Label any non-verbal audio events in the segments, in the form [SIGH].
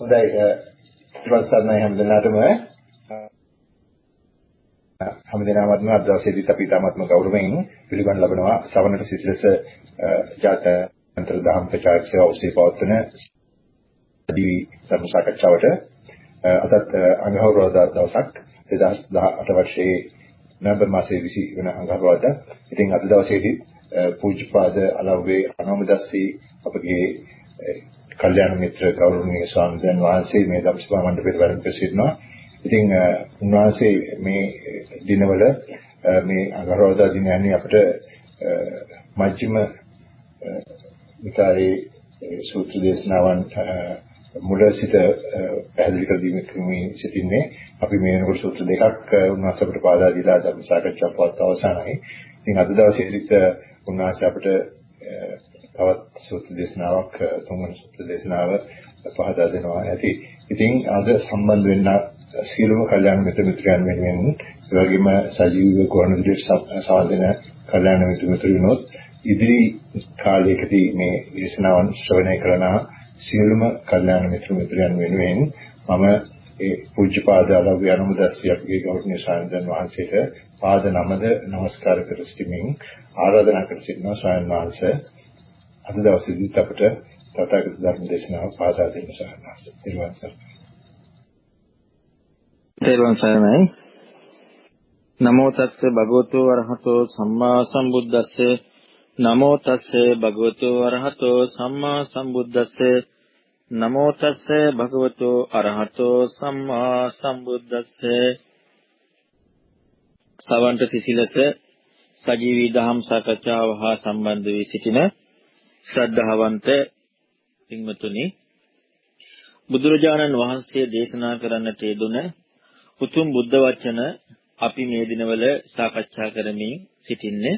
හොඳයි ඉවත්සන්නයි හැමදෙනාටම හැමදෙනාමත්ම අද දවසේදීත් අපි තාමත්ම ගෞරවයෙන් පිළිගන්න ලබනවා සවනට සිසිලස ජාත්‍යන්තර දහම් ප්‍රචාර සේවා ඔස්සේ පවත්වන දී ධර්ම සාකච්ඡාවට අදත් අඟහරුවාදා දවසක් 2018 වර්ෂයේ නොවැම්බර් මාසයේ 20 වෙනි අඟහරුවාදා. ඉතින් අද දවසේදී පූජ්‍යපාද අලව්වේ අනෝමදස්සී අපගේ කල්යාණ මිත්‍ර ගෞරවනීය ස්වාමීන් වහන්සේ මේ ධම්සභා මණ්ඩපයට වැඩම කර සිටිනවා. ඉතින් උන්වහන්සේ මේ දිනවල මේ අඟහරුවාදා දිනයන්හි අපිට මජ්ක්‍ධිම නිකායේ සූත්‍ර දේශනාවන් මුල සිට පැහැදිලි කර දීමේ සිටින්නේ අපි මේ වෙනකොට සූත්‍ර දෙකක් උන්වහන්සේ අපිට පාදා දීලා ධර්ම සාකච්ඡා පවත් අවසానයි. ඉතින් අද දවසේදීත් උන්වහන්සේ අපිට තවත් සූත්‍ර දේශනාවක් තුන්වන සූත්‍ර දේශනාව පහදා දෙනවා ඇති. ඉතින් අද සම්බන්ධ වෙන්න සියලුම කල්යාණ මිත්‍ර මිත්‍රයන් වෙනුවෙන් ඒ වගේම සජීවීව ගුවන්විදුලියට සවන් දෙන කල්යාණ මිත්‍ර මිත්‍රයන්ොත් ඉදිරි කාලයකදී මේ දේශනාවන් ශ්‍රවණය කරන සියලුම කල්යාණ මිත්‍ර මිත්‍රයන් වෙනුවෙන් මම ඒ පූජ්‍යපාද අලව්‍ය අනුමදස්සී අපගේ ගෞරවනීය සාන්දන් වහන්සේට පාද නමද নমස්කාර කර සිටිමින් ආරාධනා කර සිටිනවා ස්වාමීන් වහන්සේ අද දවසේදීත් අපට තථාගත ධර්ම දේශනාව පාදා දෙන්න සහනාස. ඊළඟ සරණයි. තෙරුවන් සරණයි. නමෝ තස්ස භගවතු වරහතෝ සම්මා සම්බුද්දස්ස නමෝ තස්ස භගවතු වරහතෝ සම්මා සම්බුද්දස්ස නමෝ තස්ස භගවතු අරහතෝ සම්මා සම්බුද්දස්ස සවන්ත සිසිලස සජීවී දහම් සාකච්ඡාව හා සම්බන්ධ වී සිටින ශ්‍රද්ධාවන්ත පින්වතුනි බුදුරජාණන් වහන්සේ දේශනා කරන්නට යෙදුන උතුම් බුද්ධ වචන අපි මේ දිනවල සාකච්ඡා කරමින් සිටින්නේ.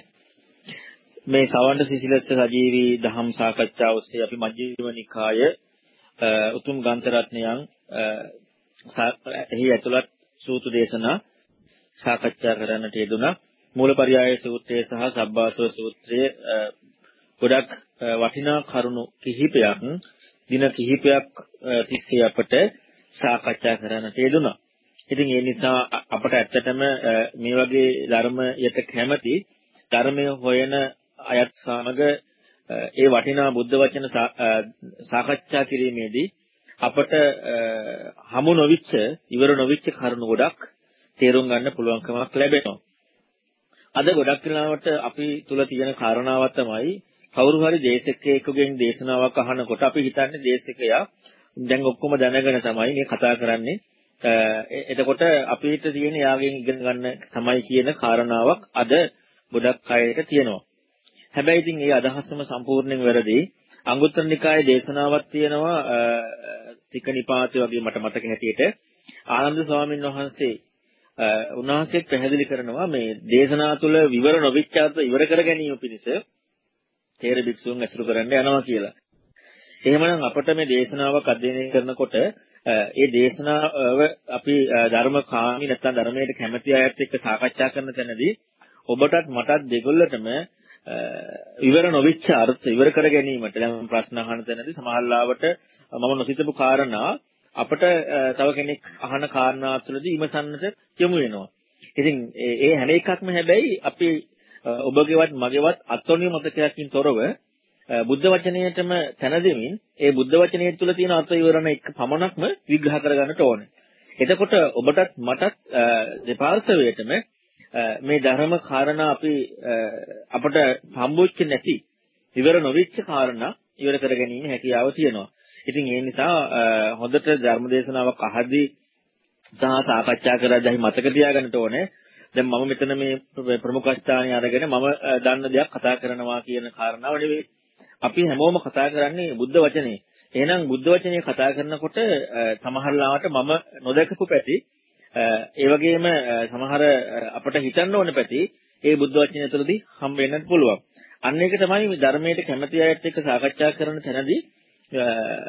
මේ සවන්ත සිසිලස්ස සජීවී දහම් සාකච්ඡාව ඔස්සේ අපි මජ්ක්‍ධිම නිකාය උතුම් ග්‍රන්ථ රත්නයන් එහි ඇතුළත් සූත්‍ර දේශනා සාකච්ඡා කරන්නට යෙදුනා. මූලපරියාය සූත්‍රය සහ සබ්බාසව සූත්‍රයේ ගොඩක් වටිනා කරුණු කිහිපයක් දින කිහිපයක් තිස්සේ අපට සාකච්ඡා කරන්නට යෙදුනා. ඉතින් ඒ නිසා අපට ඇත්තටම මේ වගේ ධර්මයට කැමති ධර්මය හොයන අයත් සමග ඒ වටිනා බුද්ධ වචන සාකච්ඡා කිරීමේදී අපට හමු නොවිච්ච ඉවර නොවිච්ච කරුණු ගොඩක් තේරුම් ගන්න පුළුවන්කමක් ලැබෙනවා. අද ගොඩක් වෙලාවට අපි තුල තියෙන කාරණාවක් තමයි කවුරු හරි දේශකයෙකුගෙන් දේශනාවක් අහනකොට අපි හිතන්නේ දේශකයා දැන් ඔක්කොම දැනගෙන තමයි මේ කතා කරන්නේ. එතකොට අපිට තියෙන යාගෙන් ඉගෙන ගන්න තමයි කියන කාරණාවක් අද ගොඩක් අයට තියෙනවා. හැබැයි ඉතින් මේ අදහසම සම්පූර්ණයෙන් වැරදි. අංගුත්තර නිකායේ දේශනාවක් තියෙනවා තිකනිපාතේ වගේ මට මතක හැටියට ආනන්ද ස්වාමීන් වහන්සේ උන්වහන්සේ පැහැදිලි කරනවා මේ දේශනා තුළ විවර නොවිච්ච ඉවර කර ගැනීම පිණිස තේර භික්ෂුන් ඇසුරු කරන්න යනවා කියලා. එහෙමනම් අපිට මේ දේශනාවක් අධ්‍යයනය කරනකොට ඒ දේශනාව අපි ධර්මකාමී නැත්නම් ධර්මයට කැමැති අයත් එක්ක සාකච්ඡා කරන තැනදී ඔබටත් මටත් දෙගොල්ලටම ඉවර නොවිච්ච අර්ථ ඉවර කර ගැනීමට දැන් ප්‍රශ්න අහන තැනදී සමහරවිට මම නොසිතපු කාරණා අපිට තව කෙනෙක් අහන කාරණා තුළදී ඉමසන්නට යොමු වෙනවා. ඉතින් ඒ හැම එකක්ම හැබැයි අපි ඔබගේවත් මගේවත් අත්ොණිය මතකයකින් තොරව බුද්ධ වචනයටම තැන දෙමින් ඒ බුද්ධ වචනය තුළ තියෙන අර්ථ විවරණ එක පමණක්ම විග්‍රහ කරගන්නට ඕනේ. එතකොට ඔබටත් මටත් දෙපාර්ශවයටම මේ ධර්ම කාරණා අපි අපට හම්බුච්ච නැති ඉවර නොවිච්ච කාරණා ඉවර කර ගැනීම හැකියාව තියෙනවා. ඉතින් ඒ නිසා හොඳට ධර්ම දේශනාවක් අහදී සහ සාකච්ඡා කරද්දී මතක තියාගන්න ඕනේ දැන් මම මෙතන මේ ප්‍රමුඛ ස්ථානය අරගෙන මම දන්න දෙයක් කතා කරනවා කියන කාරණාව නෙවෙයි. අපි හැමෝම කතා කරන්නේ බුද්ධ වචනේ. එහෙනම් බුද්ධ වචනේ කතා කරනකොට සමහර ලාවට මම නොදකපු පැති ඒ වගේම සමහර අපිට හිතන්න ඕන පැති ඒ බුද්ධ වචනය තුළදී හම් වෙන්නත් පුළුවන්. අන්න ඒක තමයි මේ ධර්මයට කැමැති අයත් එක්ක සාකච්ඡා කරන තැනදී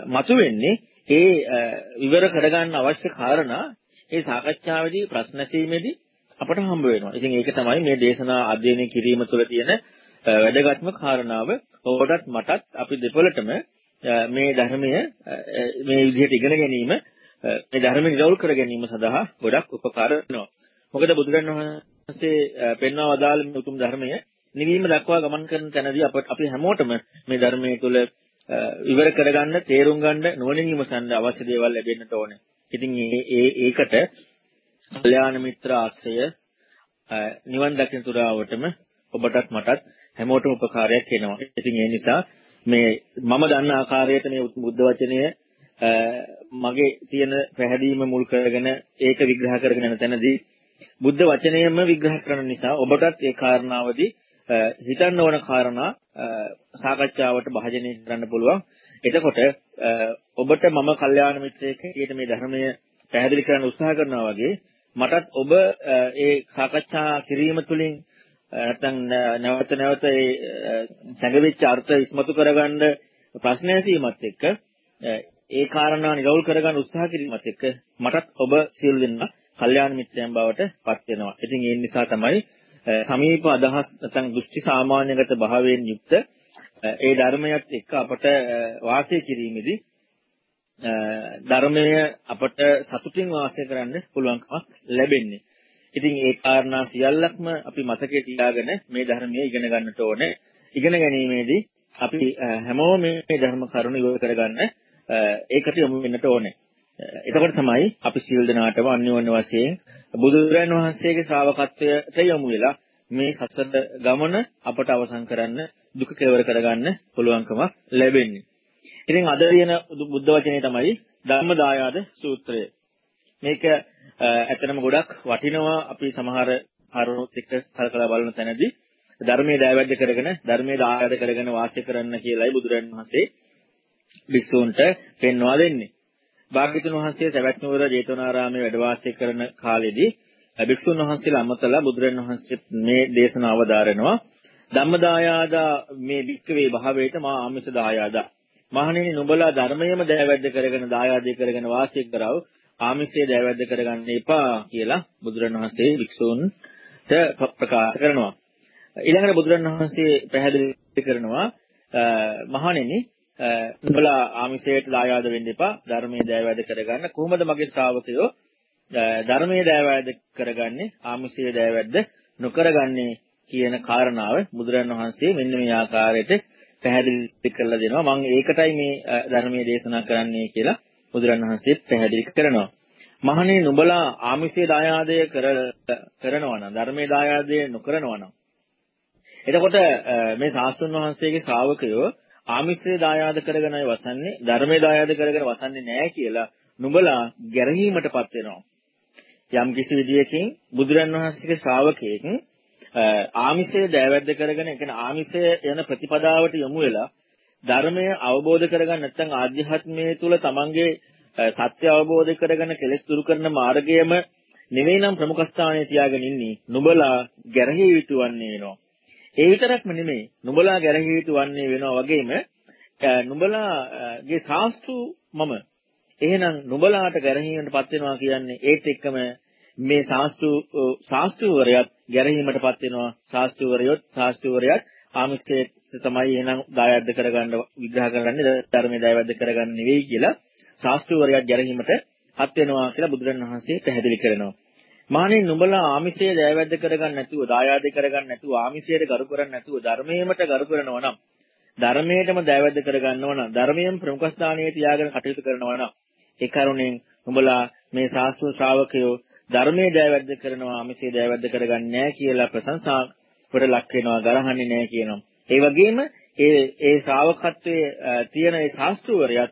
මතුවෙන්නේ ඒ විවර කරගන්න අවශ්‍ය කාරණා ඒ සාකච්ඡාවේදී ප්‍රශ්න ඇසීමේදී අපට හම්බ වෙනවා. ඉතින් ඒක තමයි මේ දේශනා අධ්‍යයනය කිරීම තුළ තියෙන වැදගත්ම කාරණාව. ඔබටත් මටත් අපි දෙපොළටම මේ ධර්මය මේ විදිහට ඉගෙන ගැනීම මේ ධර්ම නිරවුල් කර ගැනීම සඳහා ගොඩක් උපකාර වෙනවා. මොකද බුදුරණවහන්සේ පෙන්වා වදාළ මේ උතුම් ධර්මය නිවීම දක්වා ගමන් කරන තැනදී අපි හැමෝටම මේ ධර්මයේ තුල ඉවර කරගන්න, තේරුම් ගන්න, නුවණින් විමසන්න අවශ්‍ය දේවල් ලැබෙන්නට ඕනේ. ඉතින් ඒ ඒකට කල්යාණ මිත්‍ර ආශ්‍රය නිවන් දකින තුරාවටම ඔබටත් මටත් හැමෝටම උපකාරයක් වෙනවා. ඉතින් ඒ නිසා මේ මම දන්න ආකාරයට මේ බුද්ධ වචනය මගේ තියෙන පැහැදීම මුල් කරගෙන ඒක විග්‍රහ කරගෙන යන තැනදී බුද්ධ වචනයම විග්‍රහ කරන නිසා ඔබටත් ඒ කාරණාවදී හිතන්න ඕන කාරණා සාකච්ඡාවට භාජනය කරන්න පුළුවන්. එතකොට ඔබට මම කල්යාණ මිත්‍රයෙක් හැටියට මේ ධර්මය පැහැදිලි කරන්න උත්සාහ කරනවා වගේ මටත් ඔබ ඒ සාකච්ඡා කිරීම තුළින් නැත්නම් නැවත නැවත ඒ සැඟවිච්ච අර්ථ ඉස්මතු කරගන්න ප්‍රශ්න ඇසීමත් එක්ක ඒ කාරණා නිරවුල් කරගන්න උත්සාහ කිරීමත් එක්ක මටත් ඔබ සියලු දෙනා කල්යාණ මිත්‍රයන් බවට පත් වෙනවා. ඉතින් ඒ නිසා තමයි සමීප අදහස් නැත්නම් දෘෂ්ටි සාමාන්‍යගත භාවයෙන් යුක්ත ඒ ධර්මයත් එක්ක අපට වාසය කිරීමේදී ධර්මය අපට සතුටින් වාසය කරන්න පුළුවන්කමක් ලැබෙන්නේ. ඉතින් ඒ කාරණා සියල්ලක්ම අපි මතකයේ තියාගෙන මේ ධර්මයේ ඉගෙන ගන්නට ඕනේ. ඉගෙන ගැනීමේදී අපි හැමෝම මේ ධර්ම කරුණු ඉවර කරගන්න ඒකට යොමු වෙන්නට ඕනේ. එතකොට තමයි අපි සීල් දනාටම අන්‍යෝන්‍ය වශයෙන් බුදුරජාන් වහන්සේගේ ශ්‍රාවකත්වයට යොමු වෙලා මේ සසර ගමන අපට අවසන් කරන්න දුක කෙලවර කරගන්න පුළුවන්කම ලැබෙන්නේ. ඉතින් අද දින බුද්ධ වචනේ තමයි ධම්මදායාද සූත්‍රය. මේක ඇත්තටම ගොඩක් වටිනවා අපි සමහර කරුණුත් එක්ක කලකලා බලන තැනදී ධර්මයේ දයවැද්ද කරගෙන ධර්මයේ දායාද කරගෙන වාසය කරන්න කියලායි බුදුරජාණන් වහන්සේ විසුන්ට පෙන්වා දෙන්නේ. භාග්‍යතුන් වහන්සේ සවැත් නුවර ජේතවනාරාමයේ වැඩ වාසය කරන කාලෙදී භික්ෂුන් වහන්සේලා අමතලා බුදුරජාණන් වහන්සේ මේ දේශනාව දාරනවා. ධම්මදායාදා මේ වික්කවේ භාවයට මා ආමිෂ දායාදා. මහණෙනි නුඹලා ධර්මයේම දෑවැද්ද කරගෙන දායාදේ කරගෙන වාසය කරව ආමිෂයේ දෑවැද්ද කරගන්න එපා කියලා බුදුරජාණන් වහන්සේ වික්ෂූන්ට ප්‍රකාශ කරනවා. ඊළඟට බුදුරජාණන් වහන්සේ පැහැදිලි කරනවා මහණෙනි නුඹලා ආමිෂයට දායාද වෙන්න එපා ධර්මයේ දෑවැද කරගන්න කොහොමද මගේ ශ්‍රාවකයෝ ධර්මයේ දෑවැද කරගන්නේ ආමිෂයේ දෑවැද්ද නොකරගන්නේ කියන කාරණාව බුදුරන් වහන්සේ මෙන්න මේ ආකාරයට පැහැදිලි කරලා දෙනවා. මම ඒකටයි මේ ධර්මයේ දේශනා කරන්නේ කියලා බුදුරන් වහන්සේ පැහැදිලි කරනවා. මහණේ නුඹලා ආමිෂයේ දායාදය කරනවා නම් ධර්මයේ දායාදය නොකරනවා නම්. එතකොට මේ ශාස්ත්‍රඥ වහන්සේගේ ශ්‍රාවකයෝ ආමිෂයේ දායාද කරගෙනයි වසන්නේ ධර්මයේ දායාද කරගෙන වසන්නේ නැහැ කියලා නුඹලා ගැරහීමටපත් වෙනවා. යම් කිසි විදියකින් බුදුරන් වහන්සේගේ ශ්‍රාවකයෙක් ආමිෂයේ දෑවැද්ද කරගෙන ඒ කියන්නේ ආමිෂය යන ප්‍රතිපදාවට යොමු වෙලා ධර්මය අවබෝධ කරගන්න නැත්නම් ආධ්‍යාත්මයේ තුල තමන්ගේ සත්‍ය අවබෝධ කරගෙන කෙලෙස් දුරු කරන මාර්ගයම නෙවෙයි නම් ප්‍රමුඛ ස්ථානයේ තියාගෙන ඉන්නේ. නුඹලා ගැරහී යුතු වන්නේ වෙනවා. ඒ විතරක්ම නෙමෙයි. නුඹලා ගැරහිය යුතු වන්නේ වෙනවා වගේම නුඹලාගේ ශාස්ත්‍රු මම. එහෙනම් නුඹලාට ගැරහීමටපත් වෙනවා කියන්නේ ඒත් එක්කම මේ ශාස්ත්‍රු ශාස්ත්‍රවරයත් ගැරහීමටපත් වෙනවා. ශාස්ත්‍රවරයොත් ශාස්ත්‍රවරයත් ආමිෂයේ තමයි එහෙනම් දායද්ද කරගන්න විග්‍රහ කරන්නේ. ධර්මයේ දායද්ද කරගන්න නෙවෙයි කියලා ශාස්ත්‍රවරයත් ගැරහීමටපත් වෙනවා කියලා බුදුරණවහන්සේ පැහැදිලි කරනවා. මහණෙනි නුඹලා ආමිෂයේ දෑවැද්ද කරගන්න නැතුව දායාද කරගන්න නැතුව ආමිෂයට ගරු කරන්නේ නැතුව ධර්මයේමට ගරු කරනවා නම් ධර්මයේටම දෑවැද්ද කරගන්නවා නම් ධර්මයෙන් ප්‍රමුඛ ස්ථානයේ තියාගෙන කටයුතු කරනවා නම් ඒ කරුණෙන් නුඹලා මේ ශාස්ත්‍ර ශ්‍රාවකයෝ ධර්මයේ දෑවැද්ද කරනවා ආමිෂයේ දෑවැද්ද කරගන්නේ නැහැ කියලා ප්‍රශංසා කොට ලක් වෙනවා ගරහන්නේ නැහැ කියනවා. ඒ වගේම ඒ ඒ ශ්‍රාවකත්වයේ තියෙන ඒ ශාස්ත්‍රවරයත්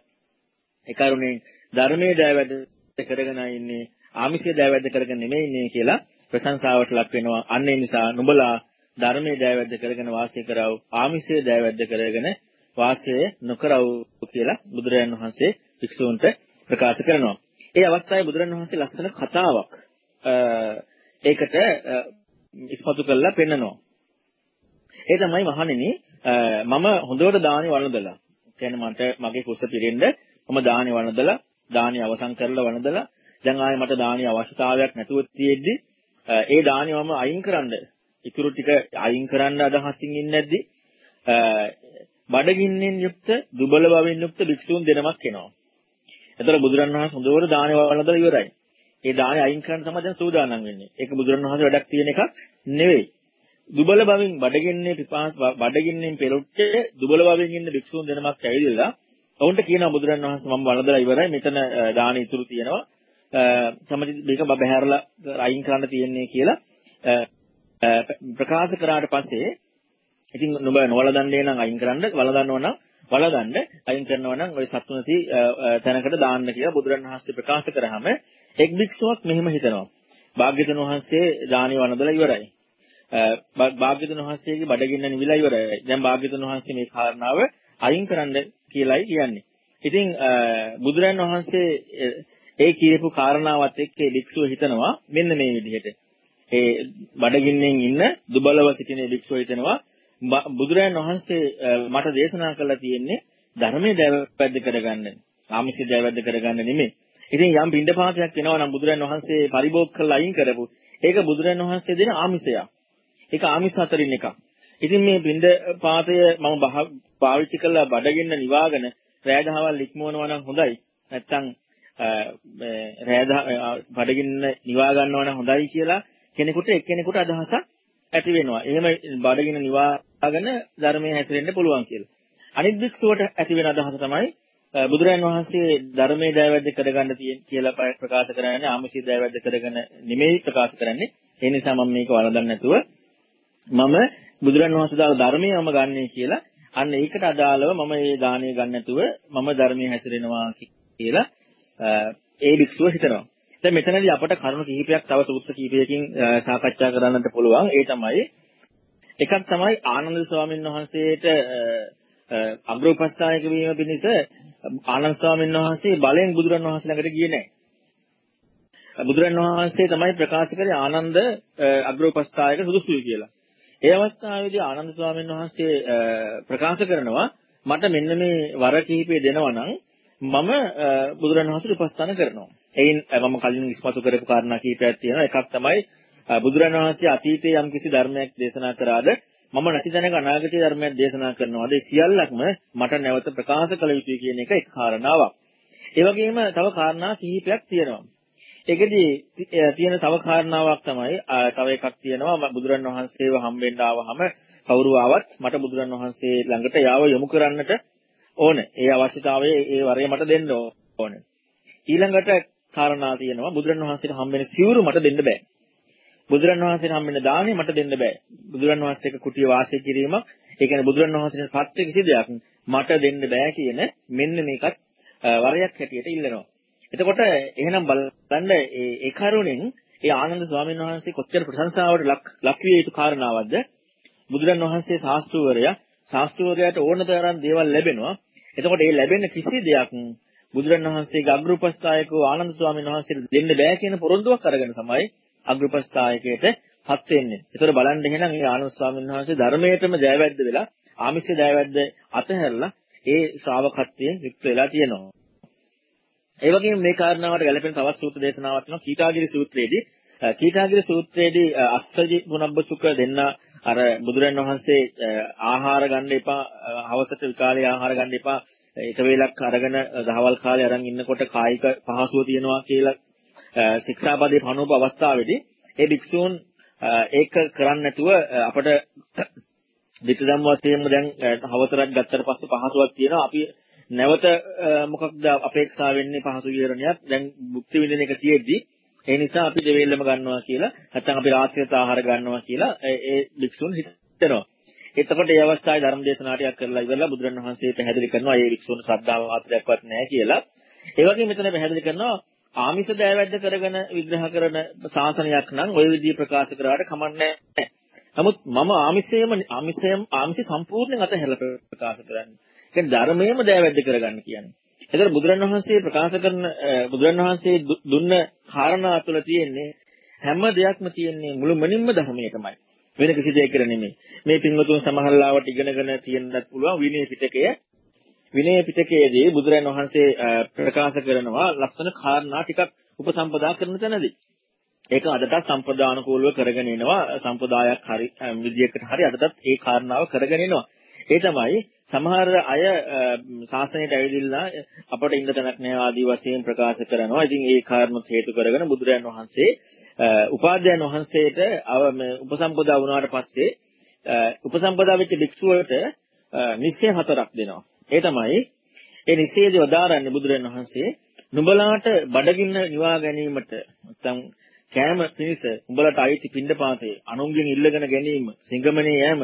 ඒ කරුණෙන් ධර්මයේ දෑවැද්ද කරගෙන ඉන්නේ ආමිෂය දෑවැද්ද කරගෙන නෙමෙයි ඉන්නේ කියලා ප්‍රශංසාවට ලක් වෙනවා. අන්න ඒ නිසා නුඹලා ධර්මයේ දෑවැද්ද කරගෙන වාසය කරව ආමිෂය දෑවැද්ද කරගෙන වාසය නොකරව කියලා බුදුරජාණන් වහන්සේ වික්ෂූන්ට ප්‍රකාශ කරනවා. ඒ අවස්ථාවේ බුදුරජාණන් වහන්සේ ලස්සන කතාවක් ඒකට ඉස්මතු කරලා පෙන්නනවා. ඒ තමයි මහණෙනි මම හොඳට දානි වළඳලා කියන්නේ මට මගේ කුස පිරෙන්න මම දානි වළඳලා දානි අවසන් කරලා වළඳලා දැන් ආයේ මට දානිය අවශ්‍යතාවයක් නැතුව තියෙද්දි ඒ දානිය මම අයින් කරන්න ඉතුරු ටික අයින් කරන්න අදහසින් ඉන්නේ නැද්දි බඩගින්නෙන් යුක්ත දුබල බවෙන් යුක්ත භික්ෂූන් දෙනමක් එනවා. එතකොට බුදුරණවහන්සේ හොඳවර දානේ වළඳලා ඉවරයි. ඒ දානේ අයින් කරන්න තමයි දැන් සූදානම් වෙන්නේ. ඒක බුදුරණවහන්සේ වැඩක් තියෙන එකක් නෙවෙයි. දුබල බවින් බඩගින්නේ පිපාස බඩගින්නෙන් පෙරොට්ටේ දුබල බවින් ඉන්න භික්ෂූන් දෙනමක් ඇවිදලා ඔවුන්ට කියනවා බුදුරණවහන්සේ මම වළඳලා ඉවරයි. මෙතන දානේ ඉතුරු තියෙනවා. තමයි මේක බබහැරලා අයින් කරන්න තියෙන්නේ කියලා ප්‍රකාශ කරාට පස්සේ ඉතින් නුඹ නොවලදන්නේ නම් අයින් කරන්න වලදන්නව නම් වලදන්න අයින් කරනවා නම් ওই සත්තුනති තැනකට දාන්න කියලා බුදුරණවහන්සේ ප්‍රකාශ කරාම එක් භික්ෂුවක් මෙහෙම හිතනවා. භාග්‍යතුන් වහන්සේ දානි වළඳලා ඉවරයි. භාග්‍යතුන් වහන්සේගේ බඩගින්න නිවිලා ඉවරයි. දැන් භාග්‍යතුන් වහන්සේ මේ කාරණාව අයින් කරන්න කියලායි කියන්නේ. ඉතින් බුදුරන් වහන්සේ ඒ කියපු කාරණාවත් එක්ක ඒ භික්ෂුව හිතනවා මෙන්න මේ විදිහට. ඒ බඩගින්නෙන් ඉන්න දුබලව සිටින භික්ෂුව හිතනවා බුදුරයන් වහන්සේ මට දේශනා කළා තියෙන්නේ ධර්මයේ දැවැද්ද කරගන්න. ආමිෂය දැවැද්ද කරගන්න නෙමෙයි. ඉතින් යම් පින්ඩපාතයක් වෙනවා නම් බුදුරයන් වහන්සේ පරිභෝග කරලා අයින් කරපු ඒක බුදුරයන් වහන්සේ දෙන ආමිෂයක්. ඒක ආමිෂ හතරින් එකක්. ඉතින් මේ පින්ඩපාතය මම පාවිච්චි කළා බඩගින්න නිවාගෙන රෑදහවල් ඉක්මවනවා නම් හොඳයි. නැත්තම් රෑද බඩගින්න නිවා ගන්නවා නම් හොඳයි කියලා කෙනෙකුට එක්කෙනෙකුට අදහසක් ඇති වෙනවා. එහෙම බඩගින්න නිවාගෙන ධර්මයේ හැසිරෙන්න පුළුවන් කියලා. අනිත් වික්ෂුවට ඇති වෙන අදහස තමයි බුදුරයන් වහන්සේ ධර්මයේ දයවැද්ද කරගන්න තියෙන කියලා ප්‍රකාශ කරන්නේ ආමිෂී දයවැද්ද කරගෙන නෙමෙයි ප්‍රකාශ කරන්නේ. ඒ නිසා මම මේක වළඳන්නේ නැතුව මම බුදුරන් වහන්සේ දාලා ධර්මයම ගන්නයි කියලා අන්න ඒකට අදාළව මම මේ දාණය ගන්න නැතුව මම ධර්මයේ හැසිරෙනවා කියලා ඒ භික්ෂුව හිතනවා. දැන් මෙතනදී අපට කරුණු කිහිපයක් තව සූත්‍ර කිහිපයකින් සාකච්ඡා කරන්නට පුළුවන්. ඒ තමයි එකක් තමයි ආනන්ද ස්වාමීන් වහන්සේට අග්‍රෝපස්ථායක වීම පිණිස ආනන්ද ස්වාමීන් වහන්සේ බලෙන් බුදුරන් වහන්සේ ළඟට ගියේ නැහැ. බුදුරන් වහන්සේ තමයි ප්‍රකාශ කරේ ආනන්ද අග්‍රෝපස්ථායක සුදුසුයි කියලා. ඒ අවස්ථාවේදී ආනන්ද ස්වාමීන් වහන්සේ ප්‍රකාශ කරනවා මට මෙන්න මේ වර කිහිපය දෙනවා නම් මම බුදුරණවහන්සේට උපස්ථාන කරනවා. එයින් මම කලින් ඉස්මතු කරපු කාරණා කිහිපයක් තියෙනවා. එකක් තමයි බුදුරණවහන්සේ අතීතයේ යම්කිසි ධර්මයක් දේශනා කරාද මම නැති දැනක අනාගතයේ ධර්මයක් දේශනා කරනවාද ඒ සියල්ලක්ම මට නැවත ප්‍රකාශ කළ යුතුයි කියන එක එක් කාරණාවක්. ඒ වගේම තව කාරණා කිහිපයක් තියෙනවා. ඒකෙදි තියෙන තව කාරණාවක් තමයි තව එකක් තියෙනවා බුදුරණවහන්සේව හම්බෙන්න ආවහම කවුරු ආවත් මට බුදුරණවහන්සේ ළඟට යාව යොමු කරන්නට ඕනේ. ඒ අවශ්‍යතාවය ඒ වරේ මට දෙන්න ඕනේ. ඊළඟට කාරණා තියෙනවා බුදුරණවහන්සේට හම්බෙන සිවුරු මට දෙන්න බෑ. බුදුරණවහන්සේට හම්බෙන දාණය මට දෙන්න බෑ. බුදුරණවහන්සේක කුටිය වාසය කිරීමක්, ඒ කියන්නේ බුදුරණවහන්සේට පත්‍ය කිසි දෙයක් මට දෙන්න බෑ කියන මෙන්න මේකත් වරයක් හැටියට ඉල්ලනවා. එතකොට එහෙනම් බලන්න ඒ කරුණෙන් ඒ ආනන්ද ස්වාමීන් වහන්සේ කොච්චර ප්‍රශංසාවට ලක් ලක් විය යුතු කාරණාවක්ද? බුදුරණවහන්සේ ශාස්ත්‍රවරයා ශාස්ත්‍රවරයාට ඕන තරම් දේවල් ලැබෙනවා. එතකොට මේ ලැබෙන කිසි දෙයක් බුදුරණවහන්සේගේ අග්‍රූපස්ථායකව ආනන්ද ස්වාමීන් වහන්සේට දෙන්න බෑ කියන පොරොන්දුවක් අරගෙන තමයි අග්‍රූපස්ථායකයට පත් වෙන්නේ. ඒතර බලන්න එහෙනම් මේ ආනන්ද ස්වාමීන් වහන්සේ ධර්මයටම ජයවැද්ද වෙලා ආමිෂ ජයවැද්ද අතහැරලා ඒ ශ්‍රාවකත්වයෙන් යුක්ත වෙලා තියෙනවා. ඒ වගේම මේ කාරණාවට ගැලපෙන තවත් සූත්‍ර දේශනාවක් තියෙනවා කීටාගිරි සූත්‍රයේදී කීටාගිරි සූත්‍රයේදී අස්සජි ගුණබ්බසුක දෙන්න අර බුදුරන් වහන්සේ ආහාර ගන්න එපා හවසට විකාලේ ආහාර ගන්න එපා එක වේලක් අරගෙන දහවල් කාලේ අරන් ඉන්නකොට කායික පහසුව තියෙනවා කියලා ශික්ෂාපදේ පනෝප අවස්ථාවේදී ඒ භික්ෂූන් ඒක කරන්නේ නැතුව අපිට විතරම් වශයෙන්ම දැන් හවතරක් ගත්තට පස්සේ පහසුවක් තියෙනවා අපි නැවත මොකක්ද අපේක්ෂා වෙන්නේ පහසු විහරණයක් දැන් භුක්ති විඳින එක තියෙද්දි ඒ නිසා අපි දෙවෙල්ලම ගන්නවා කියලා නැත්නම් අපි රාත්‍රියට ආහාර ගන්නවා කියලා ඒ භික්ෂුන් හිතනවා. එතකොට මේ අවස්ථාවේ ධර්ම දේශනාටියක් කරලා ඉවරලා බුදුරණවහන්සේ පැහැදිලි කරනවා මේ භික්ෂුන් ශ්‍රද්ධාව මාත්‍රයක්වත් නැහැ කියලා. ඒ වගේම මෙතන පැහැදිලි කරනවා ආමිෂ දෑවැද්ද කරගෙන විග්‍රහ කරන ශාසනයක් නම් ওই විදිහ ප්‍රකාශ කරාට කමන්නේ නැහැ. නමුත් මම ආමිෂයම ආමිෂයම ආමිෂ සම්පූර්ණයෙන් අතහැරලා ප්‍රකාශ කරන්නේ. කියන්නේ ධර්මයේම දෑවැද්ද කරගන්න කියන්නේ. එතකොට බුදුරණවහන්සේ ප්‍රකාශ කරන බුදුරණවහන්සේ දුන්න කාරණා තුළ තියෙන්නේ හැම දෙයක්ම තියෙන්නේ මුළුමනින්ම ධර්මයටමයි. වෙන කිසි දෙයකට නෙමෙයි. මේ පින්වතුන් සමහරලාවට ඉගෙනගෙන තියෙන්නත් පුළුවන් විනය පිටකය. විනය පිටකයේදී බුදුරණවහන්සේ ප්‍රකාශ කරනවා ලස්සන කාරණා ටිකක් උපසම්පදා කරන තැනදී. ඒක අදටත් සම්ප්‍රදානුකූලව කරගෙන එනවා සම්ප්‍රදායක් හරි විදියකට හරි අදටත් ඒ කාරණාව කරගෙන එනවා. ඒ තමයි සමහර අය ශාසනයට ඇවිදilla අපට ඉන්න තැනක් නෑ ආදී වශයෙන් ප්‍රකාශ කරනවා. ඉතින් ඒ කාරණා හේතු කරගෙන බුදුරයන් වහන්සේ උපාධ්‍යයන් වහන්සේට උපසම්පදා වුණාට පස්සේ උපසම්පදා වෙච්ච භික්ෂුවට නිශ්චය හතරක් දෙනවා. ඒ තමයි ඒ නිශ්චයදී වදාරන්නේ බුදුරයන් වහන්සේ නුඹලාට බඩගින්න නිවා ගැනීමට නැත්නම් කෑම පිණිස උඹලට අයිති පින්ඩපාතේ අනුන්ගෙන් ඉල්ලගෙන ගැනීම සිංගමනේ යෑම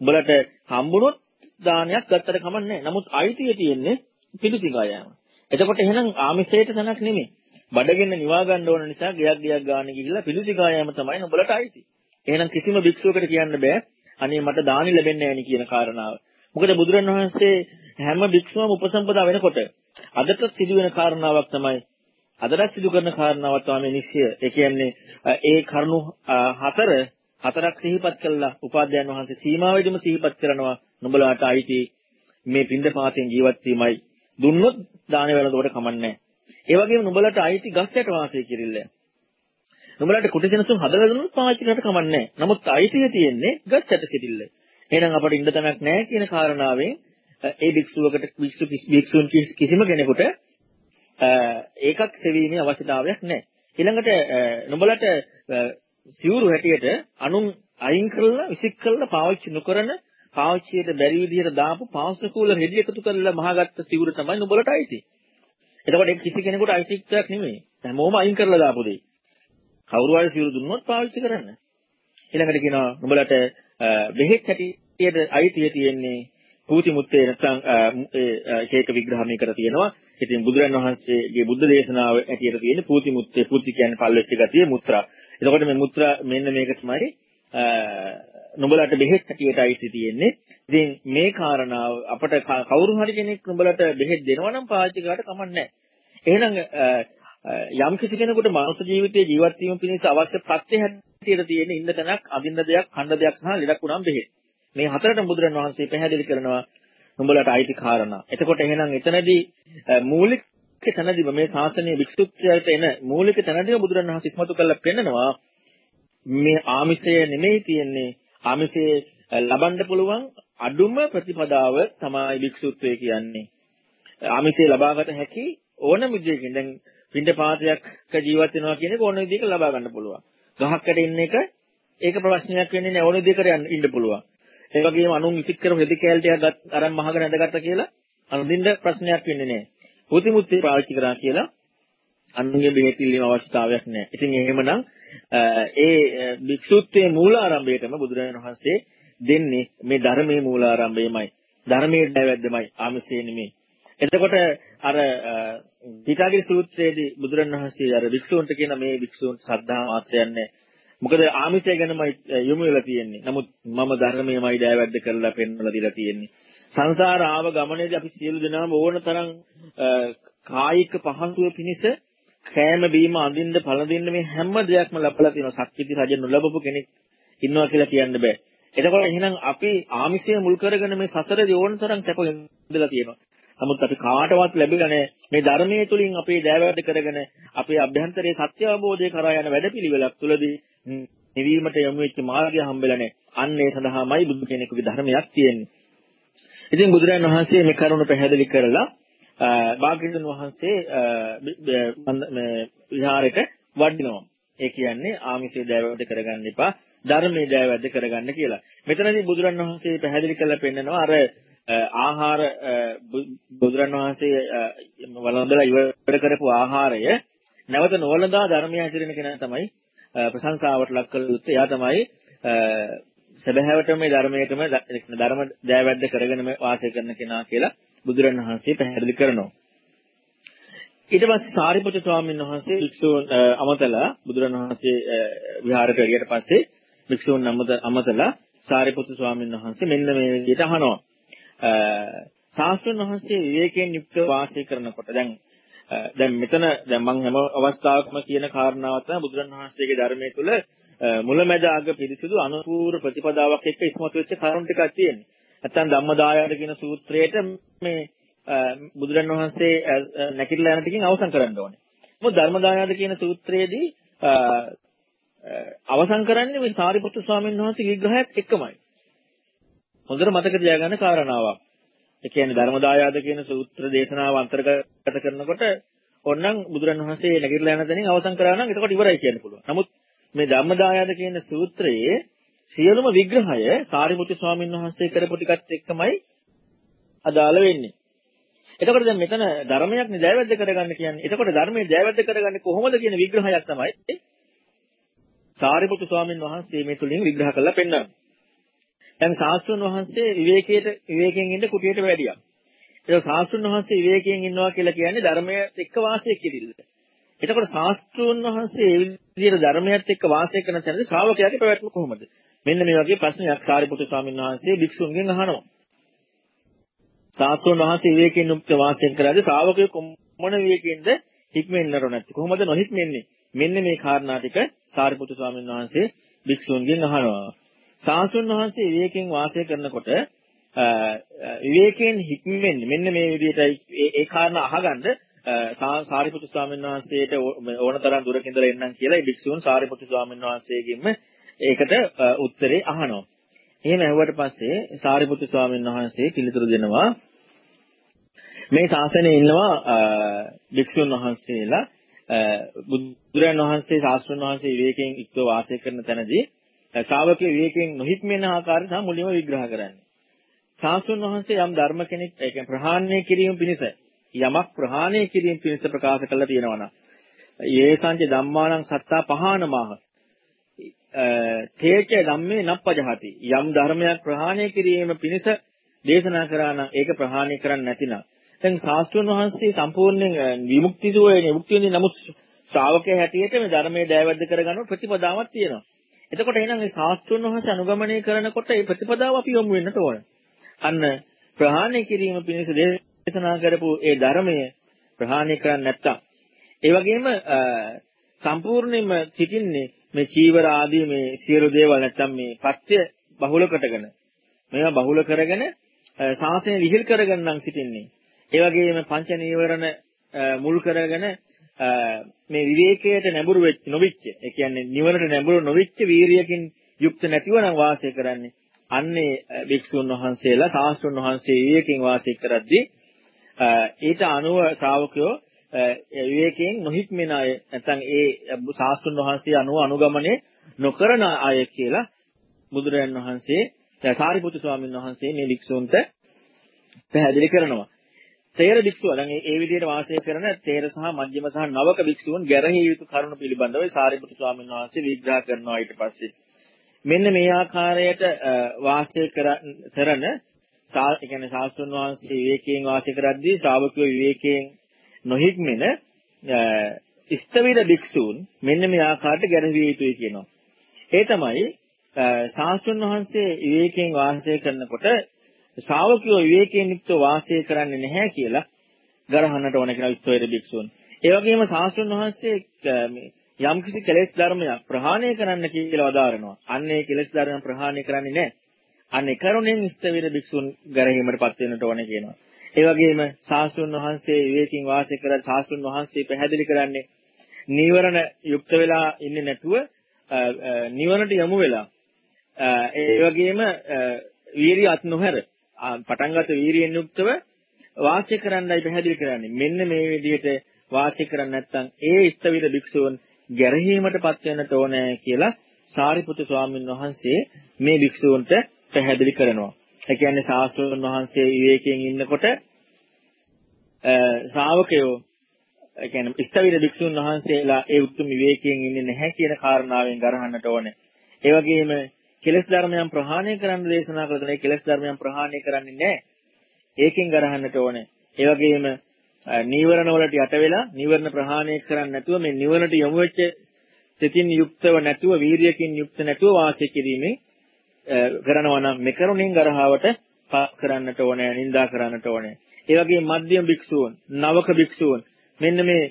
උඹලට හම්බුනොත් දානයක් ගත්තට කමන්නේ නමුත් අයිතිය තියෙන්නේ පිළිසිඟා යෑම. එතකොට එහෙනම් ආමිෂයට තනක් නෙමෙයි. බඩගින්න නිවා ගන්න ඕන නිසා ගියක් ගියක් ගන්න ගිහිල්ලා පිළිසිඟා යෑම තමයි උඹලට අයිති. එහෙනම් කිසිම භික්ෂුවකට කියන්න බෑ අනේ මට දානි ලැබෙන්නේ නැහැ කියන කාරණාව. මොකද බුදුරණවහන්සේ හැම භික්ෂුවම උපසම්පදා වෙනකොට අදට සිදුවෙන කාරණාවක් තමයි අදට සිදු කරන කාරණාවක් තමයි නිශ්චය. ඒ කියන්නේ ඒ කරුණු හතර හතරක් සිහිපත් කළා. උපාධ්‍යයන් වහන්සේ සීමාවෙදිම සිහිපත් කරනවා. නුඹලාට අයිති මේ පින්දපාතෙන් ජීවත් වීමයි. දුන්නොත් දාන වලට කමන්නේ ඒ වගේම නුඹලාට අයිති ගස් යට වාසය කිරිල්ල. නුඹලාට කුටිසෙනසුන් හදලා දුන්නොත් පාවිච්චි කරන්න කමන්නේ නමුත් අයිතිය තියෙන්නේ ගස් යට සිටිල්ල. එහෙනම් අපට ඉන්න තැනක් නැහැ කියන කාරණාවෙන් ඒ භික්ෂුවකට භික්ෂු භික්ෂුන් කිසිම කෙනෙකුට ඒකක් සෙවීමේ අවශ්‍යතාවයක් නැහැ. ඊළඟට නුඹලට සිවුරු හැටියට අනුන් අයින් කරලා විසික් කරලා පාවිච්චි නොකරන පාවිච්චියට බැරි විදිහට දාපු පාංශකූල රෙදි එකතු කරලා මහාගත්ත සිවුර තමයි නුඹලට අයිති. එතකොට ඒක කිසි කෙනෙකුට අයිතිත්වයක් නෙමෙයි. හැමෝම අයින් කරලා දාපු දෙයක්. කවුරු හරි සිවුරු දුන්නොත් පාවිච්චි කරන්න. ඊළඟට කියනවා නුඹලට බෙහෙත් හැටියට අයිතිය තියෙන්නේ පූති මුත්තේ නැත්නම් ඒක එක විග්‍රහ මේකට තියෙනවා. ඉතින් බුදුරන් වහන්සේගේ බුද්ධ දේශනාව ඇටියට තියෙන පූති මුත්තේ පූති කියන්නේ පල්වෙච්ච ගතිය මුත්‍රා. එතකොට මේ මුත්‍රා මෙන්න මේක තමයි නුඹලට බෙහෙත් හැටියට අයිති තියෙන්නේ. ඉතින් මේ කාරණාව අපට කවුරු හරි කෙනෙක් නුඹලට බෙහෙත් දෙනවා නම් පාවිච්චි කරලා කමන්නේ එහෙනම් යම් කිසි කෙනෙකුට මානව ජීවිතයේ ජීවත් වීම පිණිස අවශ්‍ය ප්‍රත්‍ය හැටියට තියෙන ඉන්න තැනක්, අදින්න දෙයක්, ඛණ්ඩ දෙයක් සහ ලෙඩක් වුණාම බෙහෙත්. මේ හතරටම බුදුරන් වහන්සේ පැහැදිලි කරනවා නුඹලට අයිති කාරණා. එතකොට එහෙනම් එතනදී මූලික තැනදීම මේ ශාසනීය වික්ෂුත්වයට එන මූලික තැනදීම බුදුරන් වහන්සේ ඉස්මතු කරලා පෙන්නනවා මේ ආමිෂය නෙමෙයි තියෙන්නේ ආමිෂයේ ලබන්න පුළුවන් අඩුම ප්‍රතිපදාව තමයි වික්ෂුත්වය කියන්නේ. ආමිෂය ලබාගත හැකි ඕනම විදියකින් දැන් පින්ඩ පාතයක ජීවත් වෙනවා කියන එක ඕන විදියක ලබා ගන්න පුළුවන්. ගහකට ඉන්න එක ඒක ප්‍රශ්නයක් වෙන්නේ නැහැ ඕන විදියකට ඉන්න පුළුවන්. ඒ වගේම අනුන් ඉසික් කරපු රෙදි කෑල් ටිකක් අරන් මහගෙන ඇඳගත්තා කියලා අනුදින්න ප්‍රශ්නයක් වෙන්නේ නැහැ. පුතිමුත්ති පාවිච්චි කරා කියලා අනුන්ගේ බෙහෙත් ඉල්ලීම අවශ්‍යතාවයක් නැහැ. ඉතින් එහෙමනම් ඒ භික්ෂුත්වයේ මූලාරම්භයටම බුදුරජාණන් වහන්සේ දෙන්නේ මේ ධර්මයේ මූලාරම්භයමයි. ධර්මයේ දැවැද්දමයි ආමසේ නෙමෙයි. එතකොට අර පිටාගිරි සූත්‍රයේදී බුදුරණවහන්සේ අර භික්ෂුන්ට කියන මේ භික්ෂුන්ට ශ්‍රද්ධා මාත්‍රයක් නැහැ. මොකද ආමිෂය ගැනමයි යොමු වෙලා තියෙන්නේ. නමුත් මම ධර්මයමයි දෑවැද්ද කරලා පෙන්වලා දීලා තියෙන්නේ. සංසාර ආව ගමනේදී අපි සියලු දෙනාම ඕන තරම් කායික පහසුව පිණිස කෑම බීම අඳින්න පළඳින්න මේ හැම දෙයක්ම ලැබලා තියෙනවා. ශක්තිති රජ නොලබපු කෙනෙක් ඉන්නවා කියලා කියන්න බෑ. එතකොට එහෙනම් අපි ආමිෂය මුල් කරගෙන මේ සසරේ ඕන තරම් සැප විඳලා තියෙනවා. නමුත් අපි කාටවත් ලැබිලා නැහැ. මේ ධර්මයේ තුලින් අපේ දෑවැද්ද කරගෙන අපේ අභ්‍යන්තරයේ සත්‍ය අවබෝධය කරා යන වැඩපිළිවෙලක් තුලදී නිවීමට යොමු වෙච්ච මාර්ගය හම්බෙලා නැහැ. අන්න ඒ සඳහාමයි බුදු කෙනෙකුගේ ධර්මයක් තියෙන්නේ. ඉතින් බුදුරජාණන් වහන්සේ මේ කරුණ පැහැදිලි කරලා භාග්‍යවතුන් වහන්සේ විහාරයට වඩිනවා. ඒ කියන්නේ ආමිෂය දෑවැද්ද කරගන්න එපා ධර්මයේ දෑවැද්ද කරගන්න කියලා. මෙතනදී බුදුරන් වහන්සේ පැහැදිලි කරලා පෙන්නනවා අර ආහාර බුදුරන් වහන්සේ වළඳලා ඉවර කරපු ආහාරය නැවත නොවලඳා ධර්මය හැසිරෙන කෙනා තමයි ප්‍රශංසාවට ලක් කළ යුත්තේ. එයා තමයි සැබෑවටම මේ ධර්මයටම ධර්ම දෑවැද්ද කරගෙනම වාසය කරන කෙනා කියලා බුදුරණවහන්සේ පැහැදිලි කරනවා. ඊට පස්සේ සාරිපුත්‍ර ස්වාමීන් වහන්සේ වික්ෂූන් අමතලා බුදුරණවහන්සේ විහාරයට ගියට පස්සේ වික්ෂූන් අමතලා සාරිපුත්‍ර ස්වාමීන් වහන්සේ මෙන්න මේ විදිහට අහනවා. ශාස්ත්‍රඥ වහන්සේ විවේකයෙන් යුක්ත වාසය කරනකොට දැන් දැන් මෙතන දැන් මම හැම අවස්ථාවකම කියන කාරණාව තමයි බුදුරණවහන්සේගේ ධර්මයේ තුල මුලැමැද අග පිරිසිදු අනුපූර්ව ප්‍රතිපදාවක් එක්ක ඉස්මතු වෙච්ච කරුණු ටිකක් තියෙනවා. නැත්තම් ධම්මදායයට කියන සූත්‍රයේට මේ බුදුරණවහන්සේ නැකිටලා යන ටිකෙන් අවසන් කරන්න ඕනේ. මොකද ධර්මදායද කියන සූත්‍රයේදී අවසන් කරන්නේ මේ සාරිපුත්තු ස්වාමීන් වහන්සේගේ විග්‍රහයත් එක්කමයි. හොඳට මතක තියාගන්න කාරණාවක්. ඒ කියන්නේ ධර්මදායාද කියන සූත්‍ර දේශනාව අන්තර්ගත කරනකොට ඕනනම් බුදුරන් වහන්සේ නැගිටලා යන තැනින් අවසන් කරා නම් එතකොට ඉවරයි කියන්න පුළුවන්. නමුත් මේ ධම්මදායාද කියන සූත්‍රයේ සියලුම විග්‍රහය සාරිපුත්‍ර ස්වාමීන් වහන්සේ කරපු ටිකත් එක්කමයි අදාළ වෙන්නේ. එතකොට දැන් මෙතන ධර්මයක් නේ ජයවැද්ද කරගන්න කියන්නේ. එතකොට ධර්මයේ ජයවැද්ද කරගන්නේ කොහොමද කියන විග්‍රහයක් තමයි සාරිපුත්‍ර ස්වාමීන් වහන්සේ මේ තුලින් විග්‍රහ කරලා පෙන්නනවා. දැන් ශාස්ත්‍රඥ වහන්සේ විවේකයට විවේකයෙන් ඉන්න කුටියට වැඩියා. ඒක ශාස්ත්‍රඥ වහන්සේ විවේකයෙන් ඉන්නවා කියලා කියන්නේ ධර්මයට එක්ක වාසය කිරිල්ල. එතකොට ශාස්ත්‍රඥ වහන්සේ ඒ විදිහට ධර්මයට එක්ක වාසය කරන තැනදී ශ්‍රාවකයාගේ පැවැත්ම කොහොමද? මෙන්න මේ වගේ ප්‍රශ්නයක් සාරිපුත්‍ර ස්වාමීන් වහන්සේ භික්ෂුන්ගෙන් අහනවා. ශාස්ත්‍රඥ වහන්සේ විවේකයෙන් යුක්ත වාසය කරද්දී ශ්‍රාවකයෝ කොමන විවේකයෙන්ද හික්මෙන්නර නැති කොහොමද නොහික්මෙන්නේ? මෙන්න මේ කාරණා ටික සාරිපුත්‍ර ස්වාමීන් වහන්සේ භික්ෂුන්ගෙන් අහනවා. ශාස්ත්‍රඥ වහන්සේ විවේකයෙන් වාසය කරනකොට විවේකයෙන් හික්මෙන්නේ මෙන්න මේ විදිහටයි ඒ කාරණා අහගන්න සාරිපුත්තු ස්වාමීන් වහන්සේට ඕනතරම් දුරක ඉඳලා එන්නම් කියලා ඒ භික්ෂුන් සාරිපුත්තු ස්වාමීන් වහන්සේගෙන්ම ඒකට උත්තරේ අහනවා. එහෙම ඇහුවට පස්සේ සාරිපුත්තු ස්වාමීන් වහන්සේ පිළිතුරු දෙනවා මේ ශාසනයේ ඉන්නවා භික්ෂුන් වහන්සේලා බුදුරන් වහන්සේ ශාස්ත්‍රඥ වහන්සේ විවේකයෙන් යුක්තව වාසය කරන තැනදී ශ්‍රාවකයේ විවේකයෙන් නොහික්මෙන ආකාරය තමයි මුලින්ම විග්‍රහ කරන්නේ. ශාස්ත්‍රඥ වහන්සේ යම් ධර්ම කෙනෙක් ඒ කියන්නේ ප්‍රහාණය කිරීම පිණිස යමක් ප්‍රහාණය කිරීම පිණිස ප්‍රකාශ කළා තියෙනවා නම් ඒ සංජ ධම්මානං සත්තා පහානමහ තේච ධම්මේ නප්පජහති යම් ධර්මයක් ප්‍රහාණය කිරීම පිණිස දේශනා කරා නම් ඒක ප්‍රහාණය කරන්නේ නැතිනම් දැන් ශාස්ත්‍රඥ වහන්සේ සම්පූර්ණයෙන් විමුක්ති සෝයේ විමුක්ති වෙන්නේ නමුත් ශ්‍රාවකයා හැටියට මේ ධර්මයේ දයවැද්ද කරගන්න ප්‍රතිපදාවක් තියෙනවා. එතකොට එහෙනම් මේ ශාස්ත්‍රඥ වහන්සේ අනුගමනය කරනකොට මේ ප්‍රතිපදාව අපි යොමු වෙන්නට ඕන. අන්න ප්‍රහාණය කිරීම පිණිස දේශනා කරපු ඒ ධර්මය ප්‍රහාණය කරන්නේ නැත්තම් ඒ වගේම සම්පූර්ණයෙන්ම සිටින්නේ මේ චීවර ආදී මේ සියලු දේවල් නැත්තම් මේ පත්‍ය බහුල කොටගෙන මේවා බහුල කරගෙන සාසනය විහිල් කරගෙන නම් සිටින්නේ. ඒ වගේම පංච නීවරණ මුල් කරගෙන මේ විවේකයට නැඹුරු වෙච්ච නොවිච්ච ඒ කියන්නේ නිවනට නැඹුරු නොවිච්ච වීරියකින් යුක්ත නැතිව නම් වාසය කරන්නේ අන්නේ භික්ෂුන් වහන්සේලා සාස්ත්‍රුන් වහන්සේ විවේකයෙන් වාසය කරද්දී ඊට අනුව ශ්‍රාවකයෝ විවේකයෙන් නොහික්මෙන අය නැත්නම් ඒ සාස්ත්‍රුන් වහන්සේ අනුව අනුගමනය නොකරන අය කියලා බුදුරජාන් වහන්සේ සාරිපුත්තු ස්වාමීන් වහන්සේ මේ භික්ෂුන්ට පැහැදිලි කරනවා. තේර භික්ෂුව දැන් ඒ විදිහට වාසය කරන තේර සහ මධ්‍යම සහ නවක භික්ෂුන් ගැරහිය යුතු කරුණු පිළිබඳව සාරිපුත්තු ස්වාමීන් වහන්සේ විග්‍රහ කරනවා ඊට පස්සේ මෙන්න මේ ආකාරයට වාසය කරන ඒ කියන්නේ ශාස්ත්‍රඥ වහන්සේ විවේකයෙන් වාසය කරද්දී ශ්‍රාවකයෝ විවේකයෙන් නොහික්මෙන ඉස්තවිද භික්ෂූන් මෙන්න මේ ආකාරයට ගැරහිය යුතුයි කියනවා. ඒ තමයි ශාස්ත්‍රඥ වහන්සේ විවේකයෙන් වාසය කරනකොට ශ්‍රාවකයෝ විවේකයෙන් යුක්තව වාසය කරන්නේ නැහැ කියලා ගරහන්නට ඕන කියලා ඉස්තවිද භික්ෂූන්. ඒ වගේම ශාස්ත්‍රඥ වහන්සේ යම්කිසි කෙලෙස් ධර්මයක් ප්‍රහාණය කරන්න කියලා වදාරනවා. අන්න ඒ කෙලෙස් ධර්ම ප්‍රහාණය කරන්නේ නැහැ. අන්න ඒ කරුණෙන් ඉස්තවිර භික්ෂුන් ගරහීමටපත් වෙන්නට ඕනේ කියනවා. ඒ වගේම ශාස්ත්‍රුන් වහන්සේ විවේකයෙන් වාසය කරලා ශාස්ත්‍රුන් වහන්සේ පැහැදිලි කරන්නේ නීවරණ යුක්ත වෙලා ඉන්නේ නැතුව නිවනට යමු වෙලා ඒ වගේම වීරිය අත් නොහැර පටන්ගත වීරියෙන් යුක්තව වාසය කරන්නයි පැහැදිලි කරන්නේ. මෙන්න මේ විදිහට වාසය කරන්නේ නැත්නම් ඒ ඉස්තවිද භික්ෂුවන් ගැරහීමටපත් වෙන්නට ඕනේ කියලා සාරිපුත්තු ස්වාමීන් වහන්සේ මේ භික්ෂූන්ට පැහැදිලි කරනවා. ඒ කියන්නේ ශාස්ත්‍රඥ වහන්සේ විවේකයෙන් ඉන්නකොට ශ්‍රාවකයෝ ඒ කියන්නේ ඉස්තවිද භික්ෂුන් වහන්සේලා ඒ උතුම් විවේකයෙන් ඉන්නේ නැහැ කියන කාරණාවෙන් ගරහන්නට ඕනේ. ඒ වගේම කෙලෙස් ධර්මයන් ප්‍රහාණය කරන්න දේශනා කරන ඒ කෙලෙස් ධර්මයන් ප්‍රහාණය කරන්නේ නැහැ. ඒකෙන් ගරහන්නට ඕනේ. ඒ වගේම නීවරණ වලට යට වෙලා නීවරණ ප්‍රහාණය කරන්නේ නැතුව මේ නිවනට යොමු වෙච්ච සිතින් යුක්තව නැතුව වීරියකින් යුක්ත නැතුව වාසය කිරීමෙන් කරනවා නම් මේ කරුණෙන් ගරහාවට පාස් කරන්නට ඕනේ නිඳා කරන්නට ඕනේ. ඒ වගේම මධ්‍යම භික්ෂූන්, නවක භික්ෂූන් මෙන්න මේ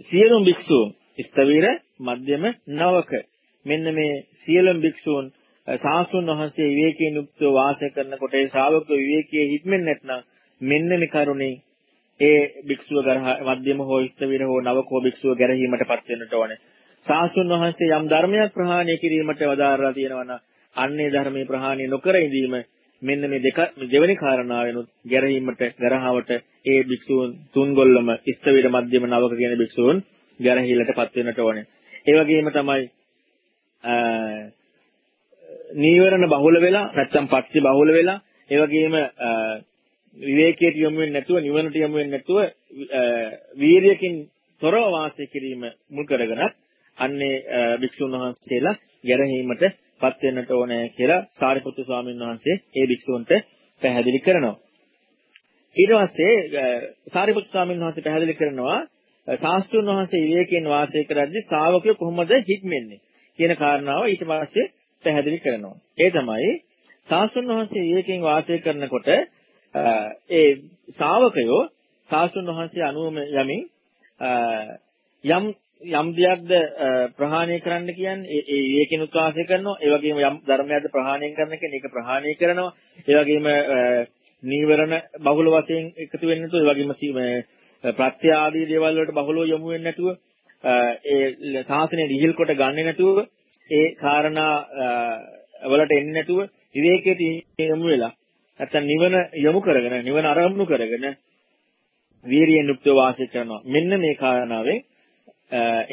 සියලුම භික්ෂූන් ස්තවීර මධ්‍යම නවක මෙන්න මේ සියලුම භික්ෂූන් සාසුන් වහන්සේ විවේකයෙන් යුක්තව වාසය කරනකොට ඒ ශ්‍රාවකව විවේකයේ හිටෙන්නේ නැත්නම් මෙන්න මේ කරුණේ ඒ භික්ෂුව ගරහ මධ්‍යම හෝ ඉස්තවිර හෝ නවකෝ භික්ෂුව ගැරහීමටපත් වෙන්නට ඕනේ. සාසුන් වහන්සේ යම් ධර්මයක් ප්‍රහාණය කිරීමට වදාරලා තියෙනවා නම් අන්නේ ධර්මයේ ප්‍රහාණය නොකර ඉඳීම මෙන්න මේ දෙක දෙවෙනි කාරණාවෙනුත් ගැරහීමට ගරහවට ඒ භික්ෂූන් තුන්ගොල්ලම ඉස්තවිර මධ්‍යම නවක කියන භික්ෂූන් ගැරහීලටපත් වෙන්නට ඕනේ. ඒ වගේම තමයි නීවරණ බහුල වෙලා නැත්තම් පත්‍ය බහුල වෙලා ඒ වගේම විවේකයට යොමු වෙන්නේ නැතුව නිවනට යොමු වෙන්නේ නැතුව වීරියකින් තොරව වාසය කිරීම මුල් කරගෙනත් අන්නේ භික්ෂුන් වහන්සේලා ගැරහීමට පත් වෙන්නට ඕනේ කියලා සාරිපුත්තු ස්වාමීන් වහන්සේ ඒ භික්ෂුන්ට පැහැදිලි කරනවා. ඊට පස්සේ සාරිපුත්තු ස්වාමීන් වහන්සේ පැහැදිලි කරනවා ශාස්ත්‍රුන් වහන්සේ විවේකයෙන් වාසය කරද්දී ශ්‍රාවකයෝ කොහොමද හික්මෙන්නේ කියන කාරණාව ඊට පස්සේ පැහැදිලි කරනවා. ඒ තමයි ශාස්ත්‍රුන් වහන්සේ විවේකයෙන් වාසය කරනකොට ඒ ශ්‍රාවකයෝ ශාස්ත්‍රුන් වහන්සේ අනුවම යමින් යම් යම් දෙයක්ද ප්‍රහාණය කරන්න කියන්නේ ඒ ඒකිනුත් වාසය කරනවා ඒ වගේම යම් ධර්මයක්ද ප්‍රහාණය කරන්න කියන්නේ ඒක ප්‍රහාණය කරනවා ඒ වගේම නීවරණ බහුල වශයෙන් එකතු වෙන්නේ නැතුව ඒ වගේම ප්‍රත්‍ය ආදී දේවල් වලට බහුලව යොමු වෙන්නේ නැතුව ඒ ශාසනය ලිහිල් කොට ගන්නෙ නැතුව ඒ කාරණා වලට එන්නේ නැතුව විවේකයට යොමු වෙලා නැත්තම් නිවන යොමු කරගෙන නිවන අරමුණු කරගෙන වීරියෙන් යුක්තව වාසය කරනවා මෙන්න මේ කාරණාවෙන්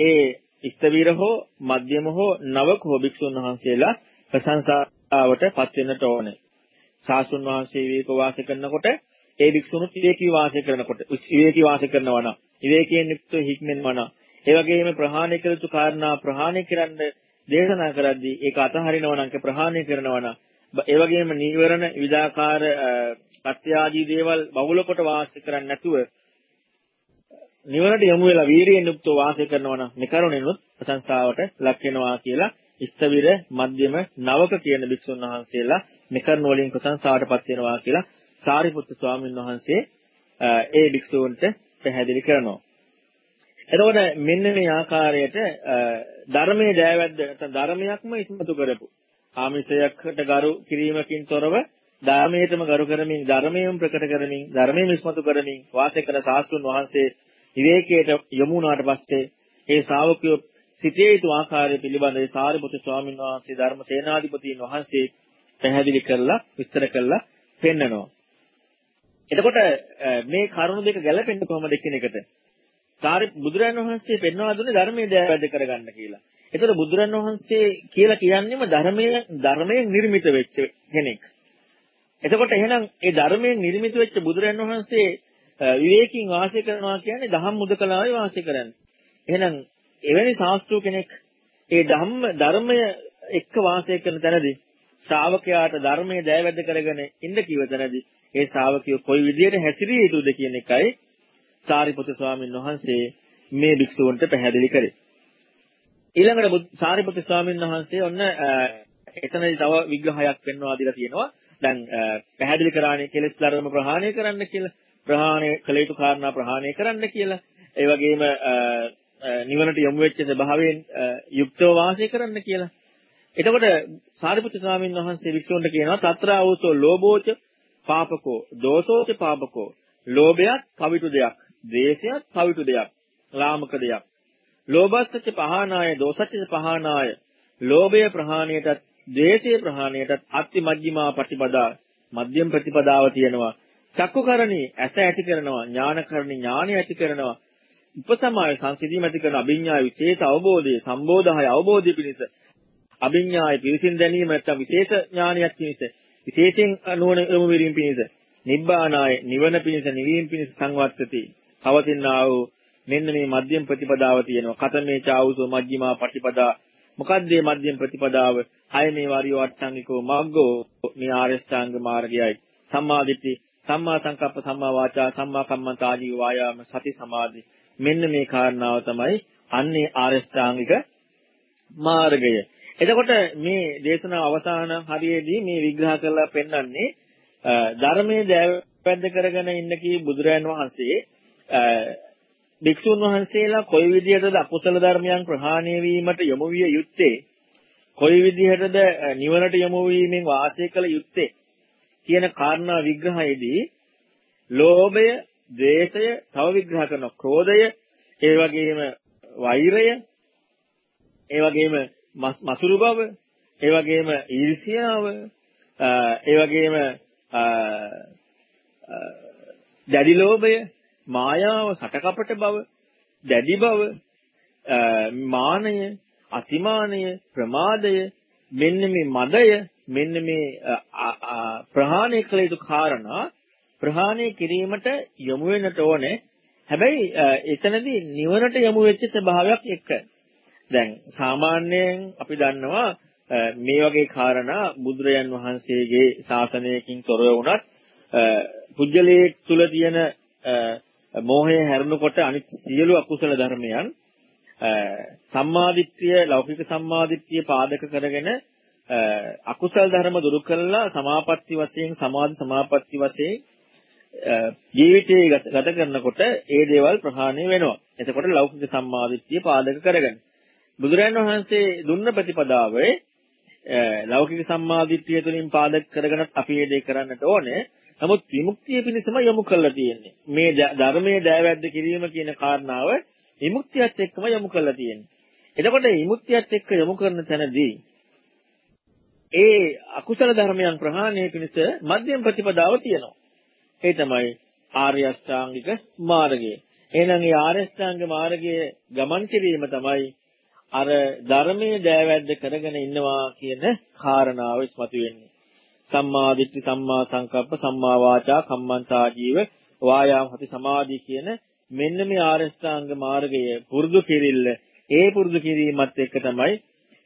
ඒ ඉස්තවීර හෝ මධ්‍යම හෝ නවක හෝ භික්ෂුන් වහන්සේලා ප්‍රශංසාවට පත් වෙන්නට ඕනේ. සාසුන් වහන්සේ විවේක වාසය කරනකොට ඒ භික්ෂුණුත් විවේකී වාසය කරනකොට විවේකී වාසය කරනවා නම් විවේකයෙන් යුක්තව හික්මෙන්නවා නම් ඒ වගේම ප්‍රහාණය කළ යුතු කාරණා ප්‍රහාණය කරන්න දේශනා කරද්දී ඒක අතහරිනවා නම් ප්‍රහාණය කරනවා නම් ඒ වගේම නීවරණ විදාකාර අත්‍යාදී දේවල් බහුල කොට වාසය කරන්නේ නැතුව නිවනට යොමු වෙලා වීරියෙන් යුක්තව වාසය කරනවා නම් නිකරුණෙනුත් ප්‍රශංසාවට ලක් වෙනවා කියලා ඉස්තවිර මධ්‍යම නවක කියන භික්ෂුන් වහන්සේලා නිකරුණ වලින් ප්‍රශංසාවටපත් වෙනවා කියලා සාරිපුත්තු ස්වාමීන් වහන්සේ ඒ භික්ෂූන්ට පැහැදිලි කරනවා. එතකොට මෙන්න මේ ආකාරයට ධර්මයේ දෑවැද්ද නැත්නම් ධර්මයක්ම ඉස්මතු කරපු ආමිෂයකට ගරු කිරීමකින් තොරව ධර්මයටම ගරු කරමින් ධර්මයෙන් ප්‍රකට කරමින් ධර්මයෙන් ඉස්මතු කරමින් වාසය කරන ශාස්ත්‍රුන් වහන්සේ විවේකයට යොමු වුණාට පස්සේ ඒ ශ්‍රාවකයෝ සිටිය යුතු ආකාරය පිළිබඳව සාරිපුත්‍ර ස්වාමීන් වහන්සේ ධර්ම සේනාධිපතීන් වහන්සේ පැහැදිලි කරලා විස්තර කරලා පෙන්නනවා. එතකොට මේ කරුණු දෙක ගැලපෙන්නේ කොහොමද කියන එකට? සාරි බුදුරන් වහන්සේ පෙන්වා දුන්නේ ධර්මයේ දෑවැද්ද කරගන්න කියලා. එතකොට බුදුරන් වහන්සේ කියලා කියන්නේම ධර්මයේ ධර්මයෙන් නිර්මිත වෙච්ච කෙනෙක්. එතකොට එහෙනම් ඒ ධර්මයෙන් නිර්මිත වෙච්ච බුදුරන් වහන්සේ විවේකීන් වාසය කරනවා කියන්නේ දහම් මුදකලාවේ වාසය කරන්නේ. එහෙනම් එවැනි ශාස්ත්‍රීය කෙනෙක් ඒ ධම්ම ධර්මය එක්ක වාසය කරන තැනදී ශ්‍රාවකයාට ධර්මයේ දෑවැද්ද කරගෙන ඉන්න කිව තැනදී ඒ ශ්‍රාවකයෝ කොයි විදිහට හැසිරිය යුතුද කියන එකයි සාරිපුත්‍ර ස්වාමීන් වහන්සේ මේ භික්ෂුවන්ට පැහැදිලි කරේ. ඊළඟට සාරිපුත්‍ර ස්වාමීන් වහන්සේ ඔන්න එතනදී තව විග්‍රහයක් පෙන්වා දීලා තියෙනවා. දැන් පැහැදිලි කරානේ කෙලෙස් ධර්ම ප්‍රහාණය කරන්න කියලා. ප්‍රහාණය කළ යුතු කාරණා ප්‍රහාණය කරන්න කියලා. ඒ වගේම නිවනට යොමු වෙච්ච ස්වභාවයෙන් යුක්තව වාසය කරන්න කියලා. එතකොට සාරිපුත්‍ර ස්වාමීන් වහන්සේ වික්ෂුන්ට කියනවා తත්‍රාවුසෝ ලෝභෝච පාපකෝ දෝසෝච පාපකෝ ලෝභයත් පවිතු දෙයක් ද්වේෂයත් පවිතු දෙයක් ලාමක දෙයක්. ලෝභස්සච පහනාය දෝසච්ච පහනාය ලෝභය ප්‍රහාණයටත් ද්වේෂය ප්‍රහාණයටත් අත්ති මජ්ක්‍ධිමා ප්‍රතිපදා මධ්‍යම ප්‍රතිපදාව තියෙනවා. චක්කුකරණී ඇස ඇති කරනවා ඥානකරණී ඥානය ඇති කරනවා. උපසමාය සංසිධීම ඇති කරන අභිඥා විශේෂ අවබෝධය සම්බෝධහය අවබෝධය පිණිස. අභිඥාය පිරිසින් දැනීම නැත්නම් විශේෂ ඥානයක් පිණිස. විශේෂයෙන් නුවණ යොමු වීම පිණිස. නිබ්බානාය නිවන පිණිස නිවීම පිණිස සංවත්තති පවතිනා වූ මෙන්න මේ මධ්‍යම ප්‍රතිපදාව තියෙනවා. කතමේ චාවුසෝ මජ්ක්‍ධිමා ප්‍රතිපදා. මොකද්ද මේ මධ්‍යම ප්‍රතිපදාව? හය මේ වාරියෝ අට්ඨංගිකෝ මග්ගෝ මේ ආරෂ්ඨාංග මාර්ගයයි. සම්මාදිට්ඨි සම්මා සංකප්ප සම්මා වාචා සම්මා කම්මන්ත ආදී වායාම සති සමාධි. මෙන්න මේ කාරණාව තමයි අන්නේ ආරෂ්ඨාංගික මාර්ගය. එතකොට මේ දේශනාව අවසාන හරියේදී මේ විග්‍රහ කරලා පෙන්වන්නේ ධර්මයේ දැවැද්ද කරගෙන ඉන්න කී බුදුරයන් වහන්සේ භික්ෂුන් වහන්සේලා කොයි විදිහටද අකුසල ධර්මයන් ප්‍රහාණය වීමට යොමු විය යුත්තේ? කොයි විදිහටද නිවනට යොමු වීමෙන් වාසය කළ යුත්තේ? කියන කාරණා විග්‍රහයේදී ලෝභය, ද්වේෂය තව විග්‍රහ කරන ක්‍රෝධය, ඒ වගේම වෛරය, ඒ වගේම මසුරු බව, ඒ වගේම ඊර්ෂ්‍යාව, ඒ වගේම දැඩි ලෝභය, මායාව, සටකපට බව, දැඩි බව, මානය, අතිමානය, ප්‍රමාදය, මෙන්න මේ මදය, මෙන්න මේ ප්‍රහාණය කළ යුතු කාරණා ප්‍රහාණය කිරීමට යොමු වෙන්නට ඕනේ. හැබැයි එතනදී නිවනට යොමු වෙච්ච ස්වභාවයක් එක්ක. දැන් සාමාන්‍යයෙන් අපි දන්නවා මේ වගේ කාරණා බුදුරයන් වහන්සේගේ ශාසනයකින් තොරව වුණත් පුජ්‍යලයේ තුල තියෙන මෝහය හැරෙනකොට අනිත් සියලු අකුසල ධර්මයන් සම්මාදිට්ඨිය ලෞකික සම්මාදිට්ඨිය පාදක කරගෙන අකුසල ධර්ම දුරු කළා සමාපatti වශයෙන් සමාධි සමාපatti වශයෙන් ජීවිතේ ගත කරනකොට ඒ දේවල් ප්‍රහාණය වෙනවා. එතකොට ලෞකික සම්මාදිට්ඨිය පාදක කරගන්න. බුදුරජාණන් වහන්සේ දුන්න ප්‍රතිපදාවේ ලෞකික සම්මාදිට්ඨිය තුළින් පාදක කරගෙන අපි මේ දේ කරන්නට ඕනේ. නමුත් විමුක්තිය පිණිසම යොමු කරලා තියෙන්නේ. මේ ධර්මයේ දෑවැද්ද කිරීම කියන කාරණාව විමුක්තියත් එක්කම යොමු කරලා තියෙන්නේ. එතකොට විමුක්තියත් එක්ක යොමු කරන තැනදී ඒ අකුසල ධර්මයන් ප්‍රහාණය පිණිස මධ්‍යම ප්‍රතිපදාව තියෙනවා. ඒ තමයි ආර්ය අෂ්ටාංගික මාර්ගය. එහෙනම් මේ ආර්ය අෂ්ටාංග මාර්ගයේ ගමන් කිරීම තමයි අර ධර්මයේ දෑවැද්ද කරගෙන ඉන්නවා කියන කාරණාව ඉස්මතු වෙන්නේ. සම්මා දිට්ඨි සම්මා සංකප්ප සම්මා වාචා කම්මන්තා ජීව වායාම හති සමාධි කියන මෙන්න මේ ආරෂ්ඨාංග මාර්ගය පුරුදු කිරිල්ල. ඒ පුරුදු කිරීමත් එක්ක තමයි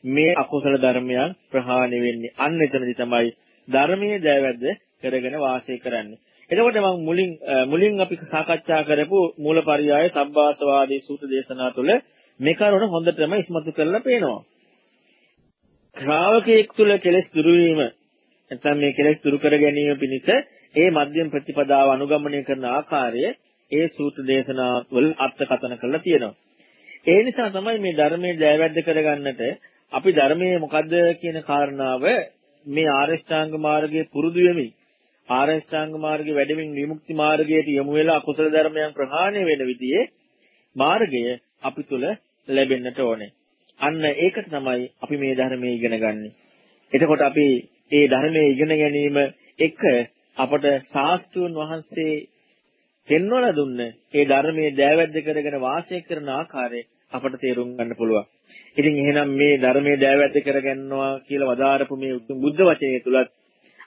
මේ අකුසල ධර්මයන් ප්‍රහාණය වෙන්නේ. අන්න එතනදි තමයි ධර්මයේ දෑවැද්ද කරගෙන වාසය කරන්නේ. එතකොට මම මුලින් මුලින් අපි සාකච්ඡා කරපු මූලපරියාය සබ්බාසවාදී සූත්‍ර දේශනා තුළ මේ කරුණ හොඳටම ඉස්මතු කරලා පේනවා. ශ්‍රාවකයෙක් තුළ කෙලෙස් දුරු වීම නැත්නම් මේ කෙලෙස් දුරු කර ගැනීම පිණිස ඒ මධ්‍යම ප්‍රතිපදාව අනුගමනය කරන ආකාරය ඒ සූත්‍ර දේශනා වල අර්ථකථන කරලා තියෙනවා. ඒ නිසා තමයි මේ ධර්මයේ දෑවැද්ද කරගන්නට අපි ධර්මයේ මොකද්ද කියන කාරණාව මේ ආරෂ්ඨාංග මාර්ගයේ පුරුදු වෙමින් ආරෂ්ඨාංග මාර්ගයේ වැඩමින් විමුක්ති මාර්ගයට යොමු වෙලා අකුසල ධර්මයන් ප්‍රහාණය වෙන විදිහේ මාර්ගය අපි තුල ලැබෙන්නට ඕනේ. අන්න ඒකට තමයි අපි මේ ධර්මයේ ඉගෙන ගන්නෙ. එතකොට අපි ඒ ධර්මයේ ඉගෙන ගැනීම එක අපට ශාස්ත්‍රඥ වහන්සේ පෙන්වලා දුන්න ඒ ධර්මයේ දෑවැද්ද කරගෙන වාසය කරන ආකාරය අපට තේරුම් ගන්න පුළුවන්. ඉතින් එහෙනම් මේ ධර්මයේ දෑවැද්ද කරගන්නවා කියලා වදාරපු මේ බුද්ධ වචනේ තුලත්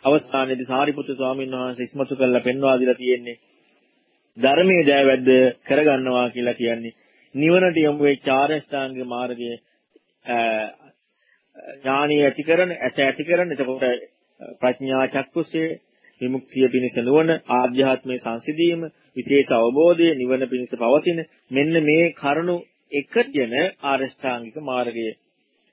අවස්ථානයේදී සාරිපුත්‍ර ස්වාමීන් වහන්සේ ඉස්මතු කරලා පෙන්වා දීලා තියෙන්නේ ධර්මයේ දෑවැද්ද කරගන්නවා කියලා කියන්නේ නිවනට යොමු වෙච්ච ආරෂ්ඨාංග මාර්ගයේ ඥානිය ඇති කරන ඇස ඇති කරන එතකොට ප්‍රඥා චක්කුසේ විමුක්තිය පිණිස නුවණ ආධ්‍යාත්මයේ සංසිඳීම විශේෂ අවබෝධය නිවන පිණිස පවතින මෙන්න මේ කරුණු එකගෙන ආරෂ්ඨාංගික මාර්ගය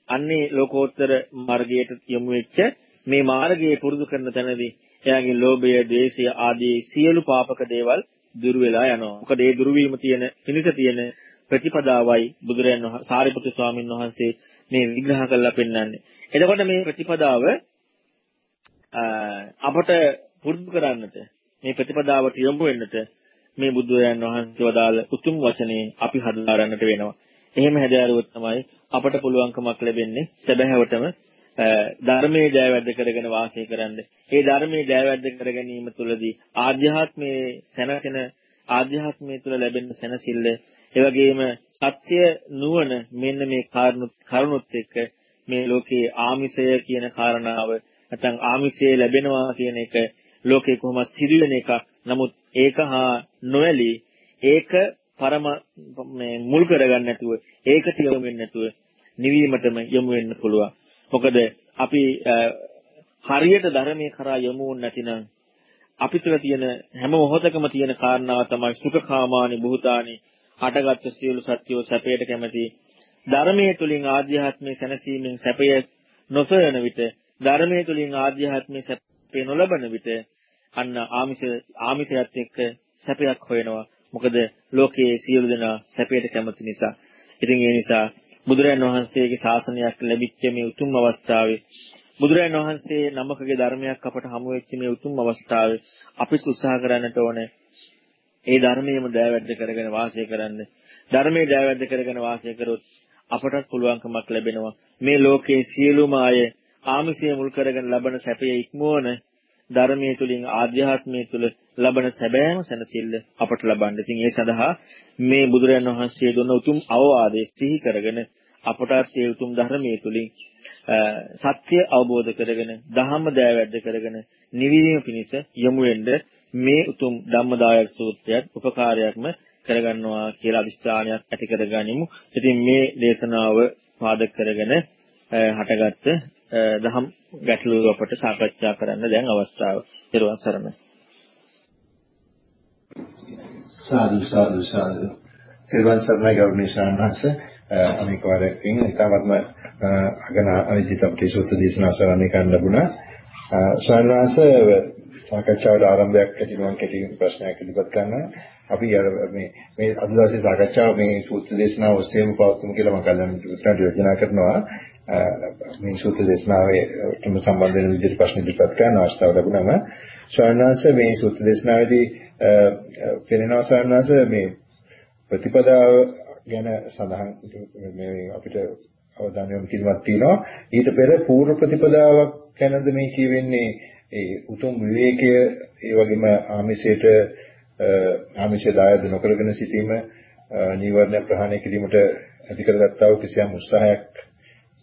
අන්නේ ලෝකෝත්තර මාර්ගයට යොමු වෙච්ච මේ මාර්ගයේ පුරුදු කරන තැනදී එයාගේ ලෝභය, ද්වේෂය ආදී සියලු පාපක දේවල් දුරු වෙලා යනවා. මොකද ඒ දුරු වීම තියෙන පිණිස තියෙන ප්‍රතිපදාවයි බුදුරයන් වහන්සේ සාරිපුත්‍ර ස්වාමීන් වහන්සේ මේ විග්‍රහ කරලා පෙන්වන්නේ. එතකොට මේ ප්‍රතිපදාව අපට පුරුදු කරන්නට මේ ප්‍රතිපදාවට යොමු වෙන්නට මේ බුදුරයන් වහන්සේ වදාළ උතුම් වචනේ අපි හදාරන්නට වෙනවා. එහෙම හැදෑරුවොත් තමයි අපට පුළුවන්කමක් ලැබෙන්නේ සැබෑවටම ධර්මයේ දෑවැද්ද කරගෙන වාසය කරන්න. ඒ ධර්මයේ දෑවැද්ද කර ගැනීම තුළදී ආධ්‍යාත්මයේ සැනසෙන ආධ්‍යාත්මය තුළ ලැබෙන සැනසෙල්ල ඒ වගේම සත්‍ය නුවණ මෙන්න මේ කරුණුත් එක්ක මේ ලෝකේ ආමිෂය කියන කාරණාව නැත්නම් ආමිෂය ලැබෙනවා කියන එක ලෝකේ කොහොමද සිදුවෙන එකක්. නමුත් ඒක හා නොඇලී ඒක පරම මේ මුල් කරගන්න නැතුව ඒකට යොමු වෙන්නේ නැතුව නිවීමටම යොමු වෙන්න පුළුවන්. මොකද අපි හරියට ධර්මයේ කරා යොමු වුනේ නැතිනම් අපි තුළ තියෙන හැම මොහොතකම තියෙන කාරණාව තමයි සුඛකාමානි භූතානි හටගත් සියලු සත්‍යෝ සැපයට කැමති ධර්මයේ තුලින් ආධ්‍යාත්මයේ සැනසීමෙන් සැපය නොසොයන විට ධර්මයේ තුලින් ආධ්‍යාත්මයේ සැපය නොලබන විට අන්න ආමිෂ ආමිෂයත් එක්ක සැපයක් හොයනවා. මොකද ලෝකයේ සියලු දෙනා සැපයට කැමති නිසා. ඉතින් ඒ නිසා බුදුරයන් වහන්සේගේ ශාසනයක් ලැබිච්ච මේ උතුම් අවස්ථාවේ බුදුරයන් වහන්සේ නමකගේ ධර්මයක් අපට හමු වෙච්ච මේ උතුම් අවස්ථාවේ අපිත් උත්සාහ කරන්නට ඕනේ ඒ ධර්මයේම දෑවැද්ද කරගෙන වාසය කරන්න. ධර්මයේ දෑවැද්ද කරගෙන වාසය කරොත් අපටත් පුළුවන්කමක් ලැබෙනවා. මේ ලෝකයේ සියලුම අය ආමිෂය මුල් කරගෙන ලබන සැපය ඉක්මවන ධර්මයේ තුලින් ආධ්‍යාත්මයේ තුල ලබන සැබෑම සැනසෙල්ල අපට ලබන්න. ඉතින් ඒ සඳහා මේ බුදුරයන් වහන්සේ දුන්න උතුම් අවවාදයේ සිහි කරගෙන අපටත් ඒ උතුම් ධර්මයේ තුලින් සත්‍ය අවබෝධ කරගෙන ධහම දෑවැද්ද කරගෙන නිවීම පිණිස යොමු වෙන්න මේ උතුම් ධම්මදායක සූත්‍රයත් උපකාරයක්ම කරගන්නවා කියලා අදිස්ථානයක් ඇති කරගනිමු. ඉතින් මේ දේශනාව පාදක කරගෙන හටගත්ත දහම් ගැටලු අපට සාකච්ඡා කරන්න දැන් අවස්ථාව. ඊළඟ සරණයි. සාදු සාදු සාදු. ඊළඟ සරණයි ගෞරවනීය ශාන්හස අනික වරකින් ඊටවත්ම අගන අවිජිත අපේ සූත්‍ර දේශනා ශ්‍රවණය කරන්න ලැබුණා. ශාන්හස සාකච්ඡාවට ආරම්භයක් ඇතිවෙන මම කෙටි ප්‍රශ්නයක් ඉදිරිපත් කරනවා. අපි අර මේ මේ අද දවසේ සාකච්ඡාව මේ සූත්‍ර දේශනාව ඔස්සේම පවත්වමු කියලා මම කලින් උත්තරට යෝජනා කරනවා. මේ සූත්‍ර දේශනාවේ තුම සම්බන්ධ වෙන විදිහට ප්‍රශ්න ඉදිරිපත් කරන්න අවස්ථාව ලැබුණම ශාන්වාස මේ සූත්‍ර දේශනාවේදී පෙනෙනවා ශාන්වාස මේ ප්‍රතිපදාව ගැන සඳහන් මේ අපිට අවධානය යොමු කිරීමක් තියෙනවා ඊට පෙර පූර්ව ප්‍රතිපදාවක් ගැනද මේ කියවෙන්නේ ඒ උතුම් විවේකය ඒ වගේම ආමිෂයට ආමිෂය දායද නොකරගෙන සිටීම නීවරණ ප්‍රහාණය කිරීමට ඇති කරගත්තා වූ කිසියම් උත්සාහයක්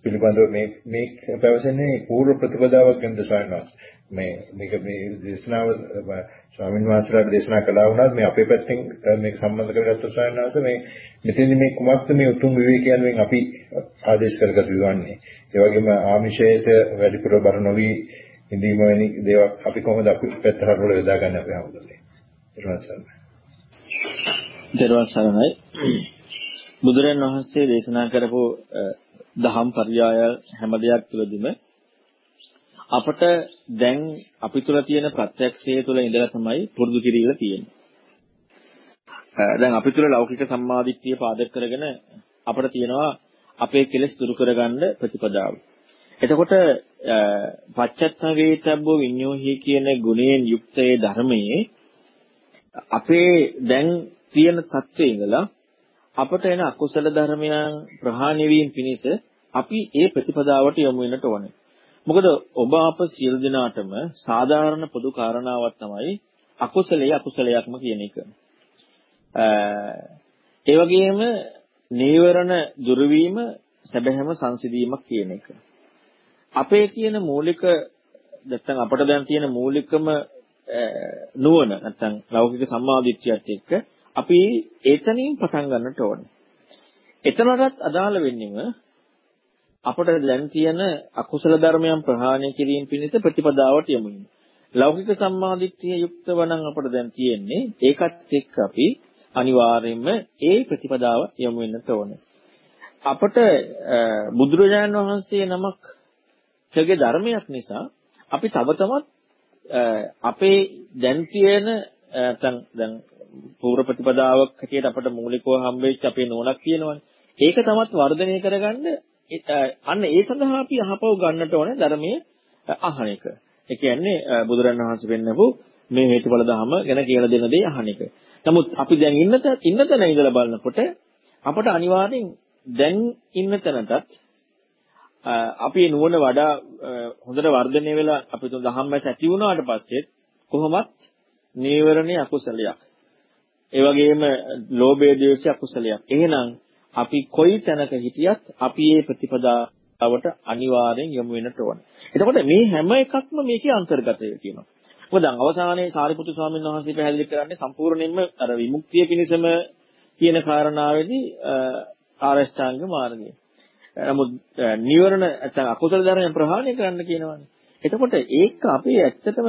පිළිබඳව මේ මේ පැවසෙන්නේ පූර්ව ප්‍රතිපදාවක් ගැනද ස්වාමීන් මේ මේක මේ දේශනාව ස්වාමීන් වහන්සේලාට දේශනා කළා වුණත් මේ අපේ පැත්තෙන් මේක සම්බන්ධ කරගත්ත ස්වාමීන් වහන්සේ මේ මෙතෙන්දි මේ කුමක්ද මේ උතුම් විවේකයන්ෙන් අපි ආදේශ කරගත යුතුන්නේ ඒ වගේම ආමිෂයට වැඩිපුර බර නොවි ඉඳීම වැනි දේවල් අපි කොහොමද අපි පැත්තට වල යොදා ගන්න අපි හැමෝටම. දරුවන් සරණයි. දරුවන් සරණයි. බුදුරන් වහන්සේ දේශනා කරපු දහම් පරයය හැම දෙයක් තුළදීම අපට දැන් අපි තුළ තියෙන ප්‍රත්‍යක්ෂය තුළ ඉඳලා තමයි පුරුදු කිරීලා තියෙන්නේ. දැන් අපි තුළ ලෞකික සම්මාදිට්ඨිය පාදක කරගෙන අපට තියෙනවා අපේ කෙලෙස් දුරු කරගන්න ප්‍රතිපදාව. එතකොට පච්චත්ත වේතබ්බ විඤ්ඤෝහි කියන ගුණයෙන් යුක්තයේ ධර්මයේ අපේ දැන් තියෙන தත්ත්වයේ ඉඳලා අපට එන අකුසල ධර්මයන් ප්‍රහාණය වීම පිණිස අපි ඒ ප්‍රතිපදාවට යොමු වෙන්නට ඕනේ. මොකද ඔබ අප සියලු දෙනාටම සාධාරණ පොදු කාරණාවක් තමයි අකුසලයේ අකුසලයක්ම කියන එක. ඒ වගේම නීවරණ දුරු වීම සැබෑම සංසිඳීමක් කියන එක. අපේ තියෙන මූලික නැත්නම් අපට දැන් තියෙන මූලිකම නුවණ නැත්නම් ලෞකික සම්මාදිට්ඨියත් එක්ක අපි එතනින් පටන් ගන්නට ඕනේ. එතනටත් අදාළ වෙන්නේම අපට දැන් තියෙන අකුසල ධර්මයන් ප්‍රහාණය කිරීම පිණිස ප්‍රතිපදාවට යමු. ලෞකික සම්මාදිට්ඨිය යුක්තව නම් අපට දැන් තියෙන්නේ ඒකත් එක්ක අපි අනිවාර්යයෙන්ම ඒ ප්‍රතිපදාව යමු වෙන්නට ඕනේ. අපට බුදුරජාණන් වහන්සේ නමක් කගේ ධර්මයක් නිසා අපි තව තවත් අපේ දැන් තියෙන නැත්නම් දැන් පූර්ව ප්‍රතිපදාවක් හැටියට අපට මූලිකව හම්බෙච්ච අපේ නෝනක් කියනවනේ. ඒක තමත් වර්ධනය කරගන්න අන්න ඒ සඳහා අපි අහපව ගන්නට ඕනේ ධර්මයේ අහන එක. ඒ කියන්නේ බුදුරන් වහන්සේ වෙන්නපු මේ හේතුඵල ධම ගැන කියලා දෙන දේ අහන එක. නමුත් අපි දැන් ඉන්න ඉන්න තැන ඉඳලා බලනකොට අපට අනිවාර්යෙන් දැන් ඉන්න තැනටත් අපි නුවණ වඩා හොඳට වර්ධනය වෙලා අපි තුන් දහම්මැස ඇති වුණාට පස්සේ කොහොමත් නීවරණේ අකුසලයක්. ඒ වගේම ලෝභය ද්වේෂය අකුසලයක්. එහෙනම් අපි කොයි තැනක හිටියත් අපි මේ ප්‍රතිපදාවට අනිවාර්යෙන් යොමු වෙන්නට ඕන. එතකොට මේ හැම එකක්ම මේකේ අන්තර්ගතය කියනවා. මොකද අවසානයේ සාරිපුත්තු ස්වාමීන් වහන්සේ පැහැදිලි කරන්නේ සම්පූර්ණයෙන්ම අර විමුක්තිය පිණිසම කියන කාරණාවේදී ආරෂ්ඨාංග මාර්ගය. නමුත් නිවරණ නැත්නම් අකුසල ධර්මයන් ප්‍රහාණය කරන්න කියනවානේ. එතකොට ඒක අපි ඇත්තටම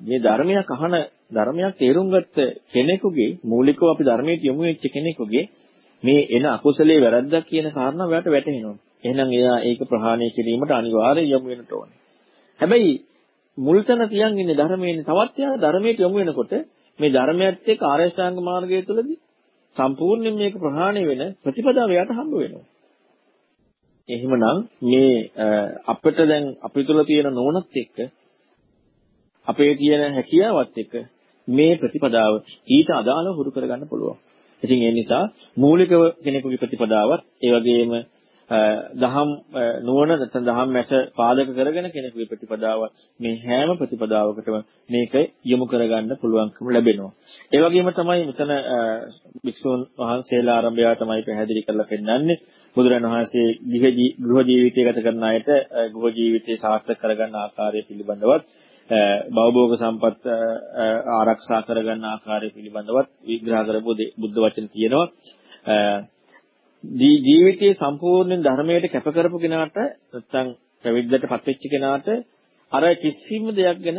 මේ ධර්මයක් අහන ධර්මයක් තේරුම් ගත්ත කෙනෙකුගේ මූලිකව අපි ධර්මයට යොමු වෙච්ච කෙනෙකුගේ මේ එන අකුසලයේ වැරද්දක් කියන කාරණාව එයාට වැටහෙනවා. එහෙනම් එයා ඒක ප්‍රහාණය කිරීමට අනිවාර්යයෙන් යොමු වෙන්නට ඕනේ. හැබැයි මුල්තන තියන් ඉන්නේ ධර්මයේ තවත් එයා ධර්මයට යොමු වෙනකොට මේ ධර්මයත් එක්ක ආරේෂ්ඨාංග මාර්ගය තුළදී සම්පූර්ණයෙන් මේක ප්‍රහාණය වෙන ප්‍රතිපදාව එයාට හම්බ වෙනවා. එහෙමනම් මේ අපිට දැන් අපි තුළ තියෙන නෝනත් එක්ක අපේ තියෙන හැකියාවත් එක්ක මේ ප්‍රතිපදාව ඊට අදාළව හුරු කරගන්න පුළුවන්. ඉතින් ඒ නිසා මූලික කෙනෙකුගේ ප්‍රතිපදාවත් ඒ වගේම දහම් නුවණ නැත්නම් දහම් මැස පාදක කරගෙන කෙනෙකුගේ ප්‍රතිපදාව මේ හැම ප්‍රතිපදාවකටම මේක යොමු කරගන්න පුළුවන්කම ලැබෙනවා. ඒ වගේම තමයි මෙතන භික්ෂුන් වහන්සේලා ආරම්භය තමයි පැහැදිලි කරලා පෙන්නන්නේ. බුදුරණන් වහන්සේ ගෘහ ජීවිතය ගත කරන අයට ගෘහ ජීවිතය සාර්ථක කරගන්න ආකාරය පිළිබඳවත් භවභෝග සම්පත් ආරක්ෂා කරගන්න ආකාරය පිළිබඳවත් විග්‍රහ කරපු බුද්ධ වචන තියෙනවා. ජීවිතයේ සම්පූර්ණ ධර්මයට කැප කරපු කෙනාට නැත්නම් ප්‍රවිද්දටපත් වෙච්ච කෙනාට අර කිසිම දෙයක් ගැන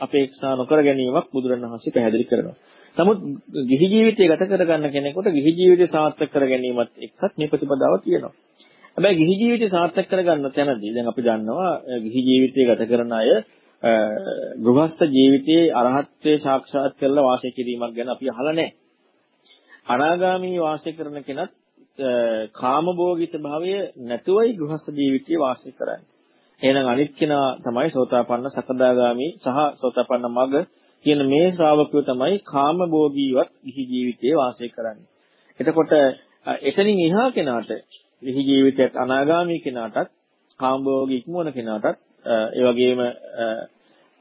අපේක්ෂා නොකර ගැනීමක් බුදුරණවහන්සේ පැහැදිලි කරනවා. නමුත් ගිහි ජීවිතය ගත කරගන්න කෙනෙකුට ගිහි ජීවිතය සාර්ථක කර ගැනීමත් එක්කත් මේ ප්‍රතිපදාව තියෙනවා. හැබැයි ගිහි ජීවිතය සාර්ථක කරගන්න තැනදී දැන් අපි දන්නවා ගිහි ජීවිතය ගත කරන අය ගෘහස්ත ජීවිතයේ අරහත්ත්වයේ සාක්ෂාත් කරලා වාසය කිරීමක් ගැන අපි අහලා නැහැ. අනාගාමී වාසය කරන කෙනත් කාමභෝගී ස්වභාවය නැතුවයි ගෘහස්ත ජීවිතයේ වාසය කරන්නේ. එහෙනම් අනිත් කෙනා තමයි සෝතාපන්න සකදාගාමි සහ සෝතාපන්න මග කියන මේ ශ්‍රාවකයෝ තමයි කාමභෝගීවත් ගිහි ජීවිතයේ වාසය කරන්නේ. එතකොට එතනින් එහා කෙනාට ගිහි ජීවිතයත් අනාගාමී කෙනාටත් කාමභෝගී ඉක්මවන කෙනාටත් ඒ වගේම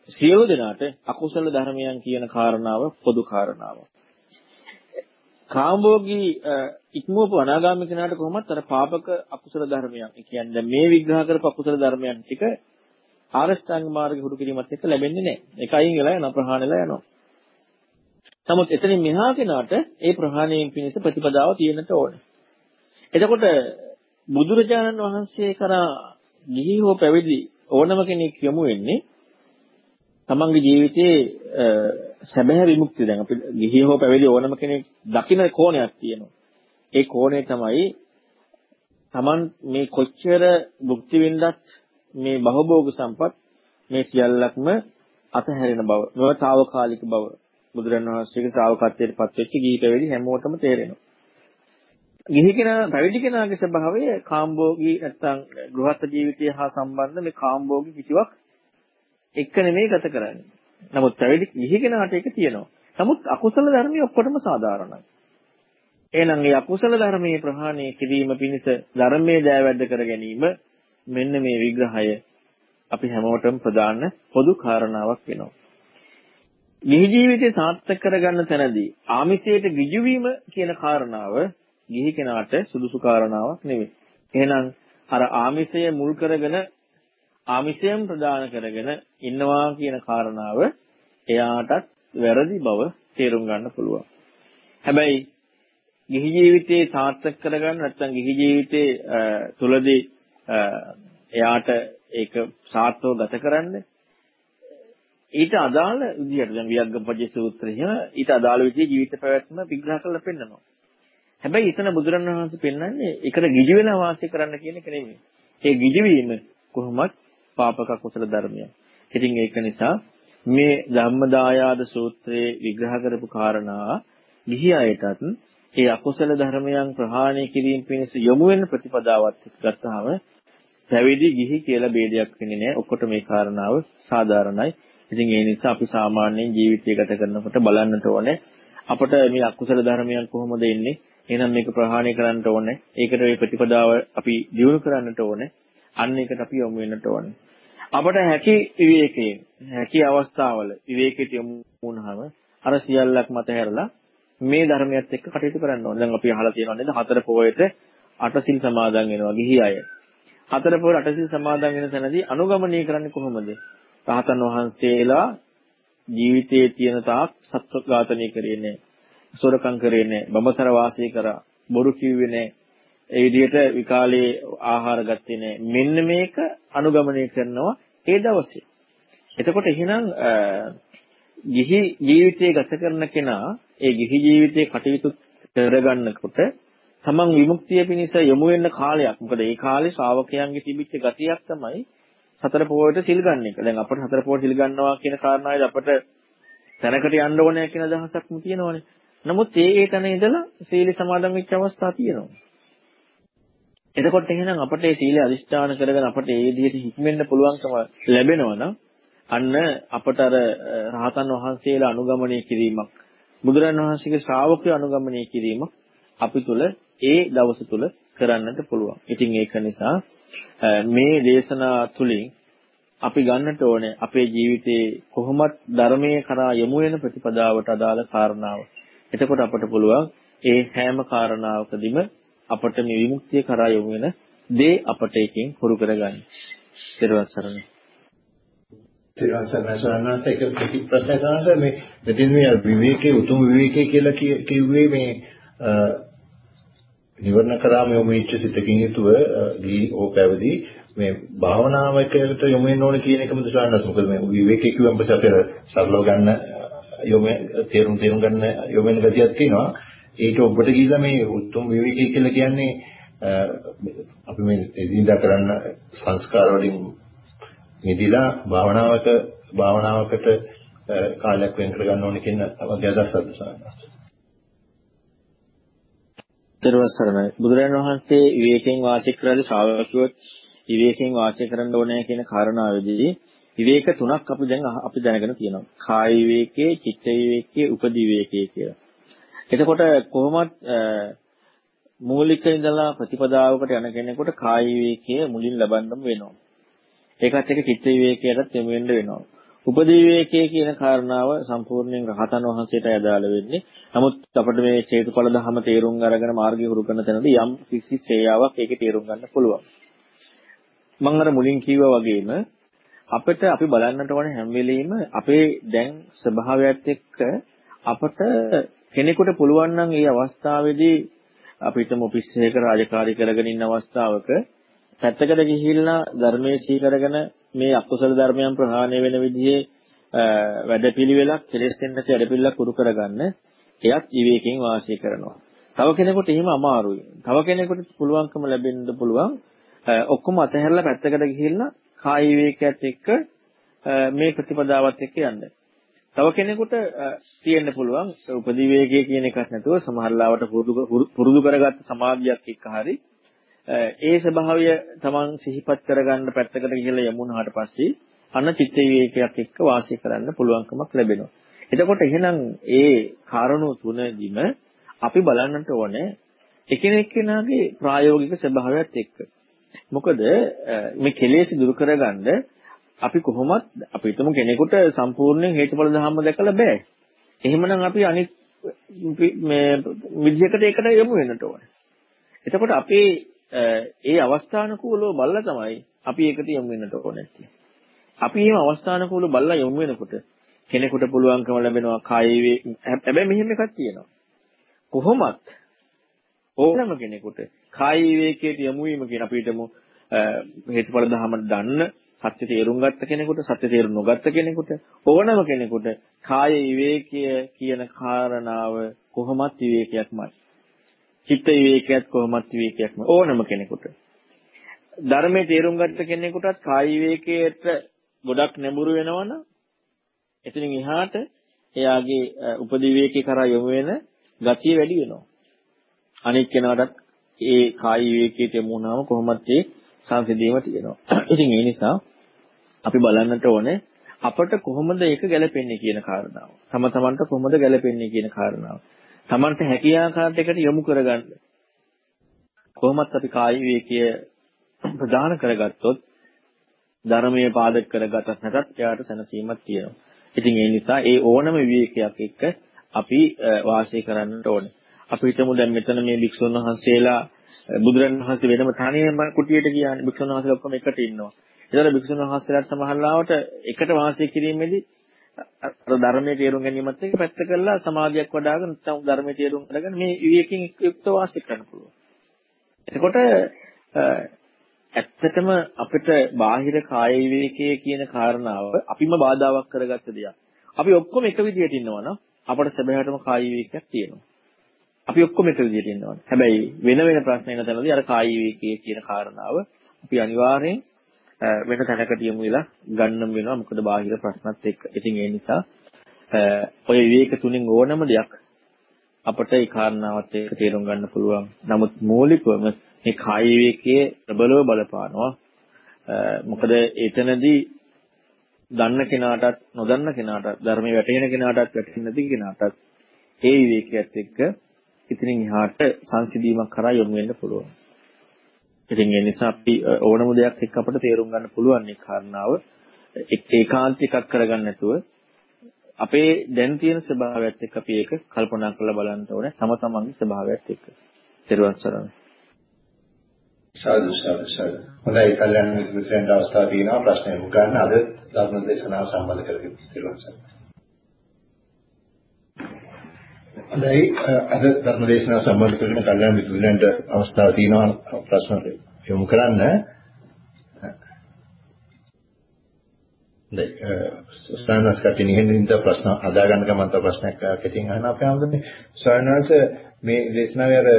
සියලු දෙනාට අකුසල ධර්මයන් කියන කාරණාව පොදු කාරණාවක්. කාමභෝගී ඉක්මවපු අනාගාමී කෙනාට කොහොමත් අර පාපක අකුසල ධර්මයන්. ඒ කියන්නේ මේ විග්‍රහ කරපු අකුසල ධර්මයන් ටික ආරෂ්ඨාංග මාර්ගේ හුරු කිරීමත් එක්ක ලැබෙන්නේ නැහැ. ඒක අයින් වෙලා යනවා ප්‍රහාණය වෙලා යනවා. නමුත් එතනින් මෙහා කෙනාට ඒ ප්‍රහාණයෙන් පිණිස ප්‍රතිපදාව තියෙන්නට ඕනේ. එතකොට බුදුරජාණන් වහන්සේ කරා ගිහි හෝ පැවිදි ඕනම කෙනෙක් යොමු වෙන්නේ තමන්ගේ ජීවිතයේ සැබෑ විමුක්තිය දැන් අපි ගිහි හෝ පැවිදි ඕනම කෙනෙක් දකින්න කෝණයක් තියෙනවා. ඒ කෝණය තමයි තමන් මේ කොච්චර භුක්ති විඳත් මේ භවභෝග සම්පත් මේ සියල්ලක්ම අතහැරෙන බව, නවතාවකාලික බව බුදුරණවහන්සේගේ ශ්‍රාවකත්වයට පත් වෙච්ච ගිහි පැවිදි හැමෝටම තේරෙනවා. ගිහි කෙනා පැවිදි කෙනාගේ ස්වභාවය කාම්භෝගී නැත්තම් ගෘහස්ත ජීවිතය හා සම්බන්ධ මේ කාම්භෝගී කිසිවක් එක්ක නෙමෙයි ගත කරන්නේ. නමුත් පැවිදි ගිහි කෙනාට ඒක තියෙනවා. නමුත් අකුසල ධර්මයේ ඔක්කොටම සාධාරණයි. එහෙනම් මේ අකුසල ධර්මයේ ප්‍රහාණය කිරීම පිණිස ධර්මයේ දෑවැද්ද කර ගැනීම මෙන්න මේ විග්‍රහය අපි හැමෝටම ප්‍රදාන පොදු කාරණාවක් වෙනවා. ගිහි ජීවිතය සාර්ථක කරගන්න තැනදී ආමිසයට ගිජු කියන කාරණාව ගිහි කෙනාට සුදුසු කාරණාවක් නෙවෙයි. එහෙනම් අර ආමිෂය මුල් කරගෙන ආමිෂයෙන් ප්‍රදාන කරගෙන ඉන්නවා කියන කාරණාව එයාටත් වැරදි බව තේරුම් ගන්න පුළුවන්. හැබැයි ගිහි ජීවිතේ සාර්ථක කරගන්න නැත්නම් ගිහි ජීවිතේ තුලදී එයාට ඒක සාර්ථකව ගත කරන්න ඊට අදාළ විදිහට දැන් වියග්ගපජ්ජ සූත්‍රය ඊට අදාළ විදිහේ ජීවිත පැවැත්ම විග්‍රහ කරලා පෙන්නනවා. හැබැයි එතන බුදුරණවහන්සේ පෙන්වන්නේ ඒකට ගිජු වෙලා වාසය කරන්න කියන එක නෙමෙයි. ඒ ගිජු වීම කොහොමත් පාපක කුසල ධර්මයක්. ඉතින් ඒක නිසා මේ ධම්මදායාද සූත්‍රයේ විග්‍රහ කරපු කාරණා ගිහි අයටත් ඒ අකුසල ධර්මයන් ප්‍රහාණය කිරීම පිණිස යොමු වෙන ප්‍රතිපදාවත් ගත්තාම පැවිදි ගිහි කියලා ભેදයක් වෙන්නේ නැහැ. ඔක්කොට මේ කාරණාව සාධාරණයි. ඉතින් ඒ නිසා අපි සාමාන්‍යයෙන් ජීවිතය ගත කරනකොට බලන්නට ඕනේ අපට මේ අකුසල ධර්මයන් කොහොමද එන්නේ එහෙනම් මේක ප්‍රහාණය කරන්න ඕනේ. ඒකට මේ ප්‍රතිපදාව අපි දියුණු කරන්නට ඕනේ. අන්න ඒකට අපි යොමු වෙන්නට ඕනේ. අපට හැකි විවේකයෙන් හැකි අවස්ථාවල විවේකයට යොමු වුණාම අර සියල්ලක් මත හැරලා මේ ධර්මයත් එක්ක කටයුතු කරන්න ඕනේ. දැන් අපි අහලා තියෙනවා නේද? හතර පොයේට අටසිල් සමාදන් වෙනවා ගිහි අය. හතර පොයේ අටසිල් සමාදන් වෙන තැනදී අනුගමනය කරන්නේ කොහොමද? රහතන් වහන්සේලා ජීවිතයේ තියෙන තාක් සත්ව ඝාතනය කරේ නැහැ. සොරකම් කරේ නැහැ. බඹසර වාසය කරා. බොරු කිව්වේ නැහැ. ඒ විදිහට විකාලේ ආහාර ගත්තේ නැහැ. මෙන්න මේක අනුගමනය කරනවා ඒ දවසේ. එතකොට එහෙනම් ගිහි ජීවිතය ගත කරන කෙනා ඒ ගිහි ජීවිතයේ කටයුතු කරගන්නකොට තමන් විමුක්තිය පිණිස යොමු වෙන්න කාලයක්. මොකද ඒ කාලේ ශ්‍රාවකයන්ගේ තිබිච්ච ගතියක් තමයි සතර පොයට සිල් ගන්න එක. දැන් අපිට සතර පොයට සිල් ගන්නවා කියන කාරණාවේදී අපිට තැනකට යන්න ඕනේ කියන අදහසක්ම තියෙනවනේ. නමුත් ඒ ඒ තැන ඉඳලා සීල සමාදන් වෙච්ච අවස්ථා තියෙනවා. එතකොට එහෙනම් අපට මේ සීල අදිෂ්ඨාන කරගෙන අපට ඒ විදිහට හික්මෙන්න පුළුවන්කම ලැබෙනවා නම් අන්න අපට අර රහතන් වහන්සේලා අනුගමනය කිරීමක් බුදුරන් වහන්සේගේ ශ්‍රාවකයෝ අනුගමනය කිරීමක් අපි තුල ඒ දවස තුල කරන්නට පුළුවන්. ඉතින් ඒක නිසා මේ දේශනා තුලින් අපි ගන්නට ඕනේ අපේ ජීවිතේ කොහොමත් ධර්මයේ කරා යොමු වෙන ප්‍රතිපදාවට අදාළ කාරණාව. එතකොට අපට පුළුවන් ඒ හැම කාරණාවකදීම අපට මේ විමුක්තිය කරා යොමු වෙන දේ අපට එකෙන් හුරු කරගන්න. ඊට සරණයි. තිරසනසනස එක ප්‍රශ්නසනස මේ දෙතින් මේ විවේකයේ උතුම් විවේකයේ කියලා කිව්වේ මේ නිවර්ණ කරාම යොමු වෙච්ච සිතකින් යුතුව දී ඕ පැවදී මේ භාවනාවකට යොමු වෙන්න ඕන කියන එකමද ස්වාමීන් මොකද මේ විවේකයේ කිව්වම පස්සේ අපේ සරලව ගන්න යොමු තේරුම් තේරුම් ගන්න යොමු වෙන ගතියක් තියෙනවා ඒක ඔබට ගිහිල්ලා මේ උතුම් විවේකයේ කියලා කියන්නේ අපි මේ එදිනදා කරන්න සංස්කාර වලින් මිදිලා භාවනාවක භාවනාවකට කාලයක් වෙන් කර ගන්න ඕනේ කියන වගේ අදහසක් සාකච්ඡා. දරවසරණයි බුදුරජාණන් වහන්සේ විවේකයෙන් වාසය කරලා ශ්‍රාවකයෝත් විවේකයෙන් වාසය කරන්න ඕනේ කියන කාරණාවේදී විවේක තුනක් අපි දැන් අපි දැනගෙන තියෙනවා. කාය විවේකයේ, චිත්ත විවේකයේ, උපදි විවේකයේ කියලා. එතකොට කොහොමත් මූලික ඉඳලා ප්‍රතිපදාවකට යන කෙනෙකුට කාය විවේකයේ මුලින් ලබන්නම වෙනවා. ඒකත් එක්ක චිත්ත විවේකයටත් යොමු වෙන්න වෙනවා. උපදී විවේකයේ කියන කාරණාව සම්පූර්ණයෙන් රහතන් වහන්සේට අදාළ වෙන්නේ. නමුත් අපිට මේ චේතුඵල ධහම තේරුම් අරගෙන මාර්ගය හුරු කරන තැනදී යම් කිසි ඡේයාවක් ඒකේ තේරුම් ගන්න පුළුවන්. මම අර මුලින් කිව්වා වගේම අපිට අපි බලන්නට ඕනේ හැම වෙලෙම අපේ දැන් ස්වභාවයත් එක්ක අපට කෙනෙකුට පුළුවන් නම් මේ අවස්ථාවේදී අපිටම ඔෆිස් එකක රාජකාරී කරගෙන ඉන්න අවස්ථාවක පැත්තකට ගිහිල්ලා ධර්මයේ සීකරගෙන මේ අකුසල ධර්මයන් ප්‍රහාණය වෙන විදිහේ වැඩපිළිවෙලක් කෙලෙස් වෙන්නට වැඩපිළිවෙලක් උරු කරගන්න එයත් විවේකයෙන් වාසය කරනවා. තව කෙනෙකුට එහෙම අමාරුයි. තව කෙනෙකුට පුළුවන්කම ලැබෙන්න පුළුවන් ඔක්කොම අතහැරලා පැත්තකට ගිහිල්ලා කාය විවේකයත් එක්ක මේ ප්‍රතිපදාවත් එක්ක යන්න. තව කෙනෙකුට තියෙන්න පුළුවන් උපදිවේගය කියන එකක් නැතුව සමහරලාවට පුරුදු කරගත්ත සමාධියක් එක්ක හරි ඒ ස්වභාවය තමන් සිහිපත් කරගන්න පැත්තකට ගිහිල්ලා යමුනාට පස්සේ අන්න චිත්ත විවේකයක් එක්ක වාසය කරන්න පුළුවන්කමක් ලැබෙනවා. එතකොට එහෙනම් ඒ කාරණු තුනදිම අපි බලන්නට ඕනේ එකිනෙක කෙනාගේ ප්‍රායෝගික ස්වභාවයත් එක්ක. මොකද මේ කෙලෙස් දුරු කරගන්න අපි කොහොමත් අපි හිතමු කෙනෙකුට සම්පූර්ණයෙන් හේතුඵල ධර්ම දැකලා බෑ. එහෙමනම් අපි අනිත් මේ විදිහකට ඒකට යමු වෙන්නට ඕනේ. එතකොට අපේ ඒ අවස්ථානුකූලව බලලා තමයි අපි ඒකට යොමු වෙන්නට ඕනේ. අපි මේ අවස්ථානුකූලව බලලා යොමු වෙනකොට කෙනෙකුට පුළුවන්කම ලැබෙනවා කායේ හැබැයි මෙහෙම එකක් තියෙනවා. කොහොමත් ඕනම කෙනෙකුට කාය විවේකයට යොමු වීම කියන අපිටම හේතුඵල ධහම දන්න සත්‍ය තේරුම් ගත්ත කෙනෙකුට සත්‍ය තේරුම් නොගත්ත කෙනෙකුට ඕනම කෙනෙකුට කාය විවේකය කියන කාරණාව කොහොමත් විවේකයක්මයි. චිත්ත විවේකයක් කොහොමත් විවේකයක්ම ඕනම කෙනෙකුට. ධර්මයේ තේරුම් ගත්ත කෙනෙකුටත් කාය විවේකයට ගොඩක් නැඹුරු වෙනවනම් එතනින් එහාට එයාගේ උපදි විවේකේ කරා යොමු වෙන ගතිය වැඩි වෙනවා. අනිත් කෙනාටත් ඒ කාය විවේකයට යොමු වුණාම කොහොමත් ඒ සංසිඳීම තියෙනවා. [CLEARS THROAT] ඉතින් ඒ නිසා අපි බලන්නට ඕනේ අපට කොහොමද ඒක ගැලපෙන්නේ කියන කාරණාව. තම තමන්ට කොහොමද ගැලපෙන්නේ කියන කාරණාව. තමන්ට හැකිය ආකාරයකට යොමු කරගන්න. කොහොමත් අපි කාය විවේකය ප්‍රදාන කරගත්තොත් ධර්මයේ පාදක කරගතත් නැතත් එයාට සැනසීමක් තියෙනවා. ඉතින් ඒ නිසා ඒ ඕනම විවේකයක් එක්ක අපි වාසය කරන්නට ඕනේ. අපි හිතමු දැන් මෙතන මේ භික්ෂුන් වහන්සේලා බුදුරන් වහන්සේ වෙනම තනියම කුටියට ගියානේ භික්ෂුන් වහන්සේලා ඔක්කොම එකට ඉන්නවා. ඒතර භික්ෂුන් වහන්සේලාට සමහරවිට එකට වාසය කිරීමේදී අර ධර්මයේ තේරුම් ගැනීමත් එක්ක පැත්ත කරලා සමාධියක් වඩ아가න නැත්නම් ධර්මයේ තේරුම් අරගෙන මේ විවේකයෙන් යුක්ත වාසය කරන්න පුළුවන්. එතකොට ඇත්තටම අපිට බාහිර කාය විවේකයේ කියන කාරණාව අපිම බාධාවක් කරගත්ත දෙයක්. අපි ඔක්කොම එක විදිහට ඉන්නවා නම් අපට සැබෑවටම කාය විවේකයක් තියෙනවා. අපි ඔක්කොම එක විදිහට ඉන්නවා. හැබැයි වෙන වෙන ප්‍රශ්න එන තැනදී අර කාය විවේකයේ කියන කාරණාව අපි අනිවාර්යෙන් වෙන තැනකට යමු වෙලා ගන්නම් වෙනවා මොකද බාහිර ප්‍රශ්නත් එක්ක. ඉතින් ඒ නිසා ඔය විවේක තුنين ඕනම දෙයක් අපට ඒ කාරණාවත් එක්ක තේරුම් ගන්න පුළුවන්. නමුත් මූලිකවම මේ කාය විවේකයේ ප්‍රබලව බලපානවා. මොකද එතනදී දන්න කෙනාටත් නොදන්න කෙනාටත් ධර්මයේ වැටෙන කෙනාටත් වැටෙන්නේ නැති කෙනාටත් ඒ විවේකයේත් එක්ක ඉතින් එහාට සංසිඳීමක් කරා යොමු වෙන්න පුළුවන්. ඉතින් ඒ නිසා අපි ඕනම දෙයක් එක්ක අපිට තේරුම් ගන්න පුළුවන් මේ කාරණාව ඒකාන්තිකක් කරගන්න නැතුව අපේ දැන් තියෙන ස්වභාවයත් එක්ක අපි ඒක කල්පනා කරලා බලන්න ඕනේ තම තමන්ගේ ස්වභාවයත් එක්ක. ත්වන් සරණයි. සාදු සාදු සාදු. හොඳයි කල්යනා මිත්‍රයන්ට අවස්ථාව තියෙනවා ප්‍රශ්න යොමු ගන්න අද ධර්ම දේශනාව සම්බන්ධ කරගෙන ත්වන් සරණයි. හොඳයි අද ධර්ම දේශනාව සම්බන්ධ කරගෙන කල්යනා මිත්‍රයන්ට අවස්ථාව තියෙනවා ප්‍රශ්න යොමු කරන්න. ස්වාමීන් කටින් ඉහෙනින්ද ප්‍රශ්න අදා ගන්න ගමන් තව ප්‍රශ්නයක් කෙටින් අහන්න අපේ ආමතුනේ ස්වාමීන් මේ දේශනාවේ අර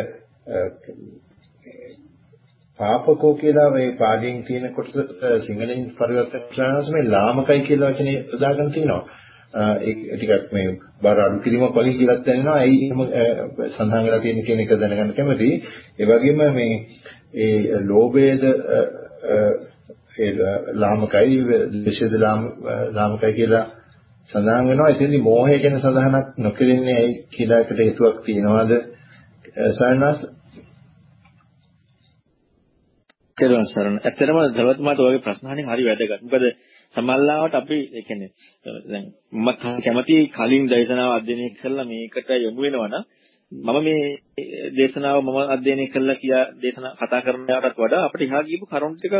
පාපකෝ කියලා මේ පාඩියෙන් තියෙන කොටස සිංහලෙන් පරිවර්තන කරනවා මේ ලාමකයි කියලා වචනේ යොදාගෙන තිනවා. ඒක ටිකක් මේ බර අඩු කිරීමක් වගේ කියලා දැනෙනවා. ඇයි එහෙම සඳහන් වෙලා තියෙන කියන එක දැනගන්න කැමතියි. ඒ වගේම මේ ඒ ලෝභයේද ඒ ලාමකයි විශේෂ ලාමකයි කියලා සඳහන් වෙනවා. එතෙන්දී මෝහය ගැන සඳහනක් නොකරන්නේ ඇයි කියලා එකට හේතුවක් තියනවාද? සයන්ස් තෙරුවන් සරණ. ඇත්තටම දවත්මාට ඔයගේ ප්‍රශ්න අහන්නේ හරි වැදගත්. මොකද සමල්ලාවට අපි ඒ කියන්නේ දැන් මම කැමති කලින් දේශනාව අධ්‍යයනය කරලා මේකට යොමු වෙනවනම් මම මේ දේශනාව මම අධ්‍යයනය කළා කියා දේශනා කතා කරනවටත් වඩා අපිට එහා ගියපු කරුණු ටික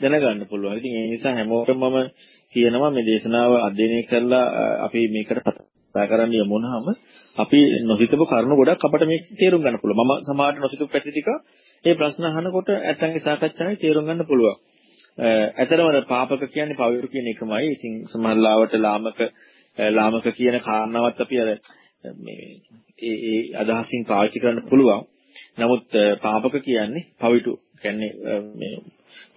දැනගන්න පුළුවන්. ඉතින් ඒ නිසා හැමෝටම මම කියනවා මේ දේශනාව අධ්‍යයනය කරලා අපි මේකට කතා කරන්න යමුනහම අපි නොහිතපු කරුණු ගොඩක් අපිට මේක තේරුම් ගන්න පුළුවන්. මම සමහරට නොහිතපු පැති ටික මේ ප්‍රශ්න අහනකොට ඇත්තන්ගේ සාකච්ඡාවේ තේරුම් ගන්න පුළුවන්. ඇතරම පාපක කියන්නේ පවිරු කියන එකමයි. ඉතින් සමහරලාවට ලාමක ලාමක කියන කාරණාවත් අපි අර මේ ඒ ඒ අදහසින් පාවිච්චි කරන්න පුළුවන්. නමුත් පාපක කියන්නේ පවිතු කියන්නේ මේ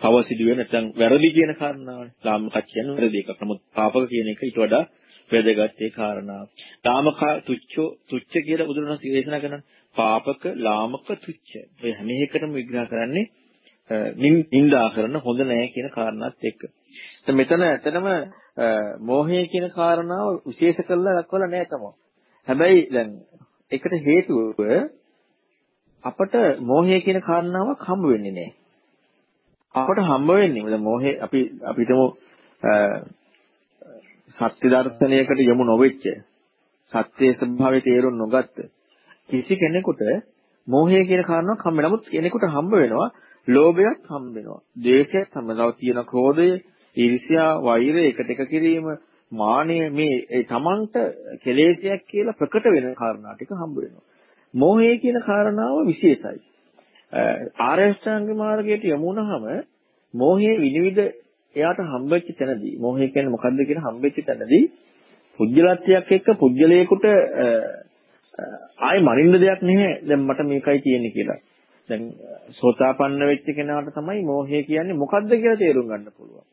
පව සිදුවේ නැත්නම් වැරදි කියන කාරණාවනේ. ලාමක කියන්නේ වැරදි එකක්. නමුත් පාපක කියන එක ඊට වඩා වැදගත් ඒ කාරණාව. ලාමක තුච්චෝ තුච්ච කියලා බුදුරණස් දේශනා කරනවා. පාපක ලාමක තුච්ච. ඔය හැම එකටම විග්‍රහ කරන්නේ නින්දා කරන හොඳ නෑ කියන කාරණාත් එක්ක. දැන් මෙතන ඇත්තටම මෝහය කියන කාරණාව විශේෂ කරලා දක්වලා නෑ තමයි. හැබැයි දැන් ඒකට හේතුව අපට මෝහය කියන කාරණාවක් හම්බ වෙන්නේ නෑ. අපට හම්බ වෙන්නේ මොකද මෝහේ අපි අපිටම සත්‍ය දර්ශනයකට යමු නොවෙච්ච සත්‍යයේ ස්වභාවය තේරුම් නොගත්ත කිසි කෙනෙකුට මෝහය කියන කාරණාවක් හම්බ නමුත් කෙනෙකුට හම්බ වෙනවා ලෝභයත් හම්බ වෙනවා ද්වේෂයත් හම්බ වෙනවා තියෙන ක්‍රෝධය ඊර්ෂ්‍යා වෛරය එකට එක කිරීම මානය මේ ඒ තමන්ට කෙලෙසයක් කියලා ප්‍රකට වෙන කාරණා ටික හම්බ වෙනවා මෝහය කියන කාරණාව විශේෂයි ආරයෂ්ඨාංග මාර්ගයට යමුනහම මෝහයේ විනිවිද එයාට හම්බෙච්ච තැනදී මෝහය කියන්නේ මොකද්ද කියන හම්බෙච්ච තැනදී පුජ්‍යලත්වයක් එක්ක පුජ්‍යලයකට ආයි මනින්න දෙයක් නැහැ. දැන් මට මේකයි තියෙන්නේ කියලා. දැන් සෝතාපන්න වෙච්ච කෙනාට තමයි මෝහය කියන්නේ මොකද්ද කියලා තේරුම් ගන්න පුළුවන්.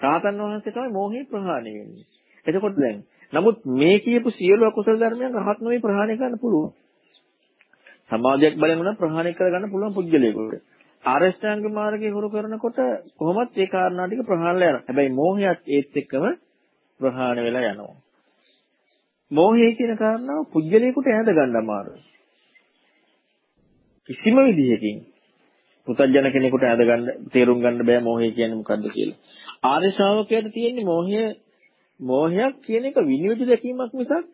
රාතන් වහන්සේ තමයි මෝහය ප්‍රහාණය වෙන්නේ. එතකොට දැන් නමුත් මේ කියපු සියලු අකුසල ධර්මයන් රහත් නොවේ ප්‍රහාණය කරන්න පුළුවන්. සමාධියක් බලෙන් උනත් ප්‍රහාණය කරගන්න පුළුවන් පුජ්‍යලයකට. ආරෂ්ඨාංග මාර්ගයේ හුරු කරනකොට කොහොමත් ඒ කාරණා ටික ප්‍රහාණය වෙනවා. හැබැයි මෝහයත් ඒත් එක්කම ප්‍රහාණය වෙලා යනවා. මෝහය කියන කාරණාව පුජ්‍යලයකට ඈඳ ගන්න අමාරුයි. කිසිම විදිහකින් පුතඥ කෙනෙකුට ඈඳ ගන්න තේරුම් ගන්න බෑ මෝහය කියන්නේ මොකද්ද කියලා. ආර්ය ශ්‍රාවකයාට තියෙන්නේ මෝහය මෝහයක් කියන එක විනිවිද දැකීමක් මිසක්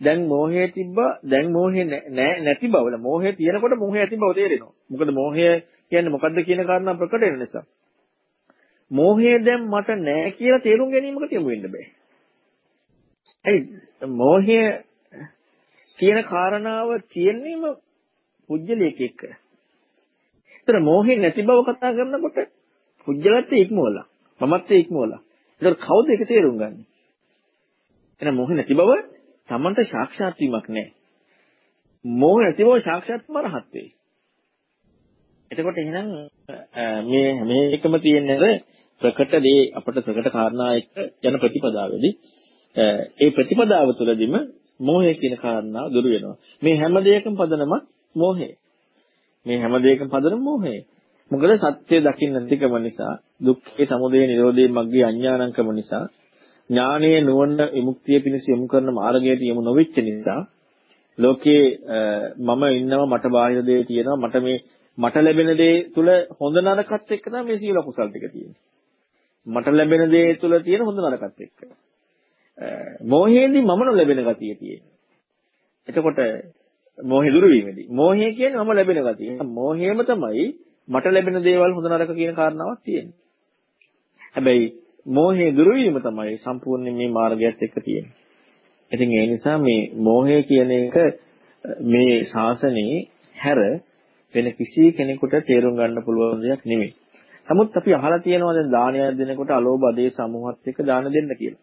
දැන් මෝහය තිබ්බා දැන් මෝහය නැති බව. මෝහය තියෙනකොට මෝහය ඇති බව තේරෙනවා. මොකද මෝහය කියන්නේ මොකද්ද කියන කාරණා ප්‍රකට වෙන නිසා. මෝහය දැන් මට නෑ කියලා තේරුම් ගැනීමකට යමු වෙන්න බෑ. ඇයි මෝහය කියන කාරණාව තියෙන්නේම පුජ්‍යලයක එක්ක. ඒතර මෝහේ නැති බව කතා කරනකොට පුජ්‍යලත්වයේ ඉක්මවලා මමත්වයේ ඉක්මවලා. ඒතර කවුද ඒක තේරුම් ගන්නේ? එහෙනම් මෝහේ නැති බව Tamanට සාක්ෂාත් වීමක් නැහැ. මෝහ නැති බව සාක්ෂාත් මරහත් වෙයි. එතකොට එහෙනම් මේ මේ එකම තියෙන්නේ ප්‍රකට දේ අපට ප්‍රකට කාරණා එක්ක යන ප්‍රතිපදාවේදී ඒ ප්‍රතිපදාව තුළදීම මෝහය කියන කාරණාව දුරු වෙනවා. මේ හැම දෙයකම පදනම මෝහය. මේ හැම දෙයකම පදනම මෝහය. මොකද සත්‍ය දකින්න නැතිකම නිසා දුක්ඛේ සමුදය නිරෝධේ මග්ගේ අඥානංකම නිසා ඥානයේ නුවණ විමුක්තිය පිණිස යොමු කරන මාර්ගයට යොමු නොවෙච්ච නිසා ලෝකේ මම ඉන්නවා මට බාහිර දේ තියෙනවා මට මේ මට ලැබෙන දේ තුල හොඳ නරකත් එක්ක තමයි මේ සීල කුසල් ටික තියෙන්නේ. මට ලැබෙන දේ තුල තියෙන හොඳ නරකත් එක්ක. මෝහයේදී මම නොලැබෙන ගතිය තියෙන්නේ. එතකොට මෝහය දුරු වීමේදී මෝහය කියන්නේ මම ලැබෙන ගතිය. මෝහයම තමයි මට ලැබෙන දේවල් හොඳ නරක කියන කාරණාවක් තියෙන්නේ. හැබැයි මෝහය දුරු වීම තමයි සම්පූර්ණ මේ මාර්ගයත් එක්ක තියෙන්නේ. ඉතින් ඒ නිසා මේ මෝහය කියන එක මේ ශාසනයේ හැර වෙන කිසි කෙනෙකුට තේරුම් ගන්න පුළුවන් දෙයක් නෙමෙයි. නමුත් අපි අහලා තියෙනවා දැන් දානයක් දෙනකොට අලෝභ අධේ සමූහත් එක්ක දාන දෙන්න කියලා.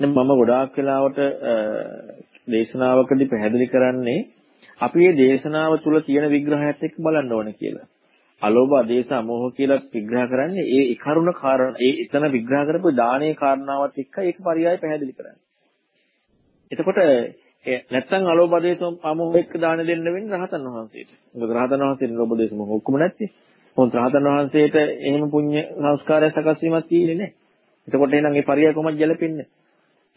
දැන් මම ගොඩාක් වෙලාවට දේශනාවකදී පැහැදිලි කරන්නේ අපි මේ දේශනාව තුල තියෙන විග්‍රහයත් එක්ක බලන්න ඕනේ කියලා. අලෝභ අධේස අමෝහ කියලා විග්‍රහ කරන්නේ ඒ කරුණ කාරණ ඒ එතන විග්‍රහ කරපු දානයේ කාරණාවත් එක්ක ඒක පරියාය පැහැදිලි කරන්නේ. එතකොට නැත්තම් අලෝභ අධේස අමෝහ එක්ක දාන දෙන්න වෙන්නේ රහතන් වහන්සේට. මොකද රහතන් වහන්සේට ලෝභ දේශ මොහ ඔක්කොම නැත්තේ. මොකද රහතන් වහන්සේට එහෙම පුණ්‍ය සංස්කාරය සකස් වීමක් තියෙන්නේ නැහැ. එතකොට එහෙනම් ඒ පරියාය කොහොමද ගැලපෙන්නේ?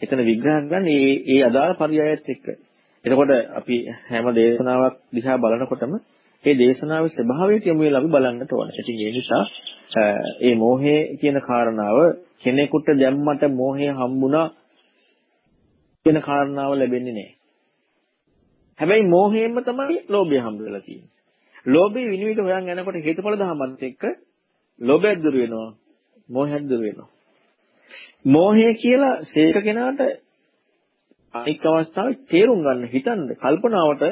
එතන විග්‍රහ කරන්නේ ඒ ඒ අදාළ පරියායත් එක්ක. එතකොට අපි හැම දේශනාවක් දිහා බලනකොටම ඒ දේශනාවේ ස්වභාවයට යමු වෙලා අපි බලන්නට ඕන. ඉතින් ඒ නිසා ඒ මෝහය කියන කාරණාව කෙනෙකුට දැම්මට මෝහය හම්බුණා කියන කාරණාව ලැබෙන්නේ නැහැ. හැබැයි මෝහයෙන්ම තමයි ලෝභය හම්බ වෙලා තියෙන්නේ. ලෝභය විනිවිද හොයන් යනකොට හේතුඵල ධමවත් එක්ක ලෝභය දුර වෙනවා, මෝහය දුර වෙනවා. මෝහය කියලා සේක කෙනාට අනික් අවස්ථාවේ තේරුම් ගන්න හිතන්න කල්පනාවට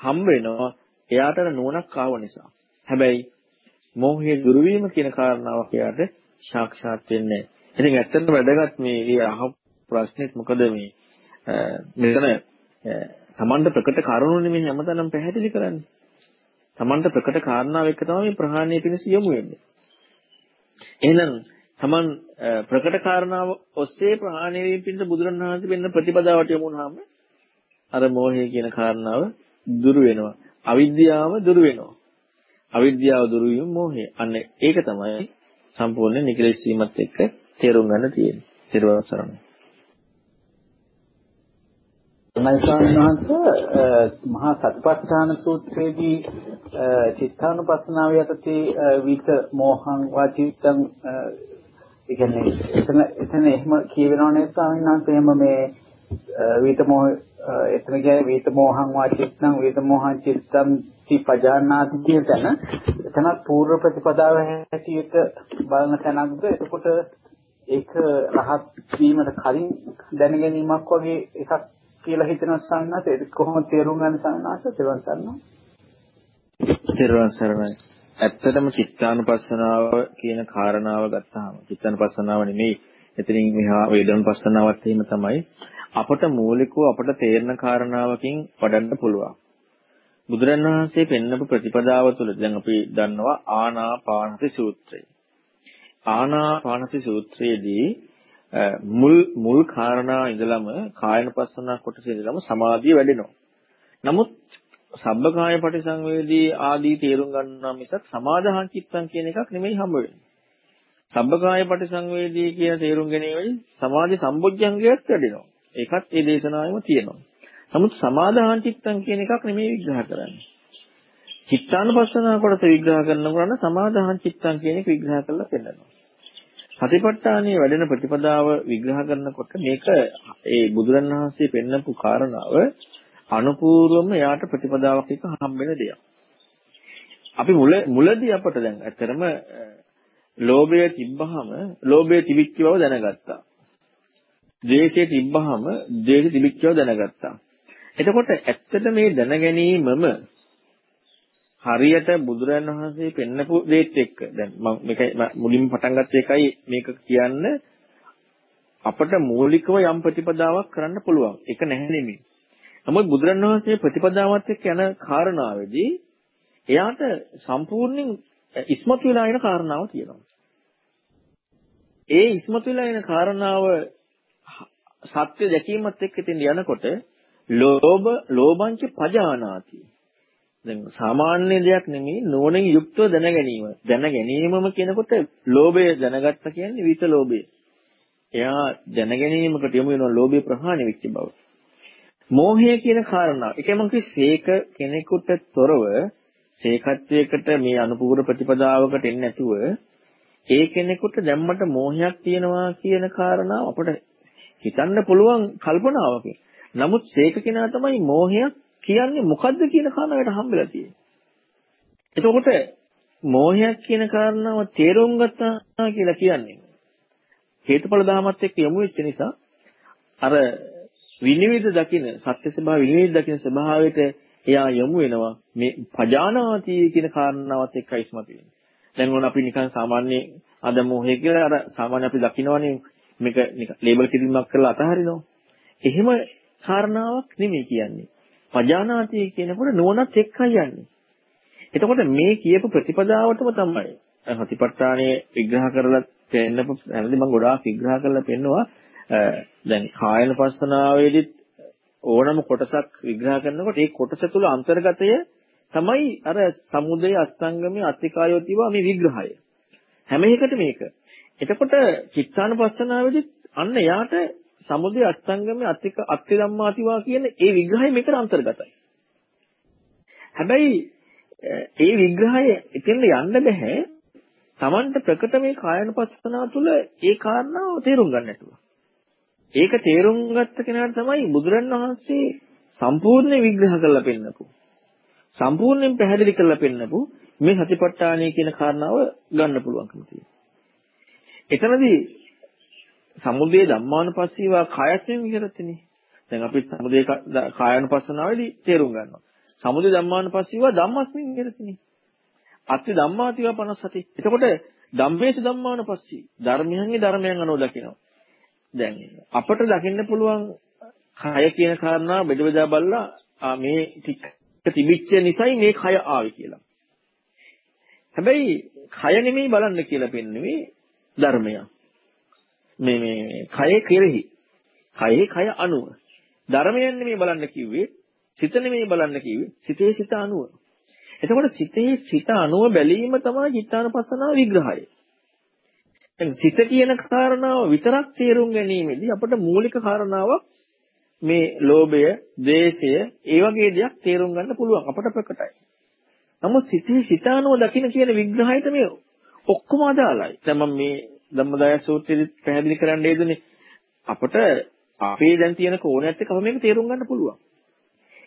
හම්බ වෙනවා එයාට නුවණක් ආව නිසා. හැබැයි මෝහය දුරු වීම කියන කාරණාවක් එයාට සාක්ෂාත් වෙන්නේ නැහැ. ඉතින් ඇත්තටම වැදගත් මේ අහ ප්‍රශ්නෙත් මොකද මේ මෙතන තමන්ට ප්‍රකට කරුණු නෙමෙයි හැමතැනම පැහැදිලි කරන්නේ. තමන්ට ප්‍රකට කාරණාව එක්ක තමයි ප්‍රහාණය පිණිස යොමු වෙන්නේ. එහෙනම් තමන් ප්‍රකට කාරණාව ඔස්සේ ප්‍රහාණය වීම පිණිස බුදුරණවහන්සේ වෙන්න ප්‍රතිපදාවට යොමු වුණාම අර මෝහය කියන කාරණාව දුරු වෙනවා. අවිද්‍යාව දුරු වෙනවා. අවිද්‍යාව දුරු වීම මෝහය. අන්න ඒක තමයි සම්පූර්ණ නිකලෙස් වීමත් එක්ක තේරුම් ගන්න තියෙන්නේ. සිරුවන් සරණයි. මයි ස්වාමීන් වහන්සේ මහා සතිපට්ඨාන සූත්‍රයේදී චිත්තානුපස්සනාව යටතේ විත මෝහං වාචිත්තං ඒ කියන්නේ එතන එතන එහෙම කියවෙනව නේද ස්වාමීන් වහන්සේ? එහෙම මේ විත මෝහ එතන කියන්නේ විත මෝහං වාචිත්තං විත මෝහං චිත්තං තිපජානාති කියන තැන. එතන පූර්ව ප්‍රතිපදාව හැටියට බලන තැනක්ද? එතකොට ඒක රහත් වීමට කලින් දැනගැනීමක් වගේ එකක් කියලා හිතන සංඝාත ඒක කොහොමද තේරුම් ගන්න සංඝාත තේරුම් ගන්නවා තේරුම් සරණයි. ඇත්තටම චිත්තානුපස්සනාව කියන කාරණාව ගත්තාම චිත්තානුපස්සනාව නෙමෙයි. එතනින් මෙහා වේදනානුපස්සනාවත් එහෙම තමයි. අපට මූලිකව අපට තේරෙන කාරණාවකින් වඩන්න පුළුවන්. බුදුරණවහන්සේ පෙන්නපු ප්‍රතිපදාව තුළ දැන් අපි දන්නවා ආනාපානසති සූත්‍රය. ආනාපානසති සූත්‍රයේදී මුල් මුල් කාරණා ඉඳලම කායනපස්සනා කොටස ඉඳලම සමාධිය වැඩෙනවා. නමුත් සබ්බකාය පටිසංවේදී ආදී තේරුම් ගන්නවා මිසක් සමාදාහං චිත්තං කියන එකක් නෙමෙයි හම්බ වෙන්නේ. සබ්බකාය පටිසංවේදී කියන තේරුම් ගැනීමෙන් සමාධි සම්බොජ්ජංගයක් වැඩෙනවා. ඒකත් ඒ දේශනාවෙම තියෙනවා. නමුත් සමාදාහං චිත්තං කියන එකක් නෙමෙයි විග්‍රහ කරන්නේ. චිත්තානුපස්සනා කොටස විග්‍රහ කරනකොට සමාදාහං චිත්තං කියන එක විග්‍රහ කරලා පෙන්නනවා. සතිපට්ඨානයේ වැඩෙන ප්‍රතිපදාව විග්‍රහ කරනකොට මේක ඒ බුදුරණවහන්සේ පෙන්නපු කාරණාව අනුපූර්වම යාට ප්‍රතිපදාවක් එක හම්බෙන දෙයක්. අපි මුල මුලදී අපට දැන් ඇත්තරම ලෝභය තිබ්බහම ලෝභය තිබිච්ච බව දැනගත්තා. ද්වේෂය තිබ්බහම ද්වේෂය තිබිච්ච බව දැනගත්තා. එතකොට ඇත්තට මේ දැනගැනීමම හරියට බුදුරන් වහන්සේ පෙන්නපු දේත් එක්ක දැන් මම මේක මුලින්ම පටන් ගත්ත එකයි මේක කියන්න අපට මූලිකව යම් ප්‍රතිපදාවක් කරන්න පුළුවන්. ඒක නැහැ නෙමෙයි. නමුත් බුදුරන් වහන්සේ ප්‍රතිපදාවත් එක්ක යන කාරණාවේදී එයාට සම්පූර්ණයෙන් ඉස්මතු වෙලා යන කාරණාව තියෙනවා. ඒ ඉස්මතු වෙලා යන කාරණාව සත්‍ය දැකීමත් එක්ක ඉතින් යනකොට ලෝභ ලෝභංච පජානාති දැන් සාමාන්‍ය දෙයක් නෙමෙයි නෝනෙන් යුක්තව දැන ගැනීම. දැන ගැනීමම කියනකොට ලෝභය දැනගත්ත කියන්නේ විත ලෝභය. එයා දැන ගැනීමකට යොමු වෙන ලෝභය ප්‍රහාණය වෙච්ච බව. මෝහය කියන කාරණාව. ඒකම කිව්වේ සීක කෙනෙකුට තොරව සීකත්වයකට මේ අනුපූර ප්‍රතිපදාවකට එන්නේ නැතුව ඒ කෙනෙකුට දැම්මට මෝහයක් තියෙනවා කියන කාරණාව අපට හිතන්න පුළුවන් කල්පනාවකින්. නමුත් සීක කෙනා තමයි මෝහයක් කියන්නේ මොකද්ද කියන කාරණාවට හම්බෙලා තියෙන්නේ. එතකොට මෝහයක් කියන කාරණාව තේරුම් ගත්තා කියලා කියන්නේ හේතුඵල ධමවත් එක්ක යොමු වෙච්ච නිසා අර විනිවිද දකින සත්‍ය ස්වභාව විනිවිද දකින ස්වභාවයට එයා යොමු වෙනවා මේ පජානාති කියන කාරණාවත් එක්කයි ඉස්මතු වෙන්නේ. දැන් ඕන අපි නිකන් සාමාන්‍ය අද මොහේ කියලා අර සාමාන්‍ය අපි දකිනවනේ මේක නිකන් ලේබල් කිරීමක් කරලා අතහරිනවා. එහෙම කාරණාවක් නෙමෙයි කියන්නේ. පජානාති කියනකොට නුවණත් එක්කයි යන්නේ. එතකොට මේ කියපු ප්‍රතිපදාවටම තමයි හතිපට්ඨානයේ විග්‍රහ කරලා පෙන්නපු හැමදේම මම ගොඩාක් විග්‍රහ කරලා පෙන්නවා දැන් කායන පස්සනාවේදීත් ඕනම කොටසක් විග්‍රහ කරනකොට ඒ කොටස තුල අන්තර්ගතය තමයි අර සමුදය අස්තංගමේ අත්‍යකායෝතිවා මේ විග්‍රහය. හැම එකකට මේක. එතකොට චිත්තානුපස්සනාවේදීත් අන්න යාට සමුදය අස්තංගමේ අත්‍යක අත්‍ය ධම්මාතිවා කියන ඒ විග්‍රහය මේකට අන්තර්ගතයි. හැබැයි ඒ විග්‍රහය එතෙන්ද යන්න බෑ. Tamanට ප්‍රකට මේ කායනුපස්සනාව තුළ ඒ කාරණාව තේරුම් ගන්න නැතුව. ඒක තේරුම් ගත්ත කෙනාට තමයි බුදුරන් වහන්සේ සම්පූර්ණ විග්‍රහ කරලා පෙන්නපු. සම්පූර්ණයෙන් පැහැදිලි කරලා පෙන්නපු මේ සතිපට්ඨානය කියන කාරණාව ගන්න පුළුවන්කම තියෙනවා. එතනදී සමුදේ ධම්මානුපස්සීවා කායයෙන් විහෙරතිනේ. දැන් අපි සමුදේ කායानुපස්සනාවේදී තේරුම් ගන්නවා. සමුදේ ධම්මානුපස්සීවා ධම්මස්මින් විහෙරතිනේ. අත්ති ධම්මාතිවා 57. එතකොට ධම්මේසු ධම්මානුපස්සී ධර්මයන්ගේ ධර්මයන් අනුව දකිනවා. දැන් අපට දකින්න පුළුවන් කය කියන කාරණා බෙද බෙදා බලලා මේ ටික තිබිච්ච නිසයි මේ කය ආවේ කියලා. හැබැයි කය නෙමෙයි බලන්න කියලා පෙන්න්නේ ධර්මය. මේ මේ කය කෙරෙහි කයේ කය අනුව ධර්මයන් නෙමෙයි බලන්න කිව්වේ සිත නෙමෙයි බලන්න කිව්වේ සිතේ සිත අනුව. එතකොට සිතේ සිත අනුව බැලීම තමයි චිත්තානපස්සනාව විග්‍රහය. සිත කියන කාරණාව විතරක් තේරුම් ගැනීමේදී අපට මූලික කාරණාවක් මේ ලෝභය, ද්වේෂය, ඒ වගේ දේක් තේරුම් ගන්න පුළුවන් අපට ප්‍රකටයි. නමුත් සිතේ සිතානෝ දකින්න කියන විග්‍රහයට මේ ඔක්කොම අදාළයි. දැන් මම මේ ධම්මදාය සූත්‍රයේ පැහැදිලි කරන්න යෙදුනේ අපට අපේ දැන් තියෙන කෝණයත් එක්ක අප මේක තේරුම් ගන්න පුළුවන්.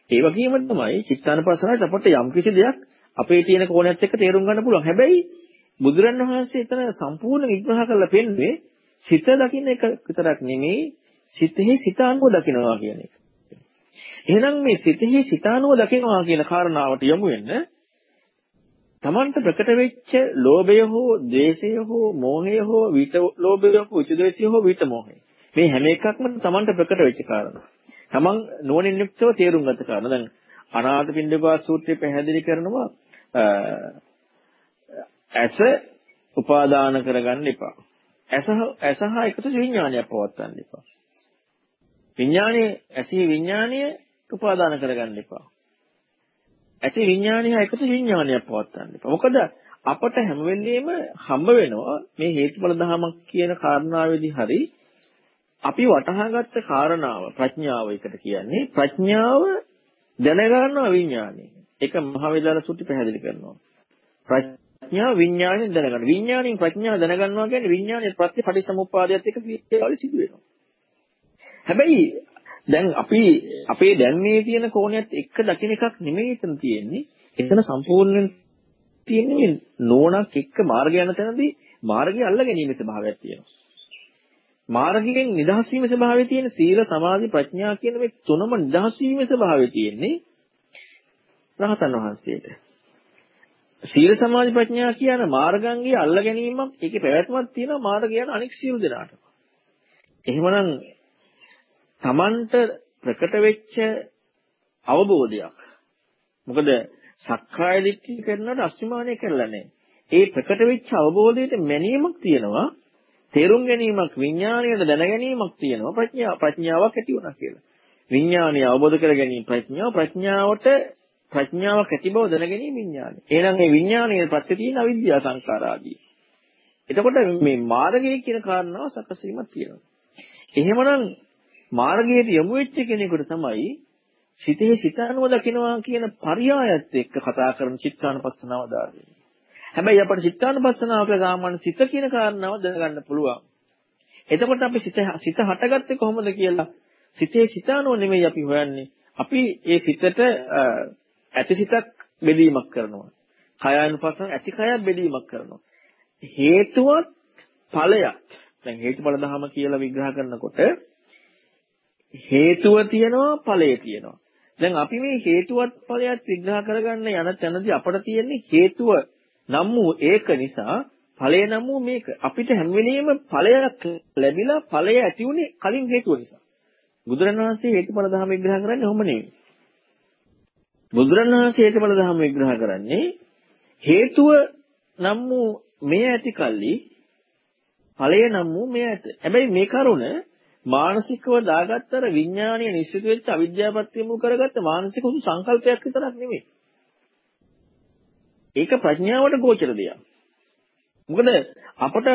ඒ වගේම තමයි චිත්තානපසනාවට අපට යම් කිසි දෙයක් අපේ තියෙන කෝණයත් එක්ක තේරුම් ගන්න පුළුවන්. හැබැයි බුදුරණවහන්සේ එතන සම්පූර්ණ විග්‍රහ කරලා පෙන්වන්නේ සිත දකින්න එක විතරක් නෙමෙයි සිතෙහි සිතානුව දකිනවා කියන එක. එහෙනම් මේ සිතෙහි සිතානුව දකිනවා කියන කාරණාවට යමු වෙන්න තමන්ට ප්‍රකට වෙච්ච ලෝභය හෝ ද්වේෂය හෝ මෝහය හෝ විත ලෝභය හෝ විත ද්වේෂය හෝ විත මෝහය මේ හැම එකක්ම තමන්ට ප්‍රකට වෙච්ච කාරණා. තමන් නුවණින් යුක්තව තේරුම් ගත කාරණා. දැන් අනාථපිණ්ඩිකා සූත්‍රය පැහැදිලි කරනවා ඇස උපාදාන කරගන්න එපා. ඇස ඇස හා එකතු විඥානයක් පවත්වන්න එපා. විඥානයේ ඇසී විඥානය උපාදාන කරගන්න එපා. ඇසී විඥානය හා එකතු විඥානයක් පවත්වන්න එපා. මොකද අපට හැම වෙලෙම හම්බ වෙනවා මේ හේතුඵල ධමයක් කියන කාරණාවේදී හරි අපි වටහාගත්ත කාරණාව ප්‍රඥාව එකට කියන්නේ ප්‍රඥාව දැනගන්නවා විඥානය. ඒක මහ වේදාල සුත්ති පැහැදිලි කරනවා. ප්‍රඥා විඥාණයෙන් දැනගන්න. විඥාණයෙන් ප්‍රඥාව දැනගන්නවා කියන්නේ විඥානයේ ප්‍රත්‍ය පටිසමුප්පාදයට එක ක්‍රියාවලිය සිදු වෙනවා. හැබැයි දැන් අපි අපේ දැන් මේ තියෙන කෝණයත් එක්ක දකින්න එකක් නෙමෙයි එතන තියෙන්නේ. එතන සම්පූර්ණයෙන් තියෙන්නේ නෝණක් එක්ක මාර්ගය යන තැනදී මාර්ගය අල්ල ගැනීමේ ස්වභාවයක් තියෙනවා. මාර්ගයෙන් නිදහස් වීමේ ස්වභාවය තියෙන සීල සමාධි ප්‍රඥා කියන මේ තුනම නිදහස් වීමේ ස්වභාවය තියෙන්නේ රහතන් වහන්සේට. සීල සමාධි ප්‍රඥා කියන මාර්ගංගයේ අල්ල ගැනීමක් ඒකේ පැවැත්මක් තියෙනවා මාර්ගය යන අනෙක් සියලු දෙනාට. එහෙමනම් Tamanට ප්‍රකට වෙච්ච අවබෝධයක්. මොකද සක්කාය දිට්ඨිය කරනකොට අස්මිමානය කරලා නැහැ. ඒ ප්‍රකට වෙච්ච අවබෝධයට මැනීමක් තියෙනවා. තේරුම් ගැනීමක් විඥාණයට දැන ගැනීමක් තියෙනවා ප්‍රඥා ප්‍රඥාවක් ඇති වුණා කියලා. විඥාණය අවබෝධ කර ගැනීම ප්‍රඥාව ප්‍රඥාවට ප්‍රඥාවක් ඇති බව දැන ගැනීම විඥානය. එහෙනම් මේ විඥානයේ ප්‍රත්‍ය තියෙන අවිද්‍යා සංකාර ආදී. එතකොට මේ මාර්ගය කියන කාරණාව සකස් වීමක් තියෙනවා. එහෙමනම් මාර්ගයට යොමු වෙච්ච කෙනෙකුට තමයි සිතේ සිතනුව දකිනවා කියන පරයයත් එක්ක කතා කරන චිත්තානුපස්සනාව දාන්නේ. හැබැයි අපිට චිත්තානුපස්සනාවක සාමාන්‍ය සිත කියන කාරණාව දැනගන්න පුළුවන්. එතකොට අපි සිත සිත හටගත්තේ කොහොමද කියලා සිතේ සිතානුව නෙමෙයි අපි හොයන්නේ. අපි ඒ සිතට ඇති සිතක් බෙදීමක් කරනවා. කයානුපස්සන ඇති කයක් බෙදීමක් කරනවා. හේතුවත් ඵලයක්. දැන් හේතුඵල ධම කියලා විග්‍රහ කරනකොට හේතුව තියෙනවා ඵලය තියෙනවා. දැන් අපි මේ හේතුවත් ඵලයක් විග්‍රහ කරගන්න යන තැනදී අපට තියෙන්නේ හේතුව නම් වූ ඒක නිසා ඵලය නම් වූ මේක. අපිට හැම වෙලෙම ඵලයක් ලැබිලා ඵලය ඇති උනේ කලින් හේතුව නිසා. බුදුරණවහන්සේ හේතුඵල ධම විග්‍රහ කරන්නේ ඔහොම නෙවෙයි. බුදුරණවහන්සේ හේතුඵල ධම විග්‍රහ කරන්නේ හේතුව නම් වූ මේ ඇති කල්ලි ඵලය නම් වූ මේ ඇත. හැබැයි මේ කරුණ මානසිකව දාගත්තර විඥානීය නිශ්චිත වෙච්ච අවිද්‍යාවපත්‍ය මුල් කරගත්ත මානසික උසු සංකල්පයක් විතරක් නෙමෙයි. ඒක ප්‍රඥාවට ගෝචර දෙයක්. මොකද අපට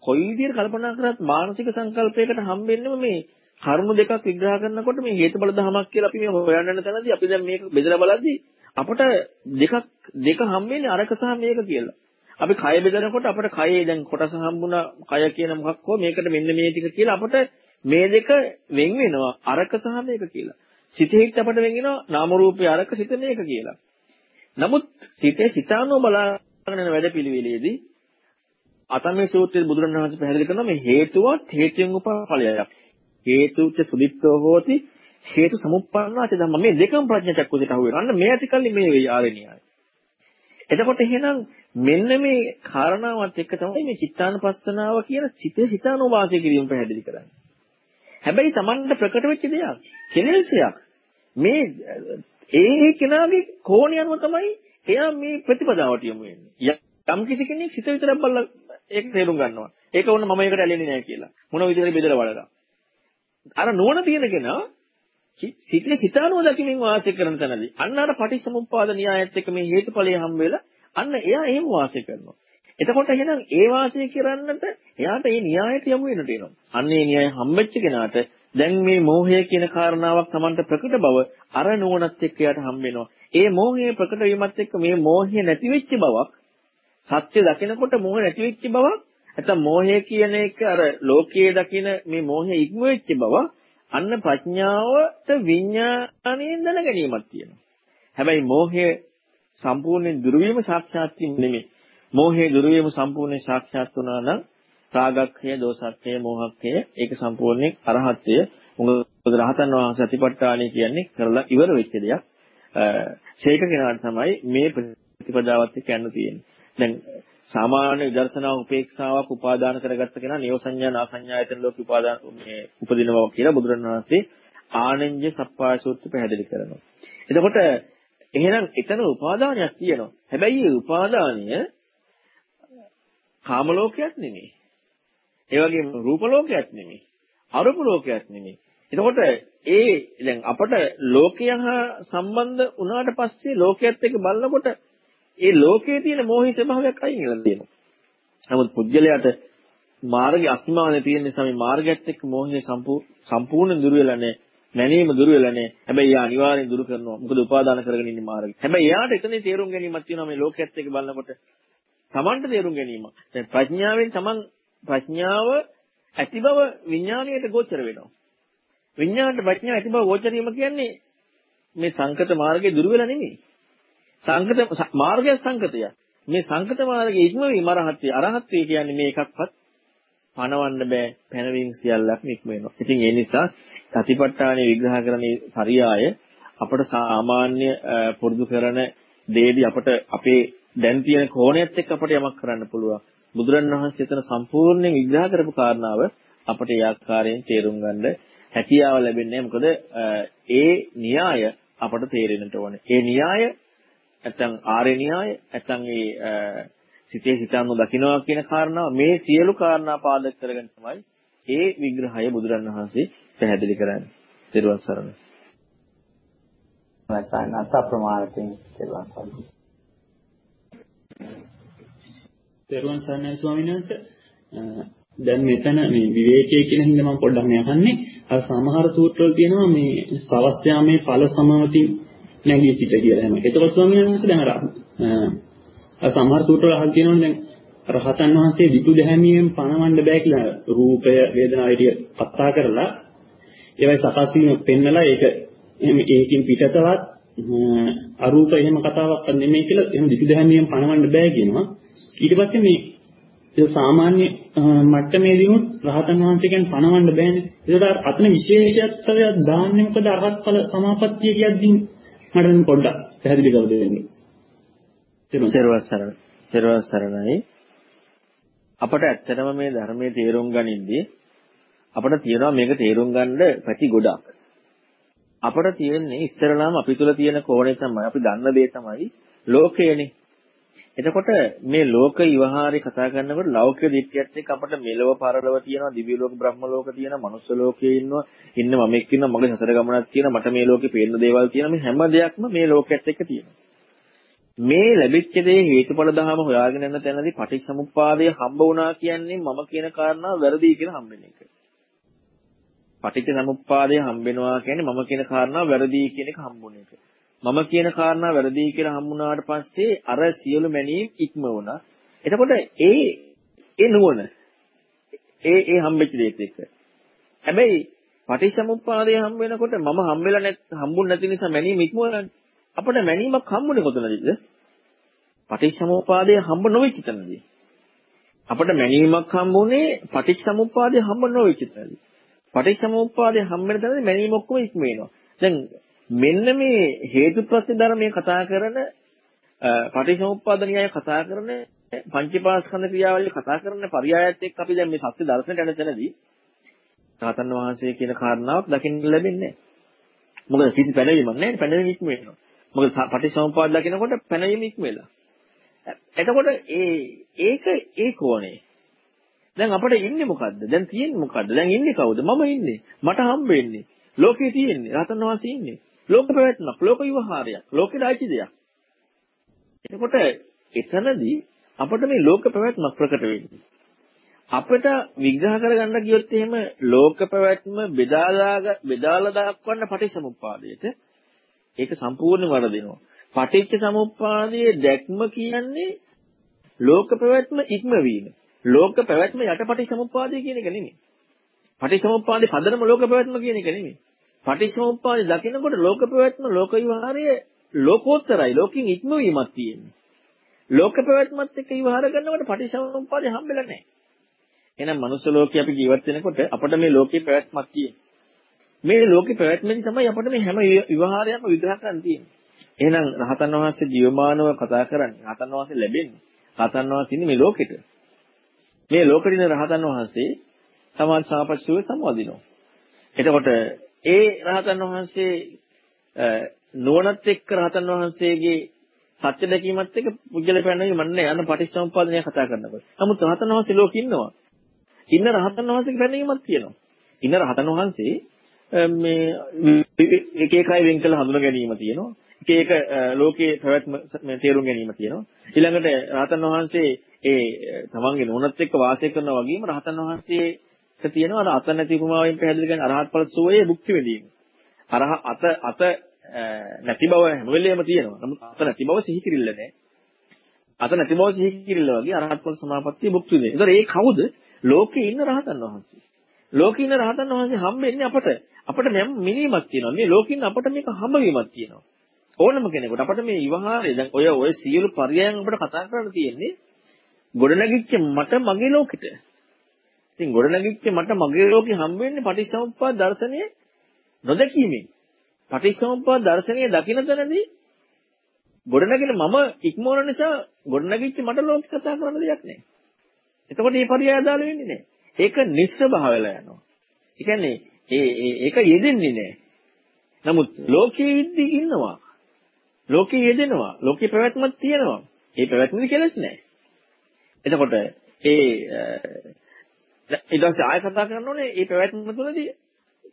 කොයි විදිහට කල්පනා කරත් මානසික සංකල්පයකට හම්බෙන්නම මේ කරුණු දෙකක් විග්‍රහ කරනකොට මේ හේතුඵල ධමයක් කියලා අපි මේ හොයන්න යන තැනදී අපි දැන් මේක බෙදලා බලද්දී අපට දෙකක් දෙක හම්බෙන්නේ අරක සහ මේක කියලා. අපි කය බෙදනකොට අපට කයේ දැන් කොටස හම්බුණා කය කියන මොකක් හෝ මේකට මෙන්න මේ ටික කියලා අපට මේ දෙක වෙන් වෙනවා අරක සහ මේක කියලා. සිතෙහිත් අපට වෙන් වෙනවා නාම රූපේ අරක සිත මේක කියලා. නමුත් සිතේ සිතානෝ බලාගෙන යන වැඩපිළිවෙලේදී අතමේ සූත්‍රයේ බුදුරණවහන්සේ පැහැදිලි කරනවා මේ හේතුවත් හේතුන් උපඵලයක්. හේතුච්ච සුදිත්තෝ හෝති හේතු සමුප්පන්නාච ධම්ම මේ දෙකම ප්‍රඥා චක්කුසට අහු වෙනවා. අන්න මේ ඇතිකල්ලි මේ වෙයි ආරණ්‍යයයි. එතකොට එහෙනම් මෙන්න මේ කාරණාවත් එක්ක තමයි මේ චිත්තානුපස්සනාව කියන සිතේ සිතානුවාසය කිරීම පැහැදිලි කරන්නේ. හැබැයි Tamanට ප්‍රකට වෙච්ච දෙයක් කෙලෙසයක්. මේ ඒ කෙනාගේ කෝණය අනුව තමයි එයා මේ ප්‍රතිපදාවට යමු වෙන්නේ. යම් කිසි කෙනෙක් සිත විතරක් බලලා ඒක තේරුම් ගන්නවා. ඒක වුණ මම ඒකට ඇලෙන්නේ නැහැ කියලා. මොන විදිහට බෙදලා බලලා. අර නුවණ තියෙන කෙනා සිතේ සිතානුව දකිමින් වාසය කරන තැනදී අන්න අර පටිච්චසමුප්පාද න්‍යායත් එක්ක මේ හේතුඵලයේ හම් වෙලා අන්න එයා එහෙම වාසය කරනවා. එතකොට එහෙනම් ඒ වාසය කරන්නට එයාට මේ න්‍යායට යමු වෙනට එනවා. අන්න ඒ න්‍යාය හම්බෙච්ච කෙනාට දැන් මේ මෝහය කියන කාරණාවක් Tamanට ප්‍රකට බව අර නුවණත් එක්ක එයාට හම්බ වෙනවා. ඒ මෝහය ප්‍රකට වීමත් එක්ක මේ මෝහය නැති වෙච්ච බවක් සත්‍ය දකිනකොට මෝහ නැති වෙච්ච බවක් නැත්නම් මෝහය කියන එක අර ලෝකයේ දකින මේ මෝහය ඉක්ම වෙච්ච බව අන්න ප්‍රඥාවට විඥාණයෙන් දැන ගැනීමක් තියෙනවා. හැබැයි මෝහය සම්පූර්ණයෙන් දුරු වීම සාක්ෂාත් වීම නෙමෙයි. මෝහයේ දුරු වීම සම්පූර්ණයෙන් සාක්ෂාත් වුණා නම් රාගක්ඛය, දෝසක්ඛය, මෝහක්ඛය ඒක සම්පූර්ණයෙන් අරහත්ත්වය මොකද රහතන් වහන්සේ සතිපට්ඨානය කියන්නේ කරලා ඉවර වෙච්ච දෙයක්. ශේක කෙනාට තමයි මේ ප්‍රතිපදාවත් එක්ක යන්න තියෙන්නේ. දැන් සාමාන්‍ය විදර්ශනා උපේක්ෂාවක් උපාදාන කරගත්ත කෙනා නියෝ සංඥා නාසඤ්ඤායතන ලෝක උපාදාන මේ උපදිනවා කියලා බුදුරණවහන්සේ ආනන්‍ය සප්පාය සූත්‍ර පැහැදිලි කරනවා. එතකොට එහෙනම් එතන උපාදානයක් තියෙනවා. හැබැයි මේ උපාදානය කාම ලෝකයක් නෙමෙයි. ඒ වගේම රූප ලෝකයක් නෙමෙයි. අරූප ලෝකයක් නෙමෙයි. එතකොට ඒ දැන් අපට ලෝකය හා සම්බන්ධ වුණාට පස්සේ ලෝකයේත් එක්ක බලනකොට ඒ ලෝකයේ තියෙන මෝහී ස්වභාවයක් අයින් වෙලා තියෙනවා. නමුත් පුජ්‍යලයට මාර්ගය අස්මානේ තියෙන නිසා මේ මාර්ගයත් එක්ක මෝහය සම්පූර්ණ දුර වෙලා නැහැ. මැනීම දුර වෙලා නැහැ. හැබැයි යා අනිවාර්යෙන් දුරු කරනවා. මොකද උපාදාන කරගෙන ඉන්නේ මාර්ගය. හැබැයි එයාට එතන තේරුම් ගැනීමක් තියෙනවා මේ ලෝකයේත් එක්ක බලනකොට. Tamanට තේරුම් ගැනීම. දැන් ප්‍රඥාවෙන් Taman ප්‍රඥාව ඇති බව විඥාණයට ගෝචර වෙනවා. විඥාණයට ප්‍රඥාව ඇති බව ගෝචර වීම කියන්නේ මේ සංකත මාර්ගයේ දුර වෙලා නෙමෙයි. සංකත මාර්ගය සංකතය. මේ සංකත මාර්ගයේ ඉක්මවීම අරහත්ය. අරහත්ය කියන්නේ මේ එකක්වත් පණවන්න බෑ. පැනවීම සියල්ලක්ම ඉක්ම වෙනවා. ඉතින් ඒ නිසා සතිපට්ඨානෙ විග්‍රහ කරන පරියාය අපට සාමාන්‍ය පුරුදු කරන දේදී අපට අපේ දැන් තියෙන කෝණයත් එක්ක අපට යමක් කරන්න පුළුවන්. බුදුරණවහන්සේ එතන සම්පූර්ණයෙන් විග්‍රහ කරපු කාරණාව අපට ඒ ආකාරයෙන් තේරුම් ගන්න හැකියාව ලැබෙන්නේ මොකද ඒ න්‍යාය අපට තේරෙන්නට ඕනේ. ඒ න්‍යාය නැත්නම් ආර්ය න්‍යාය නැත්නම් ඒ සිතේ හිතන්න දකින්නවා කියන කාරණාව මේ සියලු කාරණා පාදක කරගෙන තමයි ඒ විග්‍රහය බුදුරණවහන්සේ පැහැදිලි කරන්නේ. ත්‍රිවන් සරණයි. වසන්නත් අප්‍රමාණකින් ත්‍රිවන් සරණයි. ත්‍රිවන් සරණයි ස්වාමීන් වහන්සේ දැන් මෙතන මේ විවේකයේ කියන හින්දා මම පොඩ්ඩක් මේ අහන්නේ අර සමහර සූත්‍රවල තියෙනවා මේ සවස්යාමේ ඵල සමවති නැගී සිට කියලා එහෙම. එතකොට ස්වාමීන් වහන්සේ දැන් අර සමහර සූත්‍රවල අහලා තියෙනවනේ දැන් රහතන් වහන්සේ විතු දැහැමියෙන් පණවන්න බෑ කියලා රූපය වේදනාව හිටිය කතා කරලා ඒවයි සකස් වීම පෙන්නලා ඒක එහෙම ඒකින් පිටතවත් අරූප එහෙම කතාවක් නෙමෙයි කියලා එහෙම විතු දැහැමියෙන් පණවන්න බෑ කියනවා. ඊට පස්සේ මේ ඒ සාමාන්‍ය මට්ටමේදීනුත් රහතන් වහන්සේගෙන් පණවන්න බෑනේ. ඒකට අතන විශේෂත්වයක් දාන්නේ මොකද අරහත් ඵල සමාපත්තිය කියද්දී මට දැන් පොඩ්ඩක් පැහැදිලි කර දෙන්න. සර්වස් සරණ. සර්වස් සරණයි. අපට ඇත්තටම මේ ධර්මයේ තේරුම් ගනිද්දී අපට තියෙනවා මේක තේරුම් ගන්න පැති ගොඩක්. අපට තියෙන්නේ ඉස්සරලාම අපි තුල තියෙන කෝණේ තමයි අපි දන්න දේ තමයි ලෝකයනේ. එතකොට මේ ලෝක විවහාරය කතා කරනකොට ලෞකික දිට්ඨියත් එක්ක අපිට මෙලව පරලව තියෙනවා දිව්‍ය ලෝක බ්‍රහ්ම ලෝක තියෙනවා මනුස්ස ලෝකයේ ඉන්නවා ඉන්න මමෙක් ඉන්නවා මගේ සසර ගමනක් තියෙනවා මට මේ ලෝකේ පේන දේවල් තියෙනවා මේ හැම දෙයක්ම මේ ලෝකයේත් එක්ක තියෙනවා මේ ලැබිච්ච දේ හේතුඵල ධහම හොයාගෙන යන තැනදී පටිච්චසමුප්පාදය හම්බ වුණා කියන්නේ මම කියන කාරණාව වැරදි කියලා හම්බෙන එක. පටිච්චසමුප්පාදය හම්බෙනවා කියන්නේ මම කියන කාරණාව වැරදි කියන එක හම්බුන එක. මම කියන කාරණා වැරදි කියලා හම්බුනාට පස්සේ අර සියලු මැනීම් ඉක්ම වුණා. එතකොට ඒ ඒ නුවණ ඒ ඒ හම්බෙච්ච දෙයත් එක්ක. හැබැයි පටිච්චසමුප්පාදය හම්බ වෙනකොට මම හම්බෙලා නැත් හම්බුනේ නැති නිසා මැනීම ඉක්මවලානේ. අපිට මැනීමක් හම්බුනේ කොතනදද? පටිච්චසමුප්පාදය හම්බ නොවෙච්ච තැනදී. අපිට මැනීමක් හම්බුනේ පටිච්චසමුප්පාදය හම්බ නොවෙච්ච තැනදී. පටිච්චසමුප්පාදය හම්බ වෙන තැනදී මැනීම ඔක්කොම ඉක්ම වෙනවා. දැන් මෙන්න මේ හේතුප්‍රත්‍ය ධර්මයේ කතා කරන පටිච්චසමුප්පාද න්‍යාය කතා කරන පංචපාස්කන්ධ ක්‍රියාවලිය කතා කරන පරයයත් එක්ක අපි දැන් මේ සත්‍ය දර්ශනයට යන තැනදී රහතන් වහන්සේ කියන කාරණාවක් දකින්න ලැබෙන්නේ නැහැ. මොකද කිසි පැනවීමක් නැහැ පැනවීම ඉක්ම වෙනවා. මොකද පටිච්චසමුප්පාද දකිනකොට පැනවීම ඉක්ම වෙලා. එතකොට ඒ ඒක ඒ කෝණේ දැන් අපිට ඉන්නේ මොකද්ද? දැන් තියෙන්නේ මොකද්ද? දැන් ඉන්නේ කවුද? මම ඉන්නේ. මට හම්බ වෙන්නේ. ලෝකේ තියෙන්නේ. රහතන් වහන්සේ ඉන්නේ. ලෝක පැවැත්මක්, ලෝක විවහාරයක්, ලෝකෙට අයිති දෙයක්. එතකොට එතනදී අපිට මේ ලෝක පැවැත්මක් ප්‍රකට වෙන්නේ. අපිට විග්‍රහ කරගන්න ගියොත් එහෙම ලෝක පැවැත්ම බෙදාලා බෙදාලා දක්වන්න පටිච්චසමුප්පාදයට ඒක සම්පූර්ණ වරදිනවා. පටිච්ච සමුප්පාදයේ දැක්ම කියන්නේ ලෝක පැවැත්ම ඉක්මවීම. ලෝක පැවැත්ම යටපටි සමුප්පාදය කියන එක නෙමෙයි. පටිච්චසමුප්පාදේ පදනම ලෝක පැවැත්ම කියන එක නෙමෙයි. පටිච්චසමුප්පාදේ දකිනකොට ලෝක පැවැත්ම ලෝක විහාරය ලෝකෝත්තරයි. ලෝකෙන් ඉක්මවීමක් තියෙන්නේ. ලෝක පැවැත්මත් එක්ක විහාර කරනකොට පටිච්චසමුප්පාදේ හම්බෙලා නැහැ. එහෙනම් මනුස්ස ලෝකේ අපි ජීවත් වෙනකොට අපිට මේ ලෝකේ පැවැත්මක් තියෙන්නේ. මේ ලෝකේ පැවැත්මෙන් තමයි අපිට මේ හැම විවහාරයක්ම විග්‍රහ කරන්න තියෙන්නේ. එහෙනම් රහතන් වහන්සේ ජීවමානව කතා කරන්නේ රහතන් වහන්සේ ලැබෙන්නේ රහතන් වහන්සේ ඉන්නේ මේ ලෝකෙට. මේ ලෝකෙට ඉන්න රහතන් වහන්සේ සමාජ සාපච්චුවේ සමවදිනවා. එතකොට ඒ රහතන් වහන්සේ නුවණත් එක්ක රහතන් වහන්සේගේ සත්‍ය දැකීමත් එක්ක පුජ්‍යල පැනන්නේ මන්නේ යන පටිච්චසමුප්පාදනය කතා කරනකොට. නමුත් රහතන් වහන්සේ ලෝකෙ ඉන්නවා. ඉන්න රහතන් වහන්සේගේ පැනීමක් තියෙනවා. ඉන්න රහතන් වහන්සේ මේ එක එකයි වෙන් කළ හඳුන ගැනීම තියෙනවා. එක එක ලෝකයේ පැවැත්ම තේරුම් ගැනීම තියෙනවා. ඊළඟට රහතන් වහන්සේ ඒ තමන්ගේ නුවණත් එක්ක වාසය කරනවා වගේම රහතන් වහන්සේට තියෙනවා අර අත නැති උපමාවෙන් පැහැදිලි කරන අරහත් ඵල සෝයේ භුක්ති විඳීම. අරහ අත අත නැති බව හැම වෙලේම තියෙනවා. නමුත් අත නැති බව සිහි කිරිල්ල නැහැ. අත නැති බව සිහි කිරිල්ල වගේ අරහත් ඵල සමාපත්තිය භුක්ති විඳින. ඒතර ඒ කවුද? ලෝකේ ඉන්න රහතන් වහන්සේ. ලෝකේ ඉන්න රහතන් වහන්සේ හම්බෙන්නේ අපට. අපට මිනීමක් තියෙනවා. මේ ලෝකේ ඉන්න අපට මේක හම්බවීමක් තියෙනවා. ඕනම කෙනෙකුට අපිට මේ විවහාරය දැන් ඔය ඔය සියලු පරයයන් අපිට කතා කරන්න තියෙන්නේ ගොඩනැගිච්ච මට මගේ ලෝකෙට. ඉතින් ගොඩනැගිච්ච මට මගේ ලෝකෙ හම්බ වෙන්නේ පටිච්චසමුප්පාද දර්ශනය නොදැකීමෙන්. පටිච්චසමුප්පාද දර්ශනය දකින තැනදී ගොඩනැගෙන මම ඉක්මවන නිසා ගොඩනැගිච්ච මට ලෝකෙ කතා කරන්න දෙයක් නැහැ. එතකොට මේ පරයය අදාළ වෙන්නේ නැහැ. ඒක නිස්සභාව වෙලා යනවා. ඒ කියන්නේ ඒ ඒක යෙදෙන්නේ නැහැ. නමුත් ලෝකයේ ඉද්දි ඉන්නවා. ලෝකේ යෙදෙනවා. ලෝකේ පැවැත්මක් තියෙනවා. ඒ පැවැත්මෙදි කෙලස් නැහැ. එතකොට ඒ ඊට පස්සේ ආය කතා කරන්න ඕනේ මේ පැවැත්ම තුළදී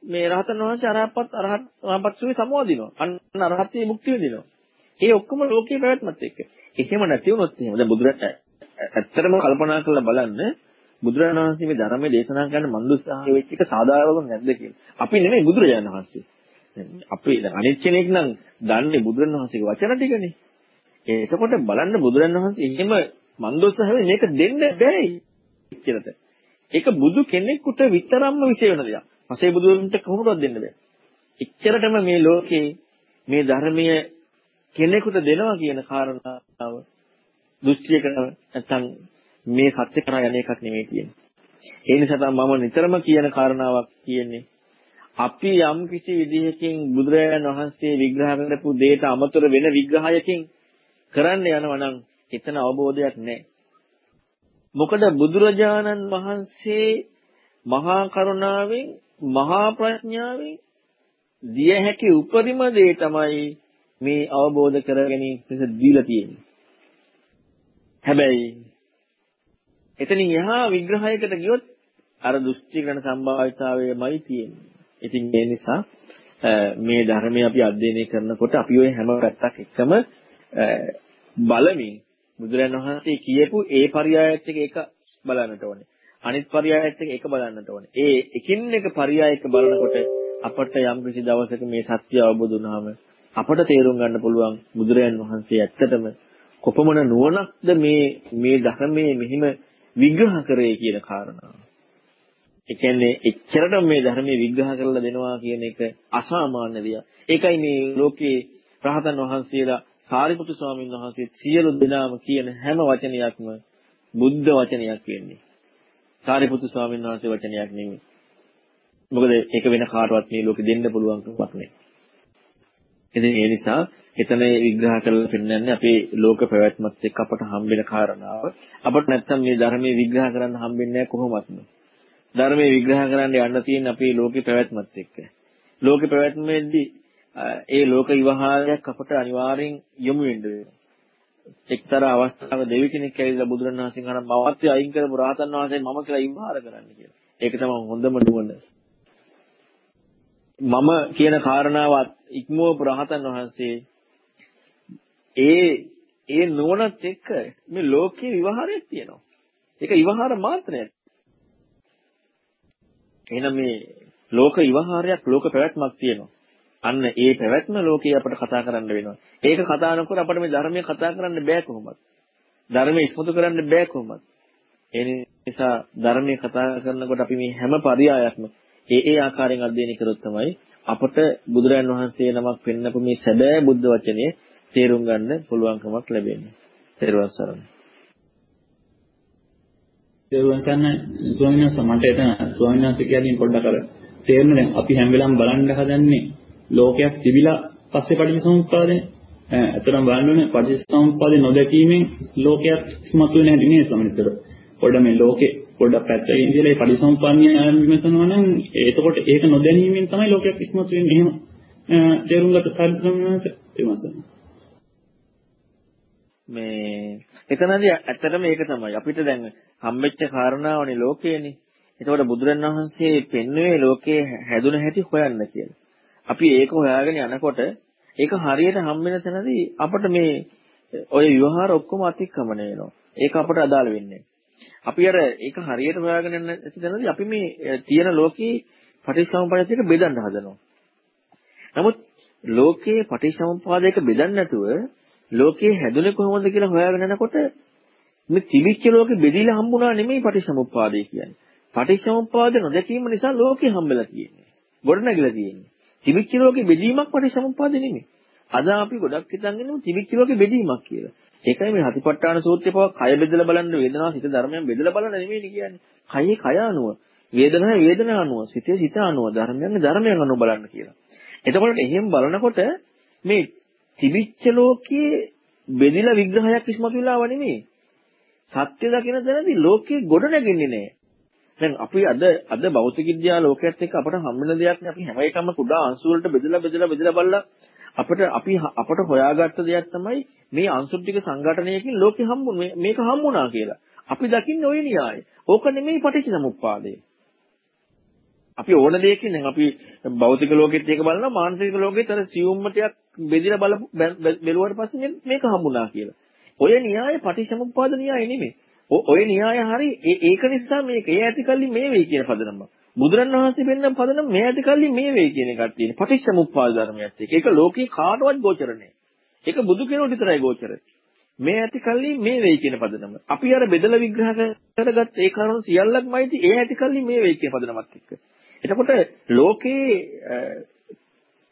මේ රහතන් වහන්සේ අරහත්පත් අරහත් රහපත් සුවේ සමවදිනවා. අන්න අරහත්ත්වයේ මුක්තිය විඳිනවා. ඒ ඔක්කොම ලෝකයේ පැවැත්මත් එක්ක. එහෙම නැති වුණොත් එහෙම දැන් බුදුරට ඇත්තටම කල්පනා කරලා බලන්න බුදුරජාණන් වහන්සේ මේ ධර්මයේ දේශනා කරන මන්දුස්සහාය වෙච්ච එක සාධාරණව නැද්ද කියලා. අපි නෙමෙයි බුදුරජාණන් වහන්සේ. අපි දැන් අනිත් කෙනෙක් නම් දන්නේ බුදුරජාණන් වහන්සේගේ වචන ටිකනේ. එතකොට බලන්න බුදුරජාණන් වහන්සේ එහෙම මන්දුස්සහාය මේක දෙන්න බෑ ඉච්චරට. ඒක බුදු කෙනෙකුට විතරක්ම විශේෂ වෙන දෙයක්. පසේ බුදුරන්ට කොහොමවත් දෙන්න බෑ. එච්චරටම මේ ලෝකේ මේ ධර්මීය කෙනෙකුට දෙනවා කියන කාරණාව දෘෂ්ටියක නැත්නම් මේ සත්‍ය කරා යන එකක් නෙමෙයි කියන්නේ. ඒ නිසා තමයි මම නිතරම කියන කාරණාවක් කියන්නේ අපි යම් කිසි විදිහකින් බුදුරජාණන් වහන්සේ විග්‍රහ කරපු දෙයට අමතර වෙන විග්‍රහයකින් කරන්න යනවා නම් එතන අවබෝධයක් නැහැ. මොකද බුදුරජාණන් වහන්සේ මහා කරුණාවෙන් මහා ප්‍රඥාවෙන් දිය හැකි උපරිම දේ තමයි මේ අවබෝධ කර ගැනීම පිණිස දීලා තියෙන්නේ. හැබැයි එතනින් එහා විග්‍රහයකට ගියොත් අර දෘෂ්ටිකරණ සම්භාවිතාවයමයි තියෙන්නේ. ඉතින් ඒ නිසා මේ ධර්මය අපි අධ්‍යයනය කරනකොට අපි ওই හැම පැත්තක් එකම බලමින් බුදුරජාණන් වහන්සේ කියපු ඒ පරයයත් එක එක බලන්නට ඕනේ. අනිත් පරයයත් එක එක බලන්නට ඕනේ. ඒ එකින් එක පරයයක බලනකොට අපට යම් කිසි දවසක මේ සත්‍ය අවබෝධ වුණාම අපට තේරුම් ගන්න පුළුවන් බුදුරජාණන් වහන්සේ ඇත්තටම කොපමණ නුවණක්ද මේ මේ ධර්මයේ මෙහිම විග්‍රහ කරේ කියන කාරණාව. ඒ කියන්නේ එච්චරට මේ ධර්මයේ විග්‍රහ කරලා දෙනවා කියන එක අසාමාන්‍ය දෙයක්. ඒකයි මේ ලෝකේ රහතන් වහන්සේලා සාරිපුත්තු ස්වාමීන් වහන්සේ සියලු දෙනාම කියන හැම වචනයක්ම බුද්ධ වචනයක් වෙන්නේ. සාරිපුත්තු ස්වාමීන් වහන්සේ වචනයක් නෙමෙයි. මොකද ඒක වෙන කාටවත් මේ ලෝකෙ දෙන්න පුළුවන් කමක් නැහැ. ඉතින් ඒ නිසා එතන විග්‍රහ කරලා පෙන්නන්නේ අපේ ලෝක පැවැත්මත් එක්ක අපට හම්බෙන කාරණාව. අපට නැත්තම් මේ ධර්මයේ විග්‍රහ කරන්න හම්බෙන්නේ නැහැ කොහොමත්ම. ධර්මයේ විග්‍රහ කරන්න යන්න තියෙන අපේ ලෝකේ පැවැත්මත් එක්ක. ලෝකේ පැවැත්මේදී ඒ ලෝක විවහාරයක් අපට අනිවාර්යෙන් යොමු වෙන්න වෙනවා. එක්තරා අවස්ථාවක දෙවි කෙනෙක් ඇවිල්ලා බුදුරණවහන්සේ අහන මවත්ය අයින් කරපු රහතන් වහන්සේ මම කියලා විවහාර කරන්න කියලා. ඒක තමයි හොඳම නුවණ. මම කියන කාරණාවත් ඉක්මවපු රහතන් වහන්සේ ඒ ඒ නුවණත් එක්ක මේ ලෝකේ විවහාරයක් තියෙනවා. ඒක විවහාර මාත්‍රයක්. එහෙනම් මේ ලෝක විවහාරයක් ලෝක පැවැත්මක් තියෙනවා. අන්න ඒ පැවැත්ම ලෝකේ අපිට කතා කරන්න වෙනවා. ඒක කතා නොකර අපිට මේ ධර්මය කතා කරන්න බෑ කොහොමද? ධර්මය ඉස්මතු කරන්න බෑ කොහොමද? ඒ නිසා ධර්මය කතා කරනකොට අපි මේ හැම පරයයක්ම ඒ ඒ ආකාරයෙන් අධ්‍යයනය කරොත් තමයි අපට බුදුරයන් වහන්සේ නමක් පෙන්නපු මේ සැබෑ බුද්ධ වචනේ තේරුම් ගන්න පුළුවන්කමක් ලැබෙන්නේ. තේරුවන් සරණයි. තේරුවන් සරණයි ස්වාමීන් වහන්සේ මට එතන ස්වාමීන් වහන්සේ කියන්නේ පොඩ්ඩක් අර තේරෙන දැන් අපි හැම වෙලාවෙම බලන්න හදන්නේ ලෝකයක් තිබිලා පස්සේ පටිච්චසමුප්පාදේ අතරම බලන්න ඕනේ පටිච්චසමුප්පාදේ නොදැකීමෙන් ලෝකයක් ඉස්මතු වෙන හැටි නේ ස්වාමීන් වහන්සේ. පොඩ්ඩ මේ ලෝකේ පොඩ්ඩක් පැත්තකින් ඉඳලා ඒ පරිසම්පන්නය විමසනවා නම් එතකොට ඒක නොදැනීමෙන් තමයි ලෝකයක් ඉස්මතු වෙන්නේ. එහෙම තේරුම් ගත සාධනස තේමස. මේ එතනදී ඇත්තටම ඒක තමයි අපිට දැන් හම්බෙච්ච කාරණාවනේ ලෝකේනේ. එතකොට බුදුරණවහන්සේ පෙන්වුවේ ලෝකේ හැදුන හැටි හොයන්න කියලා. අපි ඒක හොයාගෙන යනකොට ඒක හරියට හම්බෙන තැනදී අපිට මේ ඔය විවහාර ඔක්කොම අතික්‍රමණය වෙනවා. ඒක අපට අදාළ වෙන්නේ අපි අර ඒක හරියට හොයාගෙන යන තැනදී අපි මේ තියෙන ලෝකේ පටිච්චසමුප්පාදයක බෙදන්න හදනවා. නමුත් ලෝකේ පටිච්චසමුප්පාදයක බෙදන්න නැතුව ලෝකේ හැදුනේ කොහොමද කියලා හොයාගෙන යනකොට මේ තිබිච්ච ලෝකෙ බෙදීලා හම්බුණා නෙමෙයි පටිච්චසමුප්පාදය කියන්නේ. පටිච්චසමුප්පාද නොදැකීම නිසා ලෝකේ හම්බෙලා තියෙන්නේ. ගොඩනැගිලා තියෙන්නේ. තිබිච්ච ලෝකෙ බෙදීමක් පටිච්චසමුප්පාද නෙමෙයි. අද අපි ගොඩක් හිතන් ඉන්නවා තිබිච්ච ලෝකෙ බෙදීමක් කියලා. ඒකයි මේ හතිපට්ඨාන සූත්‍රය පව කය බෙදලා බලන්න වේදනාව සිත ධර්මයන් බෙදලා බලන්න නෙමෙයි කියන්නේ. කයේ කය අනුව, වේදනාව වේදනාව අනුව, සිතේ සිත අනුව, ධර්මයන් ධර්මයන් අනුව බලන්න කියලා. එතකොට එහෙම බලනකොට මේ තිබිච්ච ලෝකයේ බෙදිලා විග්‍රහයක් ඉස්මතු වෙලාව නෙමෙයි. සත්‍ය දකින තැනදී ලෝකේ ගොඩ නැගෙන්නේ නැහැ. දැන් අපි අද අද භෞතික විද්‍යාව ලෝකයේත් එක්ක අපට හම්බෙන දෙයක් නේ අපි හැම එකම කුඩා අංශු වලට බෙදලා බෙදලා බෙදලා බලලා අපිට අපි අපට හොයාගත්ත දෙයක් තමයි මේ අංශු ටික සංඝටනයකින් ලෝකෙ හම්බුනේ මේක හම්බුණා කියලා. අපි දකින්නේ ওই න්‍යාය. ඕක නෙමෙයි පටිච්චසමුප්පාදේ. අපි ඕන දෙයකින් දැන් අපි භෞතික ලෝකෙත් එක බලනවා මානසික ලෝකෙත් අර සියුම්මටයක් බෙදලා බලපු බැලුවාට පස්සේ මේක හම්බුණා කියලා. ඔය න්‍යාය පටිච්චසමුප්පාද න්‍යාය නෙමෙයි. ඔය න්‍යාය හරි ඒක නිසා මේක ඒ ඇතිකල්ලි මේ වෙයි කියන පදනම. බුදුරණවහන්සේ පෙන්නම් පදනම මේ ඇතිකල්ලි මේ වෙයි කියන එකක් තියෙන. පටිච්චසමුප්පාද ධර්මයක් එක්ක. ඒක ලෝකේ කාටවත් ගෝචර නැහැ. ඒක බුදු කෙනෙකුට විතරයි ගෝචර. මේ ඇතිකල්ලි මේ වෙයි කියන පදනම. අපි අර බෙදලා විග්‍රහ කරගත්ත ඒ කරුණු සියල්ලක්මයි ඒ ඇතිකල්ලි මේ වෙයි කියන පදනමත් එක්ක. එතකොට ලෝකේ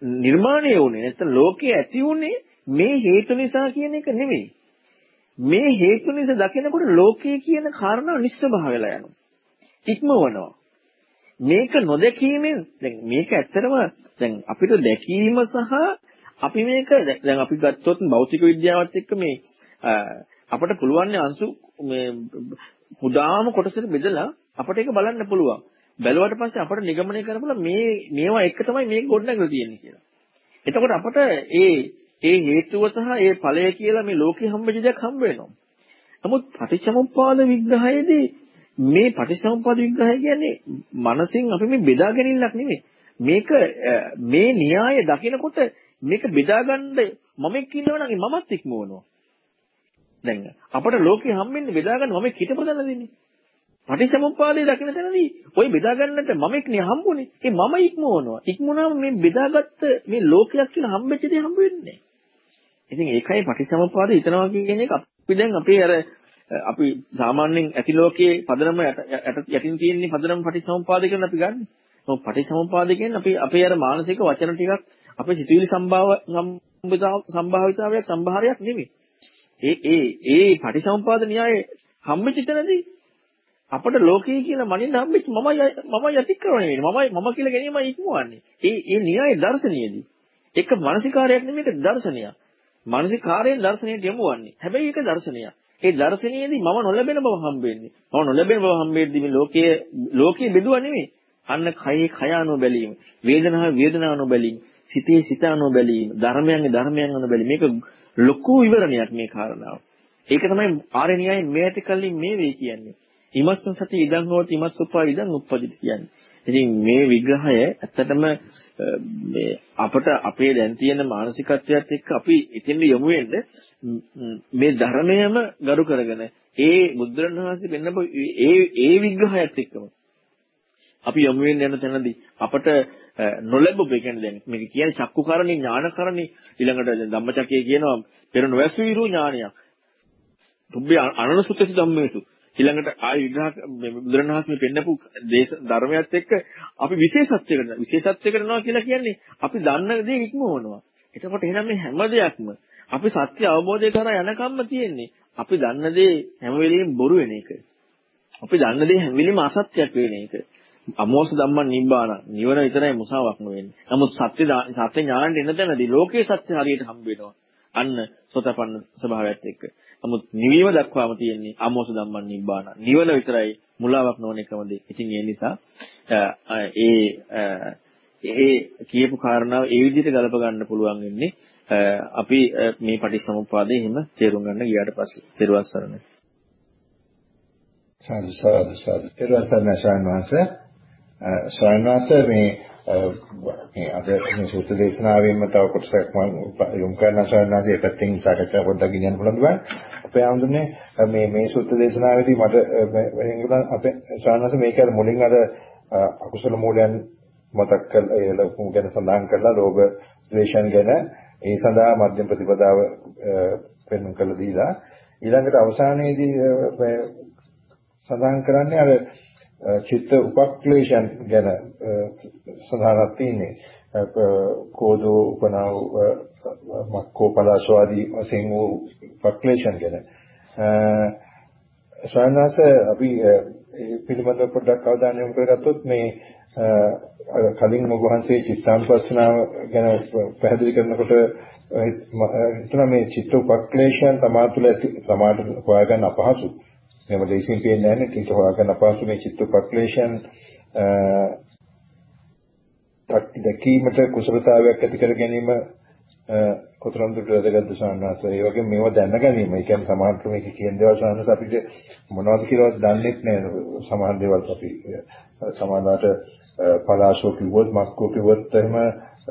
නිර්මාණය වුණේ නැත්නම් ලෝකේ ඇති වුණේ මේ හේතු නිසා කියන එක නෙවෙයි. මේ හේතු නිසා දකිනකොට ලෝකයේ කියන කාරණා නිස්සභාව වෙලා යනවා. ඉක්මවනවා. මේක නොදැකීමෙන් දැන් මේක ඇත්තටම දැන් අපිට දැකීම සහ අපි මේක දැන් අපි ගත්තොත් භෞතික විද්‍යාවත් එක්ක මේ අපිට පුළුවන් අංශු මේ පුදාම කොටසට බෙදලා අපිට ඒක බලන්න පුළුවන්. බැලුවට පස්සේ අපිට නිගමනය කරපුවා මේ මේවා එක තමයි මේක ගොඩනගලා තියෙන්නේ කියලා. එතකොට අපිට ඒ ඒ හේතුව සහ ඒ ඵලය කියලා මේ ලෝකේ හම්බෙච්ච දෙයක් හම්බ වෙනවා. නමුත් පටිච්චසමුප්පාද විග්‍රහයේදී මේ පටිච්චසමුප්පාද විග්‍රහය කියන්නේ මනසින් අපි මේ බෙදා ගැනීමක් නෙමෙයි. මේක මේ න්‍යාය දකිනකොට මේක බෙදාගන්න මමෙක් ඉන්නවනම් මමත් ඉක්මවනවා. දැන් අපට ලෝකේ හම්බෙන්නේ බෙදාගන්න මමෙක් හිතපදන්න දෙන්නේ. පටිච්චසමුප්පාදයේ දකින තැනදී ওই බෙදා ගන්නට මමෙක් නේ හම්බුනේ. ඒ මම ඉක්මවනවා. ඉක්මුණාම මේ බෙදාගත්ත මේ ලෝකයක් කියලා හම්බෙච්ච දේ හම්බ වෙන්නේ ඉතින් ඒකයි පටිච්චසමුප්පාද හිතනවා කියන එක අපි දැන් අපේ අර අපි සාමාන්‍යයෙන් ඇති ලෝකයේ පදනම යටින් තියෙන පදනම පටිච්චසමුප්පාද කියන අපි ගන්න. ඔව් පටිච්චසමුප්පාද කියන්නේ අපි අපේ අර මානසික වචන ටිකක් අපේ සිතුවිලි සම්භාව සම්භාවිතාවයක් සම්භාරයක් නෙමෙයි. ඒ ඒ ඒ පටිච්චසමුප්පාද න්‍යාය හම්බෙච්ච තැනදී අපට ලෝකයේ කියලා මනින්න හම්බෙච්ච මමයි මමයි අතික්‍රමණය වෙන්නේ. මමයි මම කියලා ගැනීමයි ඉක්මවන්නේ. ඒ ඒ න්‍යාය දර්ශනීයදී. එක මානසිකාරයක් නෙමෙයි ඒක දර්ශනයක්. මානසිකාරයෙන් දර්ශනයට යමුවන්නේ. හැබැයි ඒක දර්ශනයක්. ඒ දර්ශනයේදී මම නොලැබෙන බව හම්බෙන්නේ. මම නොලැබෙන බව හම්බෙද්දී මේ ලෝකයේ ලෝකයේ බෙදුවා නෙමෙයි. අන්න කයේ කය අනුව බැලීම, වේදනාව වේදනාව අනුව බැලීම, සිතේ සිත අනුව බැලීම, ධර්මයන්ගේ ධර්මයන් අනුව බැලීම. මේක ලොකු විවරණයක් මේ කාරණාව. ඒක තමයි ආර්ය න්‍යායෙන් මේ ඇති කලින් මේ වේ කියන්නේ. ඉමස්ස සති ඉදං හෝති ඉමස්ස උපා ඉදං උප්පජිත කියන්නේ. ඉතින් මේ විග්‍රහය ඇත්තටම මේ අපට අපේ දැන් තියෙන මානසිකත්වයට එක්ක අපි ඉතින් යමු වෙන්නේ මේ ධර්මයම ගරු කරගෙන ඒ බුදුරණවහන්සේ වෙන්නපු ඒ ඒ විග්‍රහයත් එක්කම අපි යමු වෙන්න යන තැනදී අපට නොලැබු ඒ කියන්නේ දැන් මේක කියන්නේ චක්කුකරණේ ඥානකරණේ ඊළඟට ධම්මචක්කය කියනවා පෙර නොවැසු විරු ඥානයක්. තුබ්බේ අනනසුතසි ධම්මේසු ඊළඟට ආයි විග්‍රහ බුදුරණවහන්සේ පෙන්නපු දේශ ධර්මයත් එක්ක අපි විශේෂත්වයකට විශේෂත්වයකට යනවා කියලා කියන්නේ අපි දන්න දේ ඉක්මවනවා. එතකොට එහෙනම් මේ හැම දෙයක්ම අපි සත්‍ය අවබෝධය කරා යනකම්ම තියෙන්නේ අපි දන්න දේ හැම වෙලෙම බොරු වෙන එක. අපි දන්න දේ හැම වෙලෙම අසත්‍යයක් වෙන එක. අමෝස ධම්මං නිබ්බාන නිවන විතරයි මුසාවක් නෙවෙන්නේ. නමුත් සත්‍ය සත්‍ය ඥාණයට එන තැනදී ලෝකේ සත්‍ය හරියට හම්බ වෙනවා. අන්න සෝතපන්න ස්වභාවයත් එක්ක. නමුත් නිවීම දක්වාම තියෙන්නේ අමෝස ධම්මං නිබ්බාන. නිවන විතරයි මුලාවක් නොවන එකම දේ. ඉතින් ඒ නිසා ඒ ඒ කියපු කාරණාව ඒ විදිහට ගලප ගන්න පුළුවන් වෙන්නේ අපි මේ පටිච්චසමුප්පාදේ එහෙම තේරුම් ගන්න ගියාට පස්සේ. ත්‍රිවස් සරණයි. සාදු සාදු සාදු. ත්‍රිවස් සරණයි ස්වාමීන් වහන්සේ මේ මේ අද මේ සූත්‍ර දේශනාවෙන්ම තව කොටසක් මම යොමු කරන සවන්නාසේ පැත්තෙන් සාකච්ඡා පොඩ්ඩක් ගෙනියන්න පුළුවන් බෑ. අපේ ආඳුනේ මේ මේ සූත්‍ර දේශනාවේදී මට වෙනින් අපේ සවන්නාසේ මේක අර මුලින් අර අකුසල මූලයන් මතක් කරලා ඒ ලොකු ගැන සඳහන් කරලා ලෝභ ද්වේෂයන් ගැන. ඒ සඳහා මධ්‍යම ප්‍රතිපදාව පෙන්වන්න කළ දීලා. ඊළඟට අවසානයේදී සඳහන් කරන්නේ අර චිත්ත උපක්ලේශයන් ගැන සඳහනක් තියෙන්නේ. කෝදෝ උපනාව මක්කෝ පලාසවාදී වශයෙන් වූ උපක්ලේශයන් ගැන. ස්වයංවාස අපි පිළිබඳව පොඩ්ඩක් අවධානය යොමු කරගත්තොත් මේ කලින් ඔබ වහන්සේ චිත්තානුපස්සනාව ගැන පැහැදිලි කරනකොට හිතන මේ චිත්ත උපක්ලේශයන් තමා තුළ තමාට හොයාගන්න අපහසුයි. මේව දෙයිසින් පේන්නේ නැහැ නේ. ඒක හොයාගන්න අපහසු මේ චිත්තපක්ලේශයන් දැකීමට කුසලතාවයක් ඇති කර ගැනීම කොතරම් දුරට වැදගත්ද සාන්නස ඒ වගේ මේවා දැන ගැනීම. ඒ කියන්නේ සමාන්තර මේක කියන දේවල් සාන්නස අපිට මොනවද කියලාවත් දන්නේ නැහැ. සමාන දේවල් අපි සමානවට පලාශෝ කිව්වොත් මක්කෝ කිව්වොත් එහෙම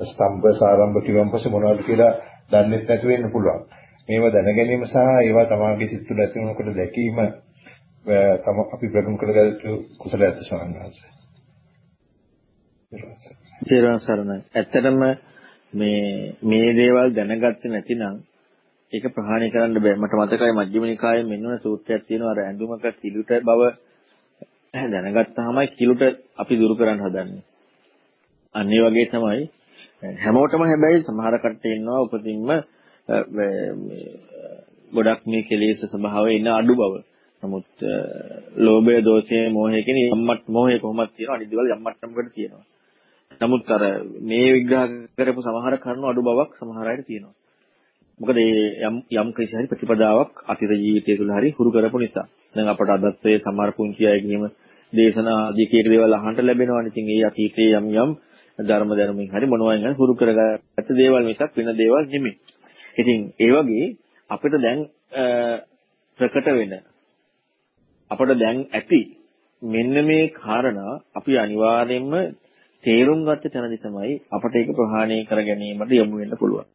ස්තම්භ සාරම්භ කිව්වන් පස්සේ මොනවද කියලා දන්නේ නැති වෙන්න පුළුවන්. මේවා දැන ගැනීම සහ ඒවා තමාගේ සිත් තුළ ඇති වෙනකොට දැකීම තම අපි ප්‍රගුණ කරගත්තු කුසලයට සමන්වාස. තේරුවන් සරණයි. ඇත්තටම මේ මේ දේවල් දැනගත්තේ නැතිනම් ඒක ප්‍රහාණය කරන්න බෑ. මට මතකයි මජ්ක්‍ධිම නිකායේ මෙන්න සූත්‍රයක් තියෙනවා අර ඇඳුමක කිලුට බව දැනගත්තාමයි කිලුට අපි දුරු කරන්න හදන්නේ. අන්න ඒ වගේ තමයි හැමෝටම හැබැයි සමහර කට්ටිය ඉන්නවා උපතින්ම ගොඩක් මේ කෙලෙස් ස්වභාවය ඉන්න අඩු බව. නමුත් ලෝභය, දෝෂය, මෝහය කියන යම්මත් මෝහය කොහොමද තියෙනවා අනිත් දේවල් යම්මත්කමකට තියෙනවා. නමුත් අර මේ විග්‍රහ කරපු සමහර කරුණු අඩු බවක් සමහර අයට තියෙනවා. මොකද මේ යම් යම් කිසි හරි ප්‍රතිපදාවක් අතීත ජීවිතය තුළ හරි හුරු කරපු නිසා. දැන් අපට අදත් ඒ සමහර පුංචි අය ගිහිම දේශනා ආදී කීක දේවල් අහන්න ලැබෙනවා. ඉතින් ඒ අතීතයේ යම් යම් ධර්ම දැනුමින් හරි මොනවායින් හරි හුරු කරගත්ත දේවල් මිසක් වෙන දේවල් නෙමෙයි. ඉතින් ඒ වගේ අපිට දැන් ප්‍රකට වෙන අපට දැන් ඇති මෙන්න මේ කාරණා අපි අනිවාර්යයෙන්ම තේරුම් ගත්ත තැනදී තමයි අපට ඒක ප්‍රහාණය කර ගැනීමට යොමු වෙන්න පුළුවන්.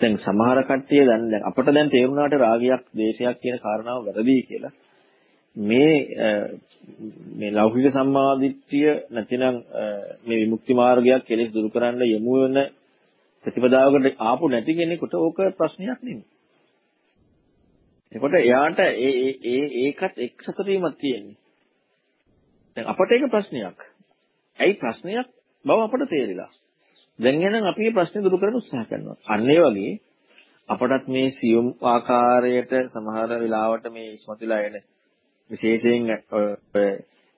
දැන් සමහර කට්ටිය දැන් දැන් අපට දැන් තේරුණාට රාගයක්, දේශයක් කියන කාරණාව වැරදි කියලා. මේ මේ ලෞකික සම්මාදිට්ඨිය නැතිනම් මේ විමුක්ති මාර්ගයක් කෙලෙස් දුරු කරන්න යොමු වෙන ප්‍රතිපදාවකට ආපු නැති කෙනෙකුට ඕක ප්‍රශ්නයක් නෙමෙයි. එතකොට එයාට ඒ ඒ ඒකත් එක් සතුටීමක් තියෙන්නේ. දැන් අපට ඒක ප්‍රශ්නයක්. ඇයි ප්‍රශ්නයක් බව අපට තේරිලා. දැන් එහෙනම් අපි මේ ප්‍රශ්නේ දුරු කරන්න උත්සාහ කරනවා. අන්න ඒ වගේ අපටත් මේ සියුම් ආකාරයට සමහර වෙලාවට මේ ඉස්මතුලා එන විශේෂයෙන්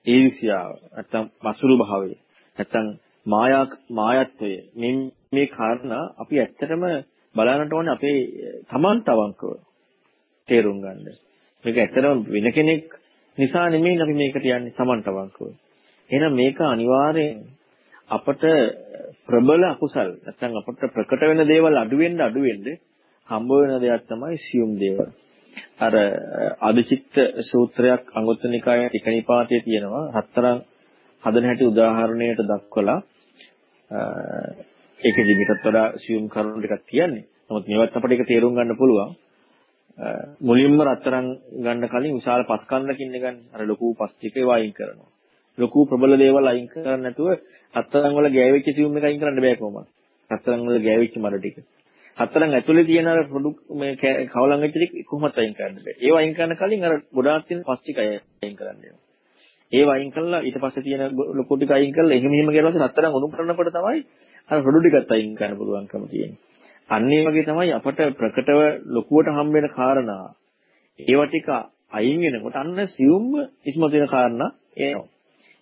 ඊර්ෂ්‍යාව නැත්තම් මසුරු භාවය නැත්තම් මායා මායත්වය මේ මේ කාරණා අපි ඇත්තටම බලන්නට ඕනේ අපේ තමන්ට අවංකව තේරුම් ගන්න. මේක ඇත්තටම වෙන කෙනෙක් නිසා නෙමෙයි අපි මේකට යන්නේ තමන්ට අවංකව. එහෙනම් මේක අනිවාර්යෙන් අපට ප්‍රබල අකුසල් නැත්නම් අපට ප්‍රකට වෙන දේවල් අඩු වෙන්න අඩු වෙන්න හම්බ වෙන දෙයක් තමයි සියුම් දේවල්. අර අදිචිත්ත සූත්‍රයක් අංගුත්තර නිකායේ එක නිපාතයේ තියෙනවා හතරන් හදන හැටි උදාහරණයට දක්වලා ඒකෙදි මිටත් වඩා සියුම් කරුණු ටිකක් කියන්නේ. නමුත් මේවත් අපිට ඒක තේරුම් ගන්න පුළුවන්. මුලින්ම රත්තරන් ගන්න කලින් විශාල පස් කන්නකින් ගන්න අර ලොකු පස් ටික වයින් කරනවා. ලොකු ප්‍රබල දේවල් අයින් කරන්නේ නැතුව හතරන් වල ගෑවිච්ච සියුම් එක අයින් කරන්න බෑ කොහොමද? හතරන් වල ගෑවිච්ච මර ටික. හතරන් ඇතුලේ තියෙන අර පොඩු මේ කවලම් වෙච්ච ටික කොහොමද අයින් කරන්න බෑ. ඒව අයින් කරන්න කලින් අර ගොඩාක් තියෙන පස් ටික අයින් කරන්න වෙනවා. ඒව අයින් කළා ඊට පස්සේ තියෙන ලොකු ටික අයින් කළා එහෙම එහෙම කියලා පස්සේ හතරන් උණු කරනකොට තමයි අර පොඩු ටිකත් අයින් කරන්න පුළුවන්කම තියෙන්නේ. අන්න ඒ වගේ තමයි අපට ප්‍රකටව ලොකුවට හම්බ වෙන කාරණා. ඒව ටික අයින් වෙනකොට අන්න සියුම්ම ඉස්මතු වෙන කාරණා එනවා.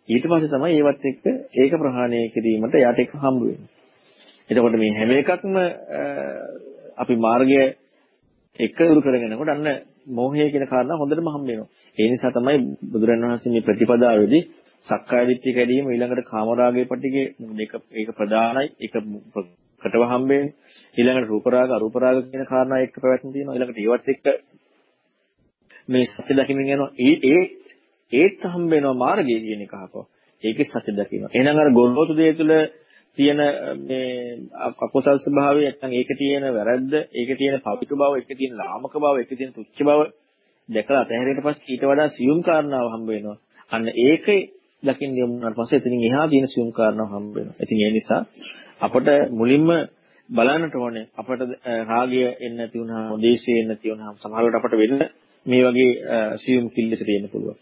ඊට පස්සේ තමයි ඒවත් එක්ක ඒක ප්‍රහාණය කිරීමට යට එක හම්බ වෙන්නේ. එතකොට මේ හැම එකක්ම අපි මාර්ගය එක උරු කරගෙනකොට අන්න මෝහය කියන කාරණා හොඳටම හම්බ වෙනවා. ඒ නිසා තමයි බුදුරණන් වහන්සේ මේ ප්‍රතිපදාවේදී සක්කාය දිට්ඨිය කැඩීම ඊළඟට කාමරාගයේ පිටිගේ මේක ඒක ප්‍රධානයි ඒක ප්‍රකටව හම්බෙන්නේ. ඊළඟට රූපරාග අරූපරාග කියන කාරණා එක්ක පැවැත්ම තියෙනවා. ඊළඟට ඒවත් එක්ක මේ සත්‍ය දකින්න යනවා. ඒ ඒ ඒත් හම්බ වෙනවා මාර්ගය කියන එක අහපුවා. ඒකේ සත්‍ය දකින්න. එහෙනම් අර ගොරෝසු දේ තුළ තියෙන මේ අකුසල් ස්වභාවය නැත්නම් ඒකේ තියෙන වැරද්ද, ඒකේ තියෙන පවිතු බව, ඒකේ තියෙන ලාමක බව, ඒකේ තියෙන තුච්ච බව දැකලා අතහැරියට පස්සේ ඊට වඩා සියුම් කාරණාව හම්බ වෙනවා. අන්න ඒකේ දකින්න යමුනාට පස්සේ එතනින් එහා තියෙන සියුම් කාරණාව හම්බ වෙනවා. ඉතින් ඒ නිසා අපට මුලින්ම බලන්නට ඕනේ අපට රාගය එන්න නැති වුණාම, දේශය එන්න නැති වුණාම සමහරවිට අපට වෙන්න මේ වගේ සියුම් කිල්ලට තියෙන්න පුළුවන්.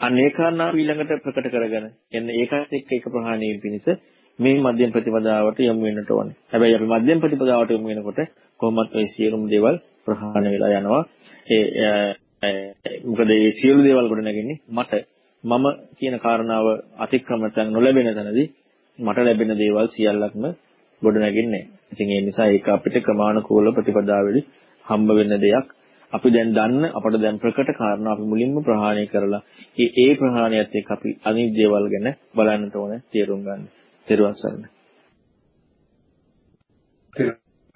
අන්න ඒ කාරණා ඊළඟට ප්‍රකට කරගෙන එන්න ඒකත් එක්ක ඒක ප්‍රහාණය පිණිස මේ මධ්‍යම ප්‍රතිපදාවට යොමු වෙන්නට ඕනේ. හැබැයි අපි මධ්‍යම ප්‍රතිපදාවට යොමු වෙනකොට කොහොමත් ওই සියලුම දේවල් ප්‍රහාණය වෙලා යනවා. ඒ මොකද මේ සියලු දේවල් ගොඩ නැගෙන්නේ මට මම කියන කාරණාව අතික්‍රමතන් නොලැබෙන තැනදී මට ලැබෙන දේවල් සියල්ලක්ම ගොඩ නැගෙන්නේ නැහැ. ඉතින් ඒ නිසා ඒක අපිට ක්‍රමානුකූල ප්‍රතිපදාවෙදි හම්බ වෙන දෙයක්. අපි දැන් දන්න අපට දැන් ප්‍රකට කාරණා අපි මුලින්ම ප්‍රහාණය කරලා ඒ ඒ ප්‍රහාණයත් එක්ක අපි අනිත් දේවල් ගැන බලන්නට ඕන තේරුම් ගන්න. තේරුවන් සරණ.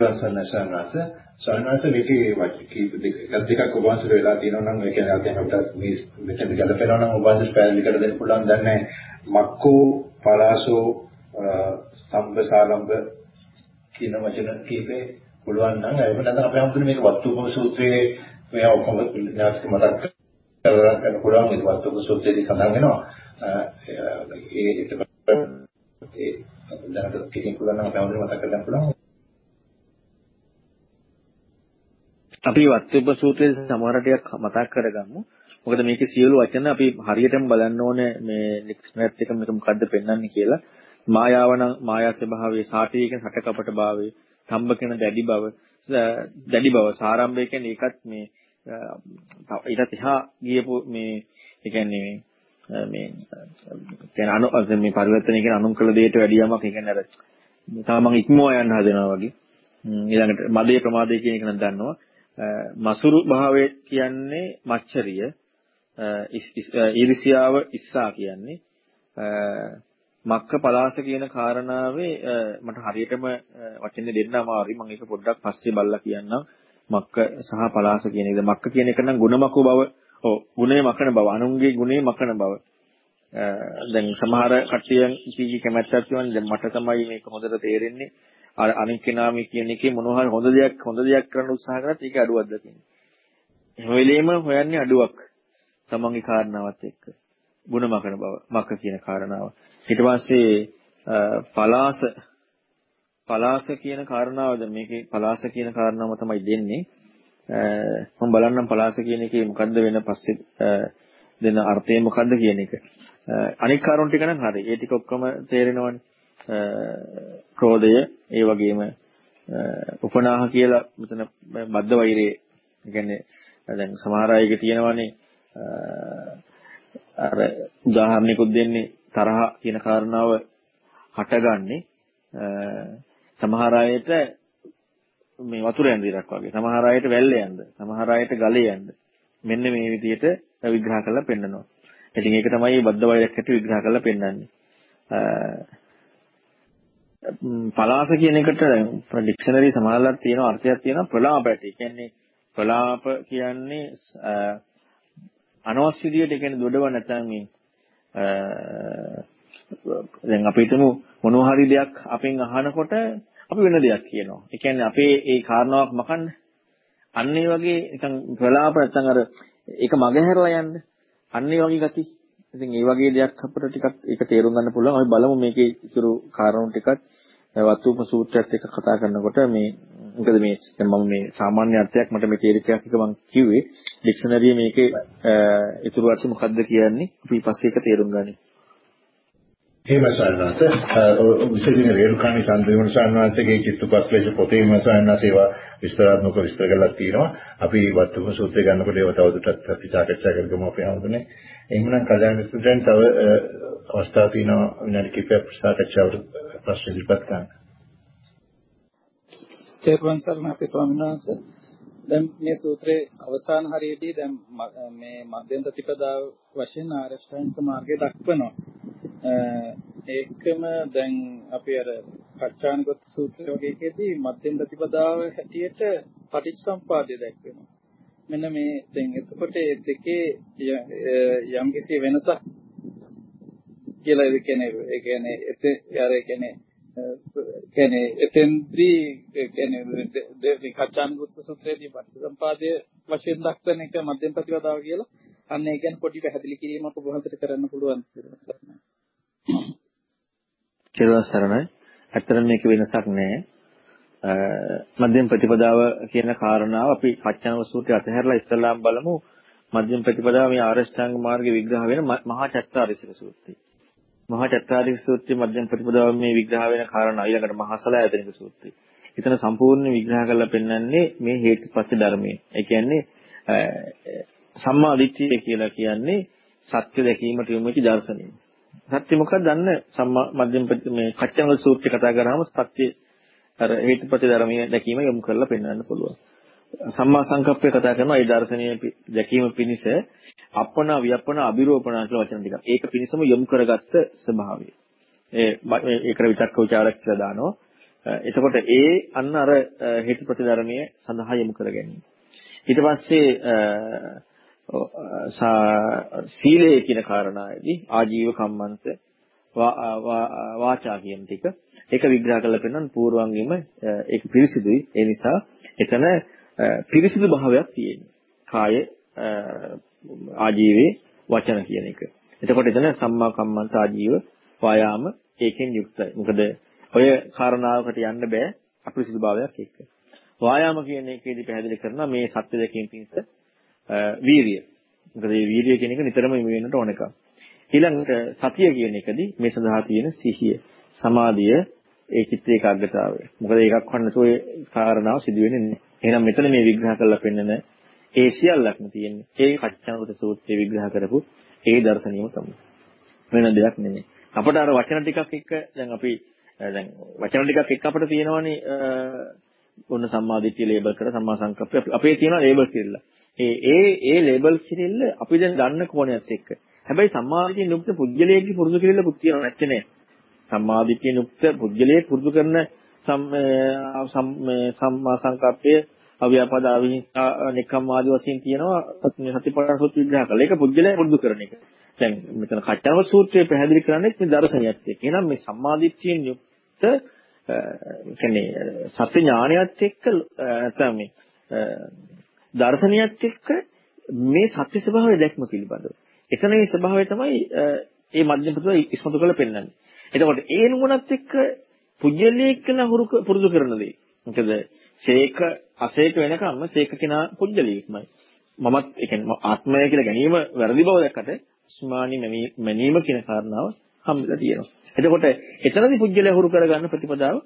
තේරුවන් සරණ සරණස සරණස මේකේ වචී දෙක දෙකක් ඔබ වහන්සේට වෙලා තියෙනවා නම් ඒ කියන්නේ දැන් අපිට මේ මෙතන ගලපෙනවා නම් ඔබ වහන්සේට පැහැදිලි කර දෙන්න පුළුවන් දන්නේ මක්කෝ පලාසෝ ස්තම්භ සාරම්භ කියන වචන කීපේ පුළුවන් නම් ඒක නැත්නම් අපි හම්බුනේ මේක වත්තුපම සූත්‍රයේ මේ ඔක්කොම ඥාතික මතක් කරගන්න පුළුවන් ඒ වත්තුක සූත්‍රයේදී සඳහන් වෙනවා. ඒ ඒ දැනට කිසිම පුළුවන් නම් පැවඳුම මතක කරගන්න පුළුවන්. අපි වත්තුප සූත්‍රයේ සමහර ටිකක් මතක් කරගමු. මොකද මේකේ සියලු වචන අපි හරියටම බලන්න ඕනේ මේ ඩික්ෂනරිත් එක මේක මොකද්ද පෙන්වන්නේ කියලා. මායාව නම් මායා ස්වභාවයේ සාටි කියන හටකපට භාවයේ තම්බ කියන දැඩි බව දැඩි බව සාරම්භය කියන්නේ ඒකත් මේ ඊටත් එහා ගියපු මේ ඒ කියන්නේ මේ කියන්නේ අනු මේ පරිවර්තනය කියන අනුන් කළ දෙයට වැඩි යමක් ඒ කියන්නේ අර තමන් ඉක්මවා යන්න හදනවා වගේ ඊළඟට මදේ ප්‍රමාදේ කියන එක නම් දන්නවා මසුරු භාවය කියන්නේ මච්චරිය. ඊර්ෂියාව ඉස්සා කියන්නේ. මක්ක පලාස කියන කාරණාවේ මට හරියටම වචන දෙන්න අමාරුයි. මම ඒක පොඩ්ඩක් පස්සේ බලලා කියන්නම්. මක්ක සහ පලාස කියන එක. මක්ක කියන එක නම් ಗುಣමකු බව. ඔව් ගුණේ මකන බව. අනුන්ගේ ගුණේ මකන බව. දැන් සමහර කට්ටියන් කී කැමැත්තක් තියෙනවා. දැන් මට තමයි මේක හොඳට තේරෙන්නේ. අර අනික් කෙනා මේ කියන එකේ මොනවා හරි හොඳ දෙයක් හොඳ දෙයක් කරන්න උත්සාහ කරත් ඒක අඩුවක්ද කියන්නේ. හැම වෙලෙම හොයන්නේ අඩුවක්. තමන්ගේ කාරණාවත් එක්ක. ಗುಣ මකන බව. මක කියන කාරණාව. ඊට පස්සේ පලාස පලාස කියන කාරණාවද මේකේ පලාස කියන කාරණාව තමයි දෙන්නේ. මම බලන්නම් පලාස කියන එකේ මොකද්ද වෙන පස්සේ දෙන අර්ථය මොකද්ද කියන එක. අනික් කාරණා ටික නම් හරි. ඒ ටික ඔක්කොම තේරෙනවනේ. ක්‍රෝධය ඒ වගේම උපනාහ කියලා මෙතන බද්ධ වෛරයේ කියන්නේ දැන් සමහර අයගේ තියෙනවානේ අර උදාහරණයකුත් දෙන්නේ තරහ කියන කාරණාව හටගන්නේ සමහර අයට මේ වතුර ඇඳිරක් වගේ සමහර අයට වැල්ල යන්න සමහර අයට ගලේ යන්න මෙන්න මේ විදිහට විග්‍රහ කරලා පෙන්නනවා. ඉතින් ඒක තමයි බද්ධ වෛරයක් හැටි විග්‍රහ කරලා පෙන්නන්නේ. පලාස කියන එකට ඩික්ෂනරි සමානලක් තියෙන අර්ථයක් තියෙනවා ප්‍රලාපයට. ඒ කියන්නේ ප්‍රලාප කියන්නේ අනවශ්‍ය විදියට කියන්නේ දොඩව නැත්නම් මේ දැන් අපි හිතමු මොනවා හරි දෙයක් අපෙන් අහනකොට අපි වෙන දෙයක් කියනවා. ඒ කියන්නේ අපේ ඒ කාරණාවක් මකන්න. අන්න ඒ වගේ නිකන් ප්‍රලාප නැත්නම් අර ඒක මගහැරලා යන්න. අන්න ඒ වගේ ගති. ඉතින් ඒ වගේ දෙයක් අපිට ටිකක් ඒක තේරුම් ගන්න පුළුවන්. අපි බලමු මේකේ ඉතුරු කාරණු ටිකත් වත්තුප සූත්‍රයත් එක්ක කතා කරනකොට මේ මොකද මේ මම මේ සාමාන්‍ය අර්ථයක් මට මේ තේරිච්ච එකක් මම කිව්වේ ඩික්ෂනරියේ මේකේ ඉතුරු අර්ථ මොකක්ද කියන්නේ අපි පස්සේ ඒක තේරුම් ගනිමු. එහෙම සාරනාස විශේෂයෙන් රේරුකාණී චන්ද්‍රවිමල සාරනාසගේ චිත්තපක්ලේශ පොතේම සාරනාස ඒවා විස්තරාත්මක විස්තර කරලා තියෙනවා. අපි වත්තුම සූත්‍රය ගන්නකොට ඒව තවදුරටත් අපි සාකච්ඡා කරගමු අපේ හැමෝටනේ. එහෙමනම් කල්‍යාණ මිත්‍රයන් තව අවස්ථා තියෙනවා විනාඩි කිහිපයක් සාකච්ඡාවට ප්‍රශ්න ඉදිරිපත් කරන්න. තේරුවන් සරණ අපේ ස්වාමීන් වහන්සේ දැන් මේ සූත්‍රයේ අවසාන හරියේදී දැන් මේ මධ්‍යම ප්‍රතිපදාව වශයෙන් ආරෂ්ඨාංගික මාර්ගය දක්වනවා. ඒකම දැන් අපි අර පච්චානගත සූත්‍රය වගේ එකේදී මධ්‍යම ප්‍රතිපදාව හැටියට පටිච්චසම්පාදය දැක්වෙනවා. මෙන්න මේ දැන් එතකොට මේ දෙකේ යම්කිසි වෙනසක් කියලා ඒ කියන්නේ ඒ කියන්නේ ඒ කියන්නේ කියන්නේ එතෙන්දී කියන්නේ මේ කච්චානුගත සූත්‍රයේදී පටිසම්පාදයේ වශයෙන් දක්වන එක මධ්‍යම ප්‍රතිපදාව කියලා අන්න ඒ කියන්නේ පොඩි පැහැදිලි කිරීමක් ඔබ වහන්සේට කරන්න පුළුවන් කියලා සරණයි. ඇත්තටම මේක වෙනසක් නෑ. මධ්‍යම ප්‍රතිපදාව කියන කාරණාව අපි කච්චානුගත සූත්‍රය අතහැරලා ඉස්සල්ලාම බලමු. මධ්‍යම ප්‍රතිපදාව මේ ආරෂ්ඨාංග මාර්ගයේ විග්‍රහ වෙන මහා චත්තාරිසික සූත්‍රය. මහා චත්තාරික සූත්‍රයේ මධ්‍යම ප්‍රතිපදාව මේ විග්‍රහ වෙන කාරණා ඊළඟට මහා සලායතනික සූත්‍රය. එතන සම්පූර්ණ විග්‍රහ කරලා පෙන්වන්නේ මේ හේතුපස්සේ ධර්මයේ. ඒ කියන්නේ සම්මා දිට්ඨිය කියලා කියන්නේ සත්‍ය දැකීමට යොමු වෙච්ච දර්ශනය. සත්‍ය මොකක්ද දන්න සම්මා මධ්‍යම මේ කච්චංගල සූත්‍රය කතා කරාම සත්‍ය අර හේතුපස්සේ ධර්මයේ දැකීම යොමු කරලා පෙන්වන්න පුළුවන්. සම්මා සංකප්පය කතා කරනවා ඒ දර්ශනීය දැකීම පිණිස අපන වියපන අබිරෝපණ කියලා වචන ටිකක්. ඒක පිණිසම යොමු කරගත්ත ස්වභාවය. ඒ ඒකට විචක්ක ਵਿਚාරක් කියලා දානවා. එතකොට ඒ අන්න අර හේතු ප්‍රතිධර්මයේ සඳහා යොමු කර ගැනීම. ඊට පස්සේ සීලය කියන කාරණාවේදී ආජීව කම්මන්ත වාචා කියන ටික ඒක විග්‍රහ කරලා පෙන්නන පූර්වංගෙම ඒක පිරිසිදුයි. ඒ නිසා එතන පිරිසිදු භාවයක් තියෙනවා. කාය ආජීවයේ වචන කියන එක. එතකොට එතන සම්මා කම්මන්ත ආජීව වායාම ඒකෙන් යුක්තයි. මොකද ඔය කාරණාවකට යන්න බෑ අපිරිසිදු භාවයක් එක්ක. වායාම කියන එකේදී පැහැදිලි කරනවා මේ සත්‍ය දෙකෙන් පිණිස වීරිය. මොකද මේ වීරිය කියන එක නිතරම ඉමු වෙන්නට ඕන එකක්. ඊළඟට සතිය කියන එකදී මේ සඳහා තියෙන සිහිය, සමාධිය, ඒ චිත්ත ඒකාග්‍රතාවය. මොකද ඒකක් වන්නසෝ ඒ කාරණාව සිදු වෙන්නේ නැහැ. එහෙනම් මෙතන මේ විග්‍රහ කරලා පෙන්නන ඒ සියල්ලක්ම තියෙන්නේ ඒ කච්චාවත සූත්‍රයේ විග්‍රහ කරපු ඒ දර්ශනියම තමයි. වෙන දෙයක් නෙමෙයි. අපට අර වචන ටිකක් එක්ක දැන් අපි දැන් වචන ටිකක් එක්ක අපිට තියෙනවනේ ඔන්න සම්මාදිට්ඨිය ලේබල් කර සම්මා සංකප්පය අපේ තියෙන ලේබල් කිරිල්ල. ඒ ඒ ඒ ලේබල් කිරිල්ල අපි දැන් ගන්න කෝණයත් එක්ක. හැබැයි සම්මාදිට්ඨිය නුක්ත පුජ්‍යලයේ පුරුදු කිරිල්ලකුත් තියෙනව නැත්තේ නේ. සම්මාදිට්ඨිය නුක්ත පුජ්‍යලයේ පුරුදු කරන සම්මා සංකප්පය අව්‍යාපද අවිහිංසා නිකම් ආදී වශයෙන් තියෙනවා සතිපට්ඨාන සූත්‍ර විග්‍රහ කළා. ඒක පුජ්‍යලයේ පුරුදු කරන එක. දැන් මෙතන කච්චනව සූත්‍රයේ පැහැදිලි කරන්නේ මේ දර්ශනියත් එක්ක. එහෙනම් මේ සම්මාදිට්ඨියෙන් යුක්ත කියන්නේ සත්‍ය ඥානයත් එක්ක නැත්නම් මේ දර්ශනියත් එක්ක මේ සත්‍ය ස්වභාවය දැක්ම පිළිබඳව. එතන මේ ස්වභාවය තමයි මේ මධ්‍යම ප්‍රතිපද ඉස්මතු කරලා පෙන්වන්නේ. එතකොට ඒ නුවණත් එක්ක පුජ්‍යලීකන හුරු පුරුදු කරන දේ. මොකද සේක අසේක වෙනකම්ම සේක කෙනා පුජ්‍යලීක්මයි. මමත් ඒ කියන්නේ ආත්මය කියලා ගැනීම වැරදි බව දැක්කට ස්මානි මැනීම කියන කාරණාව හම්බෙලා තියෙනවා. එතකොට එතනදී පුජ්‍යලය හුරු කරගන්න ප්‍රතිපදාව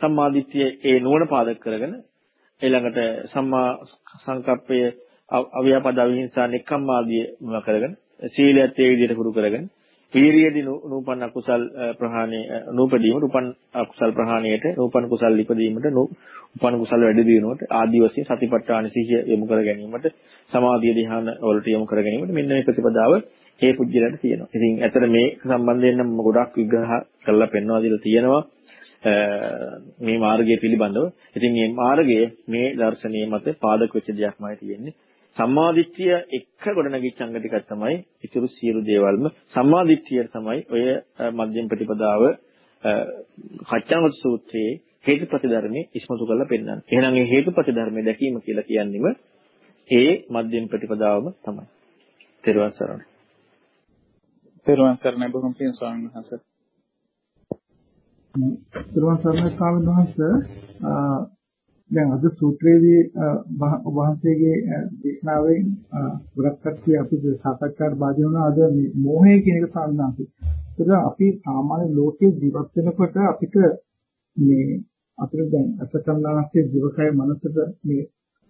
සම්මාදිට්ඨිය ඒ නුවණ පාදක කරගෙන ඊළඟට සම්මා සංකප්පය අව්‍යාපද අවිහිංසා නික්කම්මාදිය මොන කරගෙන සීලයත් ඒ විදිහට හුරු කරගෙන වීරියදී නූපන් අකුසල් ප්‍රහාණය නූපදීම රූපන් අකුසල් ප්‍රහාණයට නූපන් කුසල් ඉපදීමට උපන් කුසල් වැඩි දියුණුවට ආදී වශයෙන් සතිපට්ඨාන සිහිය යොමු කර ගැනීමට සමාධිය ධ්‍යාන වලට යොමු කර ගැනීමට මෙන්න මේ ප්‍රතිපදාව ඒ පුජ්‍යලට තියෙනවා. ඉතින් ඇත්තට මේ සම්බන්ධයෙන් නම් ගොඩක් විග්‍රහ කරලා පෙන්වා දීලා තියෙනවා. මේ මාර්ගය පිළිබඳව. ඉතින් මේ මාර්ගය මේ දර්ශනීය මත පාදක වෙච්ච දෙයක්මයි තියෙන්නේ. සම්මාදිට්ඨිය එක්ක ගොඩනගිච්ච අංග ටිකක් තමයි ඉතුරු සියලු දේවල්ම සම්මාදිට්ඨිය තමයි ඔය මධ්‍යම ප්‍රතිපදාව කච්චාවත සූත්‍රයේ හේතුපති ධර්මයේ ඉස්මතු කරලා පෙන්නන්නේ. එහෙනම් මේ හේතුපති ධර්මයේ දැකීම කියලා කියන්නේම ඒ මධ්‍යම ප්‍රතිපදාවම තමයි. ත්‍රිවන් සරණයි. ත්‍රිවන් සරණයි බොහොම පින් ස්වාමීන් වහන්සේ. ත්‍රිවන් සරණයි ස්වාමීන් වහන්සේ දැන් අද සූත්‍රයේදී ඔබ වහන්සේගේ දේශනාවෙන් ගොඩක් කට්ටිය අපිට සාකච්ඡාට බාධා වුණා අද මේ මෝහය කියන එක සම්බන්ධයි. ඒක අපි සාමාන්‍ය ලෝකයේ ජීවත් වෙනකොට අපිට මේ අපිට දැන් අසකන්නාස්සේ ජීවකය මනසට මේ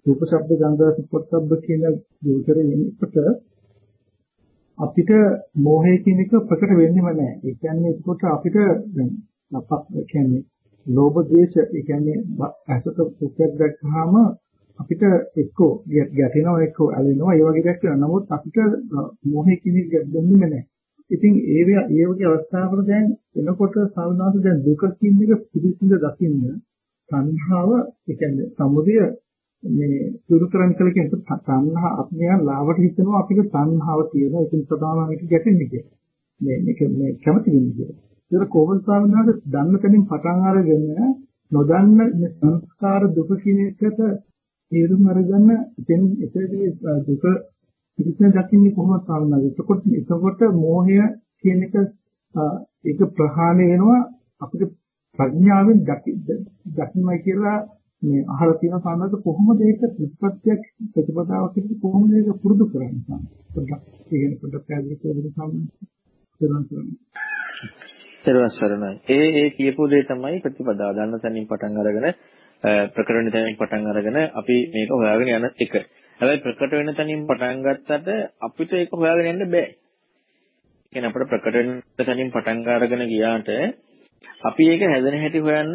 රූප ශබ්ද ගන්ධ රස පොට්ටබ්බ කියන දෝෂරේ වෙනකොට අපිට මෝහය කියන එක ප්‍රකට වෙන්නේම නැහැ. ඒ කියන්නේ ඒකට අපිට දැන් අපක් කියන්නේ ලෝභ ද්වේෂ ඒ කියන්නේ ඇසට සුඛයක් දැක්කහම අපිට එක්කෝ ගැටෙනවා එක්කෝ ඇලෙනවා ඒ වගේ දෙයක් වෙනවා. නමුත් අපිට මොහේ කෙනෙක් දෙන්නේ නැහැ. ඉතින් ඒ ඒ වගේ අවස්ථාවල දැන් එනකොට සාමාන්‍යයෙන් දැන් දුක කියන එක පිළිසිඳ දකින්න සංහාව ඒ කියන්නේ සමුදය මේ දුරු කරන්න කියලා කියන සංහා අපියා ලාවට හිතනවා අපිට සංහාව තියෙනවා. ඒක ප්‍රධානම එක ගැටෙන්නේ කියලා. මේ මේක මේ කැමති වෙන්නේ කියලා. ඒක කොහොමද ස්වාමීන් දන්න තැනින් පටන් අරගෙන නොදන්න සංස්කාර දුක කියන එකට තේරුම් අරගන්න එතෙන් එතනදී දුක පිටින් දකින්නේ කොහොමද ස්වාමීන් වහන්සේ? එතකොට එතකොට මෝහය කියන එක ඒක ප්‍රහාණය වෙනවා අපිට ප්‍රඥාවෙන් දකින්නයි කියලා මේ අහලා තියෙන සාමාන්‍යත කොහොමද ඒක ප්‍රතිපත්තියක් ප්‍රතිපදාවක් කියලා කොහොමද ඒක පුරුදු කරන්නේ? පොඩ්ඩක් කියන පොඩ්ඩක් පැහැදිලි කරන්න සාමාන්‍යයෙන්. සර්වස් සරණයි. ඒ ඒ කියපු දේ තමයි ප්‍රතිපදාව. දන්න තැනින් පටන් අරගෙන ප්‍රකට වෙන තැනින් පටන් අරගෙන අපි මේක හොයාගෙන යන එක. හැබැයි ප්‍රකට වෙන තැනින් පටන් ගත්තට අපිට ඒක හොයාගෙන යන්න බෑ. කියන්නේ අපිට ප්‍රකට වෙන තැනින් පටන් අරගෙන ගියාට අපි ඒක හැදෙන හැටි හොයන්න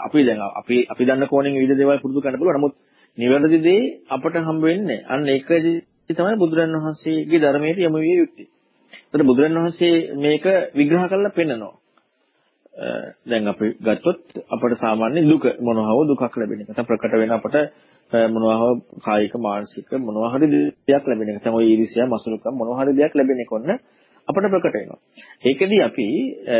අපි දැන් අපි අපි දන්න කෝණයෙන් විවිධ දේවල් පුරුදු කරන්න පුළුවන්. නමුත් නිවැරදි දේ අපට හම්බ වෙන්නේ. අන්න ඒකදී තමයි බුදුරන් වහන්සේගේ ධර්මයේ යම විය යුත්තේ. එතකොට බුදුරණවහන්සේ මේක විග්‍රහ කරලා පෙන්නනවා. දැන් අපි ගත්තොත් අපට සාමාන්‍ය දුක මොනවා හෝ දුකක් ලැබෙන එක. නැත්නම් ප්‍රකට වෙන අපට මොනවා හෝ කායික මානසික මොනවා හරි දෙයක් ලැබෙන එක. තමයි ඊර්ෂ්‍යා මසුරුකම් මොනවා හරි දෙයක් ලැබෙන එක ඔන්න අපට ප්‍රකට වෙනවා. ඒකෙදි අපි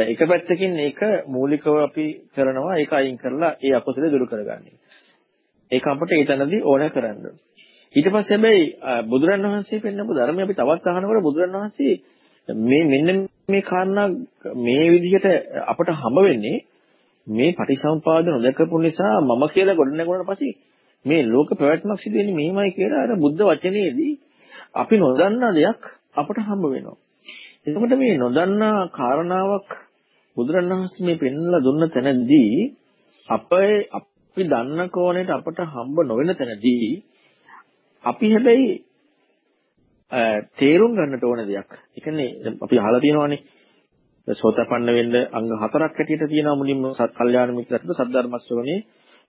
එක පැත්තකින් ඒක මූලිකව අපි කරනවා ඒක අයින් කරලා ඒ අකුසලේ දුරු කරගන්න. ඒක අපට ඒ තැනදී ඕන කරන්න. ඊට පස්සේ හැබැයි බුදුරන් වහන්සේ පෙන්නපු ධර්මය අපි තවත් අහනකොට බුදුරන් වහන්සේ මේ මෙන්න මේ කාරණා මේ විදිහට අපට හම්බ වෙන්නේ මේ පටිසම්පාද නොදකපු නිසා මම කියලා ගොඩනගුණාට පස්සේ මේ ලෝක ප්‍රවැත්මක් සිදු වෙන්නේ මෙහිමයි කියලා අර බුද්ධ වචනේදී අපි නොදන්නා දෙයක් අපට හම්බ වෙනවා. එතකොට මේ නොදන්නා කාරණාවක් බුදුරණවහන්සේ මේ පෙන්වලා දුන්න තැනදී අපේ අපි දන්න කෝණයට අපට හම්බ නොවන තැනදී අපි හැබැයි තේරුම් ගන්නට ඕන දෙයක්. ඒ කියන්නේ අපි අහලා තියෙනවානේ සෝතපන්න වෙන්න අංග හතරක් හැටියට තියෙනවා මුලින්ම සත් කල්යාණ මිත්‍රත්ව සද්ධර්ම ශ්‍රවණේ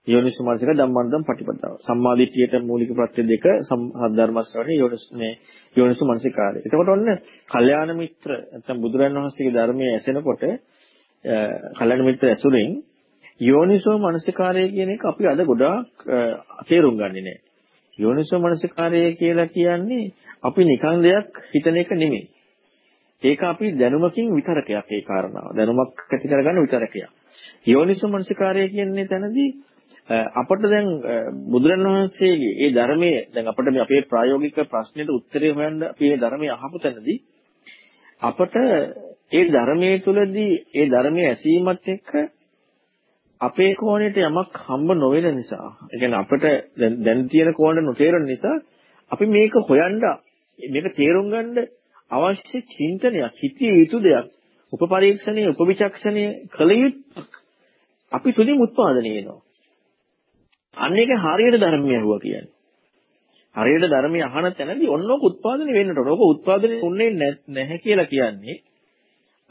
යෝනිසු මානසික ධම්මාන්දම් පටිපදාව. සම්මාදිට්ඨියට මූලික ප්‍රත්‍ය දෙක සද්ධර්ම ශ්‍රවණේ යෝනිසු මේ යෝනිසු මානසිකාරය. එතකොට ඔන්න කල්යාණ මිත්‍ර නැත්නම් බුදුරන් වහන්සේගේ ධර්මයේ ඇසෙනකොට කල්යාණ මිත්‍ර ඇසුරෙන් යෝනිසෝ මානසිකාරය කියන එක අපි අද ගොඩාක් තේරුම් ගන්නේ නැහැ. යෝනිසෝ මනසිකාරය කියලා කියන්නේ අපි නිකන් දෙයක් හිතන එක නෙමෙයි. ඒක අපි දැනුමකින් විතරකයක් ඒ කාරණාව. දැනුමක් ඇති කරගන්න විතරකයක්. යෝනිසෝ මනසිකාරය කියන්නේ තැනදී අපට දැන් බුදුරණවහන්සේගේ ඒ ධර්මයේ දැන් අපිට මේ අපේ ප්‍රායෝගික ප්‍රශ්නෙට උත්තරේ හොයන්න අපි මේ ධර්මයේ අහපු තැනදී අපට ඒ ධර්මයේ තුලදී ඒ ධර්මයේ ඇසීමත් එක්ක අපේ කෝණයට යමක් හම්බ නොවෙන නිසා, ඒ කියන්නේ අපිට දැන් තියෙන කෝණය නොතේරෙන නිසා අපි මේක හොයන්න මේක තේරුම් ගන්න අවශ්‍ය චින්තනයක්, හිතිය යුතු දෙයක්, උපපරීක්ෂණයේ, උපවිචක්ෂණයේ කළ යුත්තක් අපි තුලින් උත්පාදනය වෙනවා. අන්න ඒක හරියට ධර්මය ඇහුවා කියන්නේ. හරියට ධර්මය අහන තැනදී ඔන්නෝක උත්පාදනය වෙන්නට ඕන. ඕක උත්පාදනය උන්නේ නැහැ කියලා කියන්නේ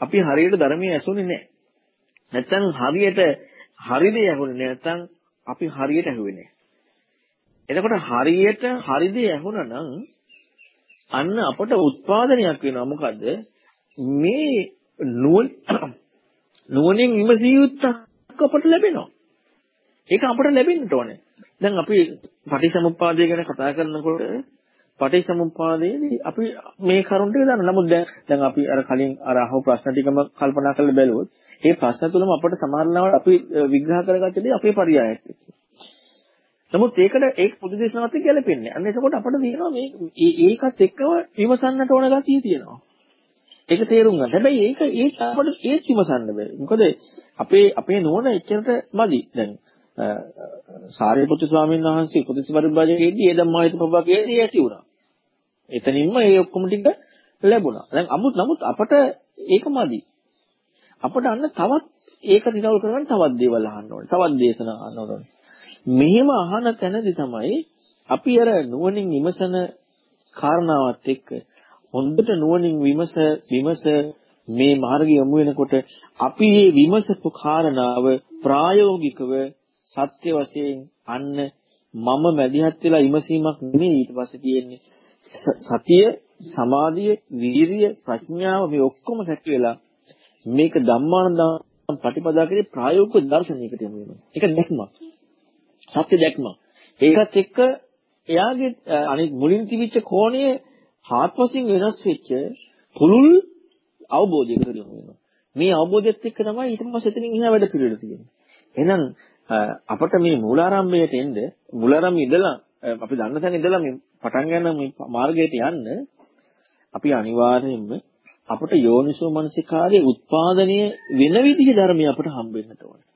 අපි හරියට ධර්මය ඇසුනේ නැහැ. නැත්තම් හරියට හරිද ඇහුනේ නැත්නම් අපි හරියට ඇහුවේ නැහැ. එතකොට හරියට හරිද ඇහුණා නම් අන්න අපට උත්පාදනයක් වෙනවා මොකද්ද? මේ [COUGHS] නුවණින් විමසිය යුත්තක් අපට ලැබෙනවා. ඒක අපට ලැබෙන්නට ඕනේ. දැන් අපි පටිසමුප්පාදය ගැන කතා කරනකොට පටිසමුප්පාදයේදී අපි මේ කරුණ ටික දන්නවා. නමුත් දැන් දැන් අපි අර කලින් අර අහපු ප්‍රශ්න ටිකම කල්පනා කරලා බැලුවොත් ඒ ප්‍රශ්න තුලම අපිට සමහරවිට අපි විග්‍රහ කරගත්ත දේ අපේ පරියායක් එක්ක. නමුත් ඒකට ඒක පුදු දේශනාවත් ගැලපෙන්නේ. අන්න එතකොට අපිට තියෙනවා මේ ඒකත් එක්කම විමසන්නට ඕන ගතිය තියෙනවා. ඒක තේරුම් ගන්න. හැබැයි ඒක ඒක අපිට ඒත් විමසන්න බෑ. මොකද අපේ අපේ නෝන එච්චරට මදි. දැන් සාරිපුත්තු ස්වාමීන් වහන්සේ කුතිස් පරිබ්‍රාජකයේදී ඒ ධම්මායත ප්‍රභාකයේදී ඇති වුණා. එතනින්ම ඒ ඔක්කොම ටික ලැබුණා. දැන් අමුත් නමුත් අපට ඒක මදි. අපට අන්න තවත් ඒක දිනවල් කරගන්න තවත් දේවල් අහන්න ඕනේ. තවත් දේශනා අහන්න ඕනේ. මෙහෙම අහන තැනදී තමයි අපි අර නුවණින් විමසන කාරණාවත් එක්ක හොඳට නුවණින් විමස විමස මේ මාර්ගය යමු වෙනකොට අපි මේ විමසපු කාරණාව ප්‍රායෝගිකව සත්‍ය වශයෙන් අන්න මම මැදිහත් වෙලා ඉමසීමක් නෙමෙයි ඊට පස්සේ තියෙන්නේ සතිය සමාධිය වීරිය ප්‍රඥාව මේ ඔක්කොම සැටි වෙලා මේක ධම්මානන්දම් ප්‍රතිපදා කරේ ප්‍රායෝගික දර්ශනයකට යමු වෙනවා. ඒක දැක්මක්. සත්‍ය දැක්මක්. ඒකත් එක්ක එයාගේ අනිත් මුලින් තිබිච්ච කෝණය හාත්පසින් වෙනස් වෙච්ච පුළුල් අවබෝධයකට යමු වෙනවා. මේ අවබෝධයත් එක්ක තමයි ඊට පස්සේ එතනින් එහා වැඩ පිළිවෙල තියෙන්නේ. එහෙනම් අපිට මේ මූලාරම්භයට එන්න මූලාරම්භය ඉඳලා අපි දන්න තැන ඉඳලා මේ පටන් ගන්න මේ මාර්ගයට යන්න අපි අනිවාර්යයෙන්ම අපට යෝනිසෝ මනසිකාරයේ උත්පාදනය වෙන විදිහ ධර්මය අපට හම්බෙන්නට ඕනේ.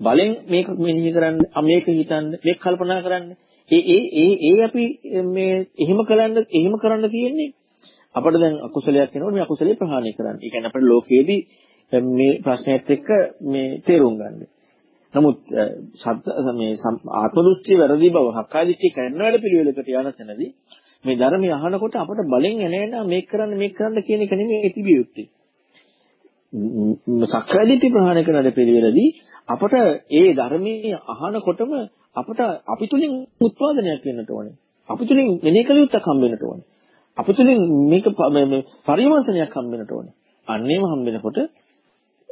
බලෙන් මේක මෙනෙහි කරන්න, මේක හිතන්න, මේක කල්පනා කරන්න. ඒ ඒ ඒ ඒ අපි මේ එහෙම කරන්න එහෙම කරන්න තියෙන්නේ අපිට දැන් අකුසලයක් වෙනකොට මේ අකුසලේ ප්‍රහාණය කරන්න. ඒ කියන්නේ අපිට ලෝකයේදී මේ ප්‍රශ්නයත් එක්ක මේ තේරුම් ගන්න. නමුත් මේ ආත්ම දෘෂ්ටිය වැරදි බව හක්කාය දෘෂ්ටිය කරන වැඩ පිළිවෙලකට යන තැනදී මේ ධර්මය අහනකොට අපට බලෙන් එන එන මේක කරන්න මේක කරන්න කියන එක නෙමෙයි තිබිය යුත්තේ. සක්කාය දෘෂ්ටි ප්‍රහාණය කරන වැඩ පිළිවෙලදී අපට ඒ ධර්මයේ අහනකොටම අපට අපි තුලින් උත්පාදනයක් වෙන්නට ඕනේ. අපි තුලින් මෙනෙහි කළ යුත්තක් හම්බ වෙන්නට ඕනේ. අපි තුලින් මේක පරිවර්තනයක් හම්බ වෙන්නට ඕනේ. අන්නේම හම්බ වෙනකොට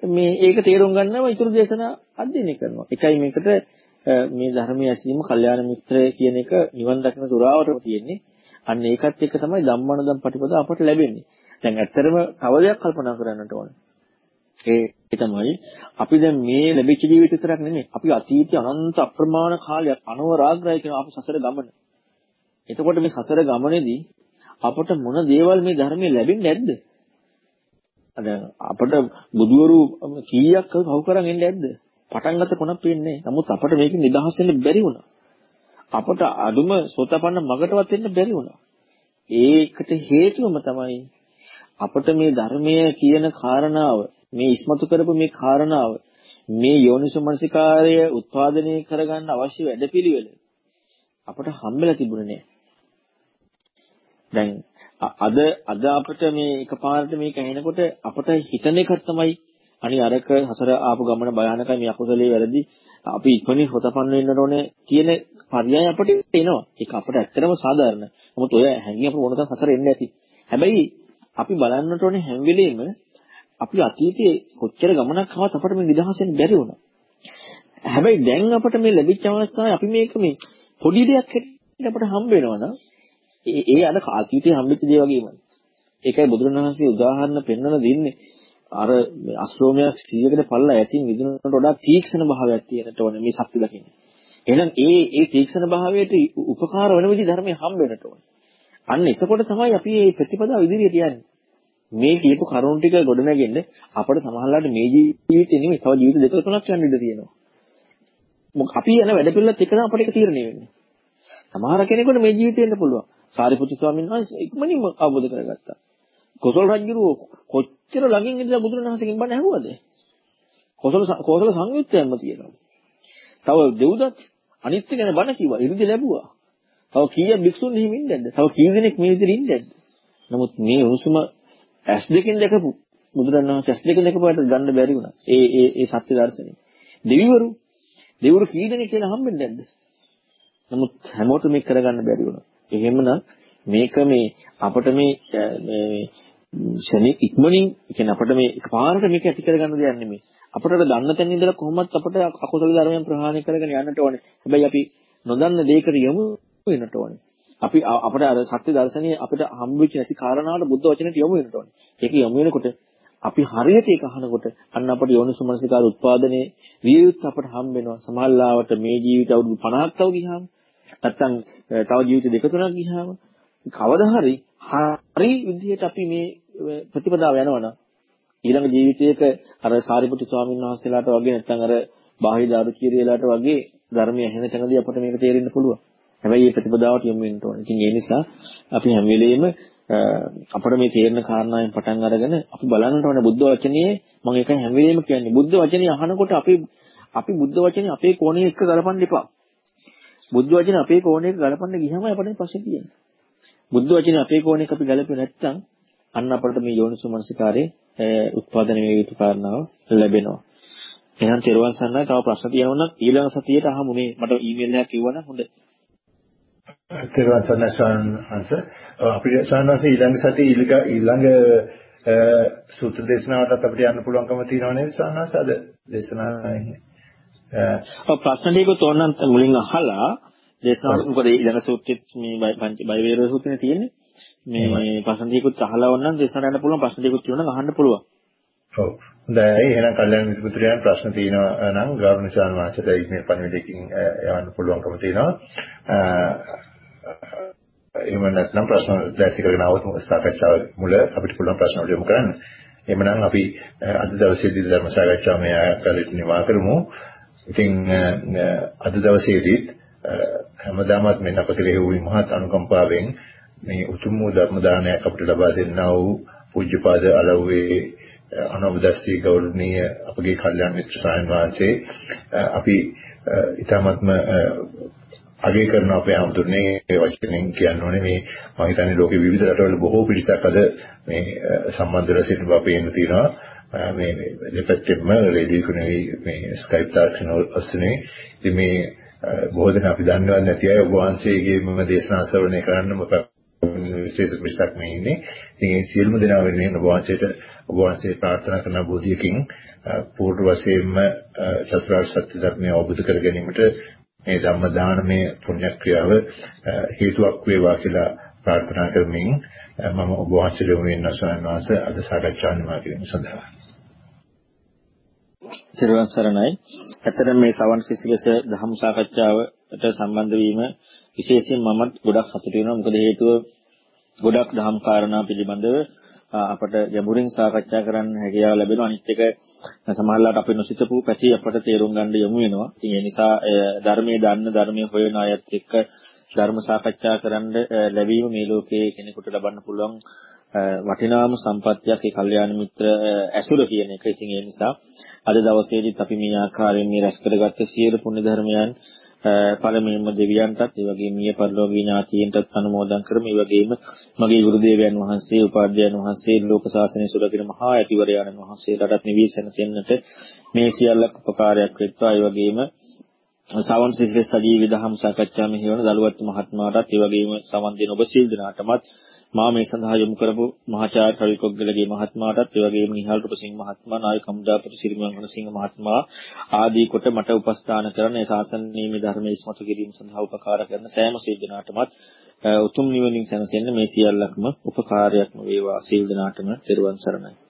මේ ඒක තේරුම් ගන්නව ඊතුරු දේශනා අධ්‍යයනය කරනවා. එකයි මේකට මේ ධර්මයේ ඇසීම කල්යාණ මිත්‍රය කියන එක නිවන් දකින දුරාවටම තියෙන්නේ. අන්න ඒකත් එක්ක තමයි ධම්මනදම් පටිපදා අපට ලැබෙන්නේ. දැන් ඇත්තරම තව දෙයක් කල්පනා කරන්නට ඕනේ. ඒ තමයි අපි දැන් මේ ලැබිච්ච ජීවිත විතරක් නෙමෙයි අපි අතීතයේ අනන්ත අප්‍රමාණ කාලයක් අනවරාග්‍රය කියන අප සසර ගමන එතකොට මේ සසර ගමනේදී අපට මොන දේවල් මේ ධර්මයේ ලැබෙන්නේ නැද්ද? දැන් අපට බුදුවරු කීයක් පහු කරන් එන්නේ නැද්ද? පටන් ගත කොනක් පේන්නේ. නමුත් අපට මේකෙන් නිදහස් වෙන්න බැරි වුණා. අපට අදුම සෝතපන්න මගටවත් එන්න බැරි වුණා. ඒකට හේතුවම තමයි අපට මේ ධර්මය කියන කාරණාව මේ ඉස්මතු කරපු මේ කාරණාව මේ යෝනිසමනසිකාරය උත්පාදනය කරගන්න අවශ්‍ය වැඩපිළිවෙල අපට හම්බෙලා තිබුණේ නෑ. දැන් අද අද අපිට මේ එකපාරට මේක ඇහෙනකොට අපට හිතන එකක් තමයි අනි අරක හසර ආපු ගමන භයානකයි මේ අකුසලයේ වැරදි අපි ඉක්මනින් හොතපන්න වෙන්න ඕනේ කියන පර්යාය අපිට එනවා. ඒක අපිට ඇත්තටම සාධාරණ. නමුත් ඔය හැංගිය අපිට ඕනතරම් හසර එන්නේ නැති. හැබැයි අපි බලන්නට ඕනේ හැම වෙලෙම අපි අතීතයේ කොච්චර ගමනක් ආවත් අපිට මේ නිදහසෙන් බැරි වුණා. හැබැයි දැන් අපිට මේ ලැබිච්ච අවස්ථාවේ අපි මේක මේ පොඩි දෙයක් හැටියට අපිට හම්බ වෙනවා නම් ඒ ඒ අර අතීතයේ හම්බෙච්ච දේ වගේමයි. ඒකයි බුදුරණවහන්සේ උදාහරණ පෙන්වන දෙන්නේ අර අශ්‍රෝමයක් 100කට පල්ලා ඇතින් විදුනට වඩා තීක්ෂණ භාවයක් තියෙනට ඕනේ මේ සත්‍ය දකින්න. එහෙනම් ඒ ඒ තීක්ෂණ භාවයට උපකාර වෙන විදි ධර්මයේ හම්බ වෙනට ඕනේ. අන්න එතකොට තමයි අපි මේ ප්‍රතිපදාව ඉදිරියට යන්නේ. මේ කියපු කරුණු ටික ගොඩනගෙන්න අපිට සමහරවිට මේ ජීවිතේ නෙමෙයි තව ජීවිත දෙක තුනක් යන්න ඉඩ තියෙනවා. මොකද අපි යන වැඩ පිළිවෙලත් එක තමයි අපිට ඒක තීරණය වෙන්නේ. සමහර කෙනෙකුට මේ ජීවිතේ වෙන්න පුළුවන්. සාරිපුත්තු ස්වාමීන් වහන්සේ ඉක්මනින්ම අවබෝධ කරගත්තා. කොසල් රජුරෝ කොච්චර ළඟින් ඉඳලා බුදුරණවහන්සේගෙන් බණ ඇහුවද? කොසල් කොසල් සංයුත්තයන්ම තියෙනවා. තව දෙව්දත් අනිත් ගැන බණ කිව්වා. ඉරිදි ලැබුවා. තව කීයක් භික්ෂුන් එහෙම ඉන්නේ නැද්ද? තව කී දෙනෙක් මේ විදිහට ඉන්නේ නැද්ද? නමුත් මේ උණුසුම ඇස් දෙකෙන් දැකපු බුදුරණවහන්සේ ඇස් දෙකෙන් දැකපුවාට ගන්න බැරි වුණා. ඒ ඒ ඒ සත්‍ය දර්ශනය. දෙවිවරු දෙවිවරු කී දෙනෙක් කියලා හම්බෙන්නේ නැද්ද? නමුත් හැමෝටම මේක කරගන්න බැරි වුණා. එහෙමනම් මේක මේ අපිට මේ මේ ශනික ඉක්මනින් කියන්නේ අපිට මේ එකපාරට මේක ඇති කරගන්න දෙයක් නෙමෙයි. අපිට දන්න තැන ඉඳලා කොහොමත් අපිට අකුසල ධර්මයන් ප්‍රහාණය කරගෙන යන්නට ඕනේ. හැබැයි අපි නොදන්න දෙයකට යමු වෙන්නට ඕනේ. අපි අපිට අර සත්‍ය දර්ශනීය අපිට හම්බෙච්ච නැති කාරණාවට බුද්ධ වචනයට යොමු වෙන්නට ඕනේ. ඒක යොමු වෙනකොට අපි හරියට ඒක අහනකොට අන්න අපට යෝනිසමනසිකාර උත්පාදනයේ වියුත් අපට හම්බ වෙනවා. සමහරවිට මේ ජීවිත අවුරුදු 50ක් තව ගියාම නැත්තම් තව ජීවිත දෙක තුනක් ගියාම කවදා හරි හරි විදිහට අපි මේ ප්‍රතිපදාව යනවනම් ඊළඟ ජීවිතයක අර සාරිපුත්තු ස්වාමීන් වහන්සේලාට වගේ නැත්නම් අර බාහිර දාරු කීරියලාට වගේ ධර්මය ඇහෙන තැනදී අපට මේක තේරෙන්න පුළුවන්. හැබැයි මේ ප්‍රතිපදාවට යොමු වෙන්න ඕනේ. ඉතින් ඒ නිසා අපි හැම වෙලෙම අපිට මේ තේරෙන කාරණාවෙන් පටන් අරගෙන අපි බලන්නට ඕනේ බුද්ධ වචනේ මම ඒක හැම වෙලෙම කියන්නේ බුද්ධ වචනේ අහනකොට අපි අපි බුද්ධ වචනේ අපේ කෝණේ එක්ක ගලපන්න එපා. බුද්ධ වචනේ අපේ කෝණේ එක්ක ගලපන්න ගියම අපිට පස්සේ තියෙන්නේ. බුද්ධ වචනේ අපේ කෝණේක අපි ගැලපෙන්නේ නැත්නම් අන්න අපිට මේ යෝනිසු මනසිකාරයේ උත්පාදනය වේ යුතු කාරණාව ලැබෙනවා. එහෙනම් තෙරුවන් සන්නයි තව ප්‍රශ්න තියෙනවා නම් ඊළඟ සතියේට අහමු මේ මට ඊමේල් එකක් කිව්වනම් හොඳයි. තෙරුවන් සන්නයි ස්වාමීන්ස අපිට ස්වාමීන්ස ඊළඟ සතියේ ඊළඟ ඊළඟ සූත්‍ර දේශනාවටත් අපිට යන්න පුළුවන්කම තියෙනව නේද ස්වාමීන්ස අද දේශනාවේ. ඔව් ප්‍රශ්න ටික තෝරන්න මුලින් අහලා දේශනාවට මොකද ඊළඟ සූත්‍රෙත් මේ බය වේර සූත්‍රනේ තියෙන්නේ. මේ ප්‍රශ්න ටිකුත් අහලා වුණනම් දේශනාවට යන්න පුළුවන් ප්‍රශ්න ටිකුත් තියෙනවා අහන්න පුළුවන්. ඔව්. හොඳයි එහෙනම් කල්යනා මිත්‍ර පුත්‍රයන් ප්‍රශ්න තියෙනවා නම් ගෞරවනීය වහන්සේට මේ පණිවිඩකින් යවන්න පුළුවන්කම තියෙනවා. එහෙම නැත්නම් ප්‍රශ්න දැසි කරගෙන આવොත් සාකච්ඡාව මුල අපිට පුළුවන් ප්‍රශ්න වලට යොමු කරන්න. එහෙමනම් අපි අද දවසේදී ධර්ම සාකච්ඡාව මේ ආකාරයට නිමා කරමු. ඉතින් අද දවසේදීත් හැමදාමත් මෙන්න අප කෙරෙහි වූ මහත් අනුකම්පාවෙන් මේ උතුම් වූ ධර්ම දානයක් අපිට ලබා දෙන්නා වූ පූජ්‍යපාද අලව්වේ අනවදස්සී ගෞරවනීය අපගේ කල්යාණ මිත්‍ර සායන් වහන්සේ අපි ඊටමත්ම අගය කරන අපේ ආමතුරුනේ ඒ වචනෙන් කියන්න ඕනේ. මේ මම හිතන්නේ ලෝකේ විවිධ රටවල බොහෝ පිරිසක් අද මේ සම්බන්ධ වෙලා සිටින බව පේන්න තියෙනවා. මේ දෙපැත්තෙම රේඩියෝ කුණේ මේ ස්කයිප් තාක්ෂණ ඔස්සේ ඉතින් මේ බොහෝ දෙනා අපි දන්නවත් නැති අය ඔබ වහන්සේගේ මම දේශනා ශ්‍රවණය කරන්නම විශේෂ පිරිසක් මේ ඉන්නේ. ඉතින් ඒ සියලුම දෙනා වෙනුවෙන් ඔබ වහන්සේට ඔබ වහන්සේ ප්‍රාර්ථනා කරන බෝධියකින් පූර්ව වශයෙන්ම චතුරාර්ය සත්‍ය ධර්මය අවබෝධ කර ගැනීමට මේ ධම්ම දානමය පුණ්‍ය ක්‍රියාව හේතුවක් වේවා කියලා ප්‍රාර්ථනා කරමින් මම ඔබ වහන්සේට යොමු වෙන සවන්වාස අද සාකච්ඡා නිමා කිරීම සඳහා. සිරුවන් සරණයි. ඇත්තටම මේ සවන් සිසිලස ධම්ම සාකච්ඡාවට සම්බන්ධ වීම විශේෂයෙන් මමත් ගොඩක් සතුටු වෙනවා. මොකද හේතුව ගොඩක් දහම් කාරණා පිළිබඳව අපට ගැඹුරින් සාකච්ඡා කරන්න හැකියාව ලැබෙනවා. අනිත් එක සමහරවිට අපි නොසිතපු පැති අපට තේරුම් ගන්න යමු වෙනවා. ඉතින් ඒ නිසා ධර්මයේ දන්න ධර්මයේ හොයන අයත් එක්ක ධර්ම සාකච්ඡා කරන්න ලැබීම මේ ලෝකයේ කෙනෙකුට ලබන්න පුළුවන් වටිනාම සම්පත්තියක් ඒ කල්යාණ මිත්‍ර ඇසුර කියන එක. ඉතින් ඒ නිසා අද දවසේදීත් අපි මේ ආකාරයෙන් මේ රැස් කරගත්ත සියලු පුණ්‍ය ධර්මයන් පළමුවෙන්ම දෙවියන්ටත් ඒ වගේම මිය පරලෝකීය ඥාතීන්ටත් අනුමෝදන් කරමු. ඒ වගේම මගේ ගුරු දේවයන් වහන්සේ, උපාධ්‍යයන් වහන්සේ, ලෝක ශාසනය සුරකින මහා ඇතිවරයන් වහන්සේලාටත් නිවිසන සෙන්නට මේ සියල්ලක් උපකාරයක් වෙත්වා. ඒ වගේම සවන් සිසිල සජීවී දහම් සාකච්ඡා මෙහෙවන දලුවත් මහත්මයාටත් ඒ වගේම සමන් දෙන ඔබ සිල් දනාටමත් මා මේ සඳහා යොමු කරපු මහාචාර්ය කවිකොග්ගලගේ මහත්මයාටත් ඒ වගේම නිහාල් රුපසිංහ මහත්මයා නායක කම්දාපති සිරිමංගල සිංහ මහත්මයා ආදී කොට මට උපස්ථාන කරන ඒ ශාසන නීමේ ධර්මයේ ඉස්මතු කිරීම සඳහා උපකාර කරන සෑම සීදනාටමත් උතුම් නිවනින් සැනසෙන්න මේ සියල්ලක්ම උපකාරයක්ම වේවා. සීල් දනාටම තෙරුවන් සරණයි.